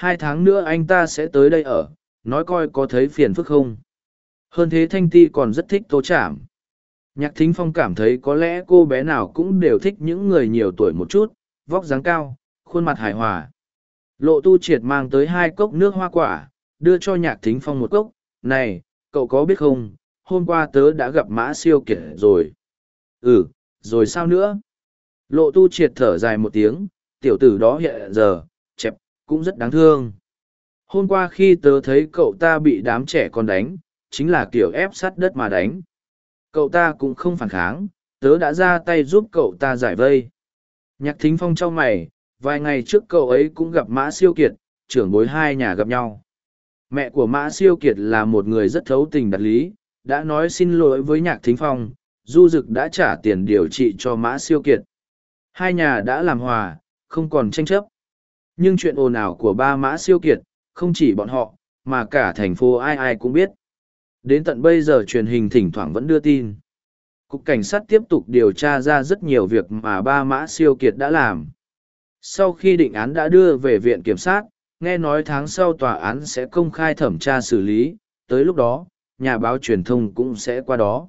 Hai tháng nữa anh ta sẽ tới đây ở, nói coi có thấy phiền phức không. Hơn thế Thanh Ti còn rất thích tô chạm. Nhạc thính phong cảm thấy có lẽ cô bé nào cũng đều thích những người nhiều tuổi một chút, vóc dáng cao, khuôn mặt hài hòa. Lộ tu triệt mang tới hai cốc nước hoa quả, đưa cho nhạc thính phong một cốc. Này, cậu có biết không, hôm qua tớ đã gặp mã siêu kiệt rồi. Ừ, rồi sao nữa? Lộ tu triệt thở dài một tiếng, tiểu tử đó hiện giờ, chẹp, cũng rất đáng thương. Hôm qua khi tớ thấy cậu ta bị đám trẻ con đánh, chính là kiểu ép sát đất mà đánh. Cậu ta cũng không phản kháng, tớ đã ra tay giúp cậu ta giải vây. Nhạc thính phong trong mày, vài ngày trước cậu ấy cũng gặp Mã Siêu Kiệt, trưởng bối hai nhà gặp nhau. Mẹ của Mã Siêu Kiệt là một người rất thấu tình đặt lý, đã nói xin lỗi với Nhạc Thính Phong, Du Dực đã trả tiền điều trị cho Mã Siêu Kiệt. Hai nhà đã làm hòa, không còn tranh chấp. Nhưng chuyện ồn ào của ba Mã Siêu Kiệt, không chỉ bọn họ, mà cả thành phố ai ai cũng biết. Đến tận bây giờ truyền hình thỉnh thoảng vẫn đưa tin. Cục cảnh sát tiếp tục điều tra ra rất nhiều việc mà ba Mã Siêu Kiệt đã làm. Sau khi định án đã đưa về viện kiểm sát, nghe nói tháng sau tòa án sẽ công khai thẩm tra xử lý, tới lúc đó, nhà báo truyền thông cũng sẽ qua đó.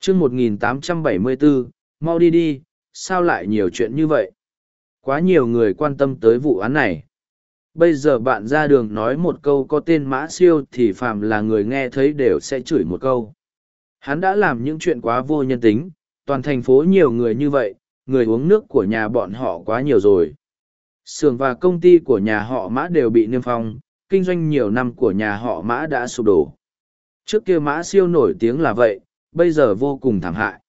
chương 1874, mau đi đi, sao lại nhiều chuyện như vậy? Quá nhiều người quan tâm tới vụ án này. Bây giờ bạn ra đường nói một câu có tên Mã Siêu thì phàm là người nghe thấy đều sẽ chửi một câu. Hắn đã làm những chuyện quá vô nhân tính, toàn thành phố nhiều người như vậy, người uống nước của nhà bọn họ quá nhiều rồi. Sường và công ty của nhà họ Mã đều bị niêm phong, kinh doanh nhiều năm của nhà họ Mã đã sụp đổ. Trước kia Mã siêu nổi tiếng là vậy, bây giờ vô cùng thảm hại.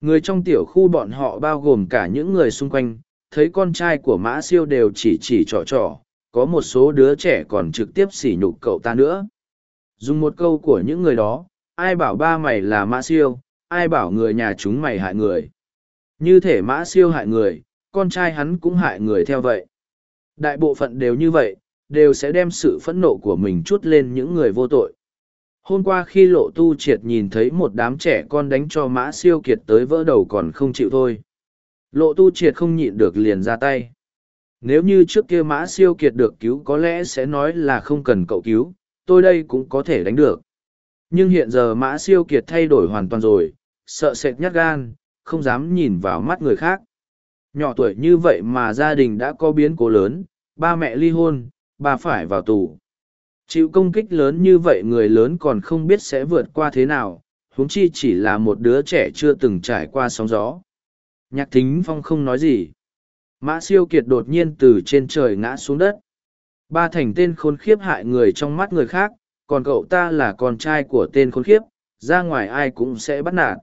Người trong tiểu khu bọn họ bao gồm cả những người xung quanh, thấy con trai của Mã siêu đều chỉ chỉ trỏ trỏ có một số đứa trẻ còn trực tiếp sỉ nhục cậu ta nữa. Dùng một câu của những người đó, ai bảo ba mày là Mã siêu, ai bảo người nhà chúng mày hại người. Như thể mã siêu hại người, con trai hắn cũng hại người theo vậy. Đại bộ phận đều như vậy, đều sẽ đem sự phẫn nộ của mình chút lên những người vô tội. Hôm qua khi lộ tu triệt nhìn thấy một đám trẻ con đánh cho mã siêu kiệt tới vỡ đầu còn không chịu thôi. Lộ tu triệt không nhịn được liền ra tay. Nếu như trước kia mã siêu kiệt được cứu có lẽ sẽ nói là không cần cậu cứu, tôi đây cũng có thể đánh được. Nhưng hiện giờ mã siêu kiệt thay đổi hoàn toàn rồi, sợ sệt nhát gan, không dám nhìn vào mắt người khác. Nhỏ tuổi như vậy mà gia đình đã có biến cố lớn, ba mẹ ly hôn, bà phải vào tù. Chịu công kích lớn như vậy người lớn còn không biết sẽ vượt qua thế nào, huống chi chỉ là một đứa trẻ chưa từng trải qua sóng gió. Nhạc thính phong không nói gì. Mã siêu kiệt đột nhiên từ trên trời ngã xuống đất. Ba thành tên khốn khiếp hại người trong mắt người khác, còn cậu ta là con trai của tên khốn khiếp, ra ngoài ai cũng sẽ bắt nạt.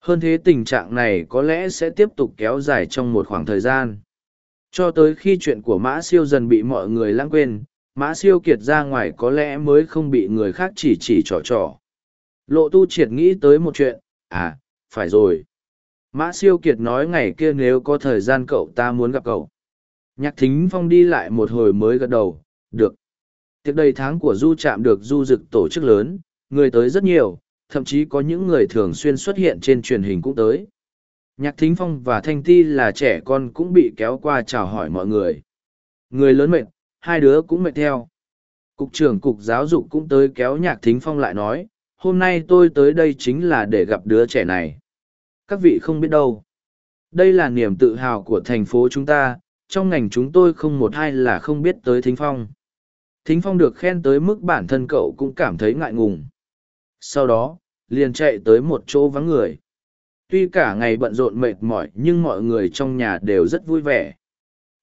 Hơn thế tình trạng này có lẽ sẽ tiếp tục kéo dài trong một khoảng thời gian. Cho tới khi chuyện của Mã Siêu dần bị mọi người lãng quên, Mã Siêu kiệt ra ngoài có lẽ mới không bị người khác chỉ chỉ trò trò. Lộ tu triệt nghĩ tới một chuyện, à, phải rồi. Mã Siêu kiệt nói ngày kia nếu có thời gian cậu ta muốn gặp cậu. Nhạc thính phong đi lại một hồi mới gật đầu, được. Tiệc đầy tháng của du trạm được du dực tổ chức lớn, người tới rất nhiều, thậm chí có những người thường xuyên xuất hiện trên truyền hình cũng tới. Nhạc Thính Phong và Thanh Ti là trẻ con cũng bị kéo qua chào hỏi mọi người. Người lớn mệt, hai đứa cũng mệt theo. Cục trưởng Cục Giáo dục cũng tới kéo Nhạc Thính Phong lại nói, hôm nay tôi tới đây chính là để gặp đứa trẻ này. Các vị không biết đâu. Đây là niềm tự hào của thành phố chúng ta, trong ngành chúng tôi không một ai là không biết tới Thính Phong. Thính Phong được khen tới mức bản thân cậu cũng cảm thấy ngại ngùng. Sau đó liền chạy tới một chỗ vắng người. Tuy cả ngày bận rộn mệt mỏi nhưng mọi người trong nhà đều rất vui vẻ.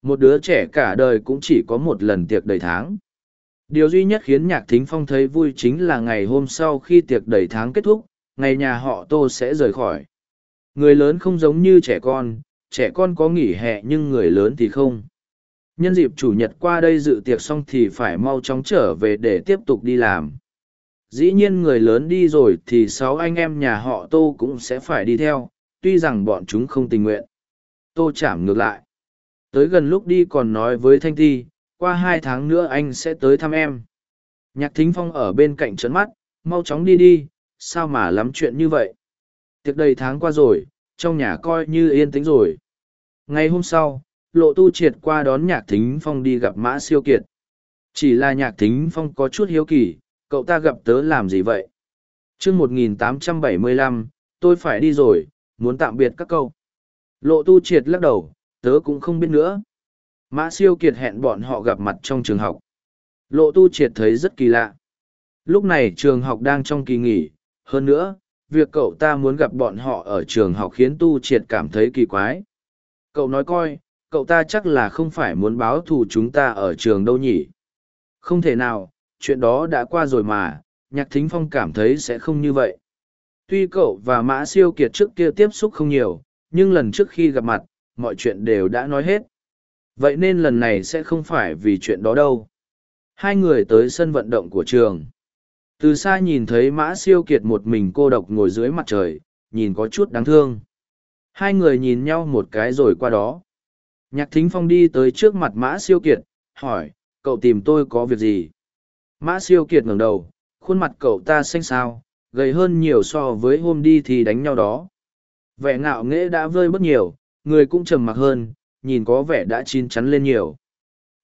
Một đứa trẻ cả đời cũng chỉ có một lần tiệc đầy tháng. Điều duy nhất khiến nhạc thính phong thấy vui chính là ngày hôm sau khi tiệc đầy tháng kết thúc ngày nhà họ tô sẽ rời khỏi người lớn không giống như trẻ con trẻ con có nghỉ hè nhưng người lớn thì không. Nhân dịp chủ nhật qua đây dự tiệc xong thì phải mau chóng trở về để tiếp tục đi làm. Dĩ nhiên người lớn đi rồi thì sáu anh em nhà họ tô cũng sẽ phải đi theo, tuy rằng bọn chúng không tình nguyện. Tô chảm ngược lại. Tới gần lúc đi còn nói với thanh ti, qua hai tháng nữa anh sẽ tới thăm em. Nhạc thính phong ở bên cạnh trấn mắt, mau chóng đi đi, sao mà lắm chuyện như vậy? Tiệc đầy tháng qua rồi, trong nhà coi như yên tĩnh rồi. Ngày hôm sau, lộ tu triệt qua đón nhạc thính phong đi gặp mã siêu kiệt. Chỉ là nhạc thính phong có chút hiếu kỳ, cậu ta gặp tớ làm gì vậy? Chương một nghìn tám trăm bảy mươi lăm, tôi phải đi rồi, muốn tạm biệt các câu lộ tu triệt lắc đầu, tớ cũng không biết nữa. Mã siêu kiệt hẹn bọn họ gặp mặt trong trường học. Lộ tu triệt thấy rất kỳ lạ. Lúc này trường học đang trong kỳ nghỉ, hơn nữa việc cậu ta muốn gặp bọn họ ở trường học khiến tu triệt cảm thấy kỳ quái. Cậu nói coi, cậu ta chắc là không phải muốn báo thù chúng ta ở trường đâu nhỉ? Không thể nào, chuyện đó đã qua rồi mà, nhạc thính phong cảm thấy sẽ không như vậy. Tuy cậu và mã siêu kiệt trước kia tiếp xúc không nhiều, nhưng lần trước khi gặp mặt, mọi chuyện đều đã nói hết. Vậy nên lần này sẽ không phải vì chuyện đó đâu. Hai người tới sân vận động của trường từ xa nhìn thấy mã siêu kiệt một mình cô độc ngồi dưới mặt trời, nhìn có chút đáng thương. Hai người nhìn nhau một cái rồi qua đó. Nhạc thính phong đi tới trước mặt mã siêu kiệt, hỏi, cậu tìm tôi có việc gì? Mã siêu kiệt ngẩng đầu, khuôn mặt cậu ta xanh xao, gầy hơn nhiều so với hôm đi thì đánh nhau đó. Vẻ ngạo nghễ đã vơi bớt nhiều, người cũng trầm mặc hơn, nhìn có vẻ đã chín chắn lên nhiều.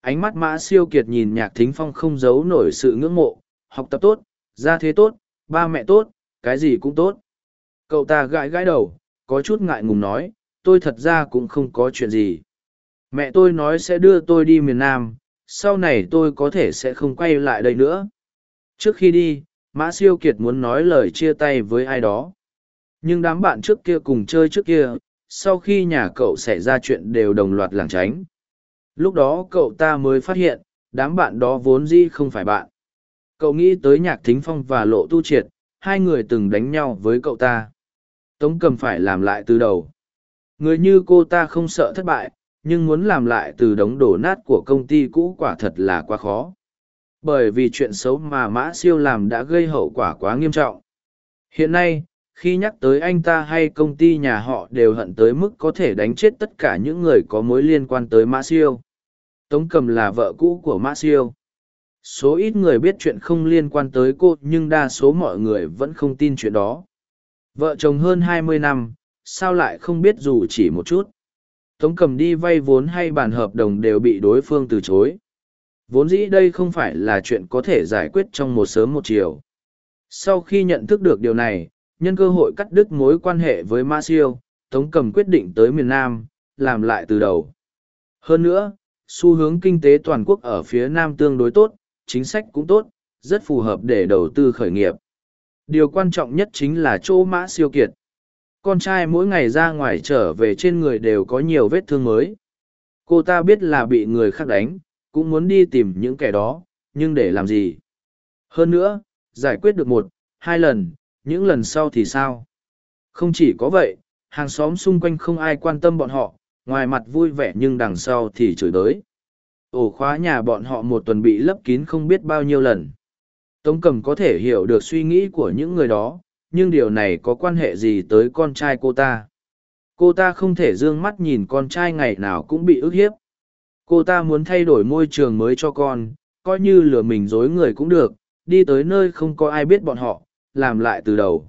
Ánh mắt mã siêu kiệt nhìn nhạc thính phong không giấu nổi sự ngưỡng mộ, học tập tốt gia thế tốt, ba mẹ tốt, cái gì cũng tốt. Cậu ta gãi gãi đầu, có chút ngại ngùng nói, tôi thật ra cũng không có chuyện gì. Mẹ tôi nói sẽ đưa tôi đi miền nam, sau này tôi có thể sẽ không quay lại đây nữa. Trước khi đi, mã siêu kiệt muốn nói lời chia tay với ai đó. Nhưng đám bạn trước kia cùng chơi trước kia, sau khi nhà cậu xảy ra chuyện đều đồng loạt lảng tránh. Lúc đó cậu ta mới phát hiện, đám bạn đó vốn dĩ không phải bạn cậu nghĩ tới nhạc thính phong và lộ tu triệt, hai người từng đánh nhau với cậu ta. Tống cầm phải làm lại từ đầu. Người như cô ta không sợ thất bại, nhưng muốn làm lại từ đống đổ nát của công ty cũ quả thật là quá khó. Bởi vì chuyện xấu mà mã siêu làm đã gây hậu quả quá nghiêm trọng. Hiện nay, khi nhắc tới anh ta hay công ty nhà họ đều hận tới mức có thể đánh chết tất cả những người có mối liên quan tới mã siêu. Tống cầm là vợ cũ của mã siêu số ít người biết chuyện không liên quan tới cô, nhưng đa số mọi người vẫn không tin chuyện đó. Vợ chồng hơn hai mươi năm, sao lại không biết dù chỉ một chút? Tống cầm đi vay vốn hay bàn hợp đồng đều bị đối phương từ chối. Vốn dĩ đây không phải là chuyện có thể giải quyết trong một sớm một chiều. Sau khi nhận thức được điều này, nhân cơ hội cắt đứt mối quan hệ với ma siêu, tống cầm quyết định tới miền nam, làm lại từ đầu. Hơn nữa, xu hướng kinh tế toàn quốc ở phía nam tương đối tốt chính sách cũng tốt, rất phù hợp để đầu tư khởi nghiệp. Điều quan trọng nhất chính là chỗ mã siêu kiệt. Con trai mỗi ngày ra ngoài trở về trên người đều có nhiều vết thương mới. Cô ta biết là bị người khác đánh, cũng muốn đi tìm những kẻ đó, nhưng để làm gì? Hơn nữa, giải quyết được một, hai lần, những lần sau thì sao? Không chỉ có vậy, hàng xóm xung quanh không ai quan tâm bọn họ, ngoài mặt vui vẻ nhưng đằng sau thì chửi đới ổ khóa nhà bọn họ một tuần bị lấp kín không biết bao nhiêu lần. Tống cầm có thể hiểu được suy nghĩ của những người đó, nhưng điều này có quan hệ gì tới con trai cô ta? Cô ta không thể d ư ơ n g mắt nhìn con trai ngày nào cũng bị ức hiếp. Cô ta muốn thay đổi môi trường mới cho con, coi như lừa mình dối người cũng được, đi tới nơi không có ai biết bọn họ, làm lại từ đầu.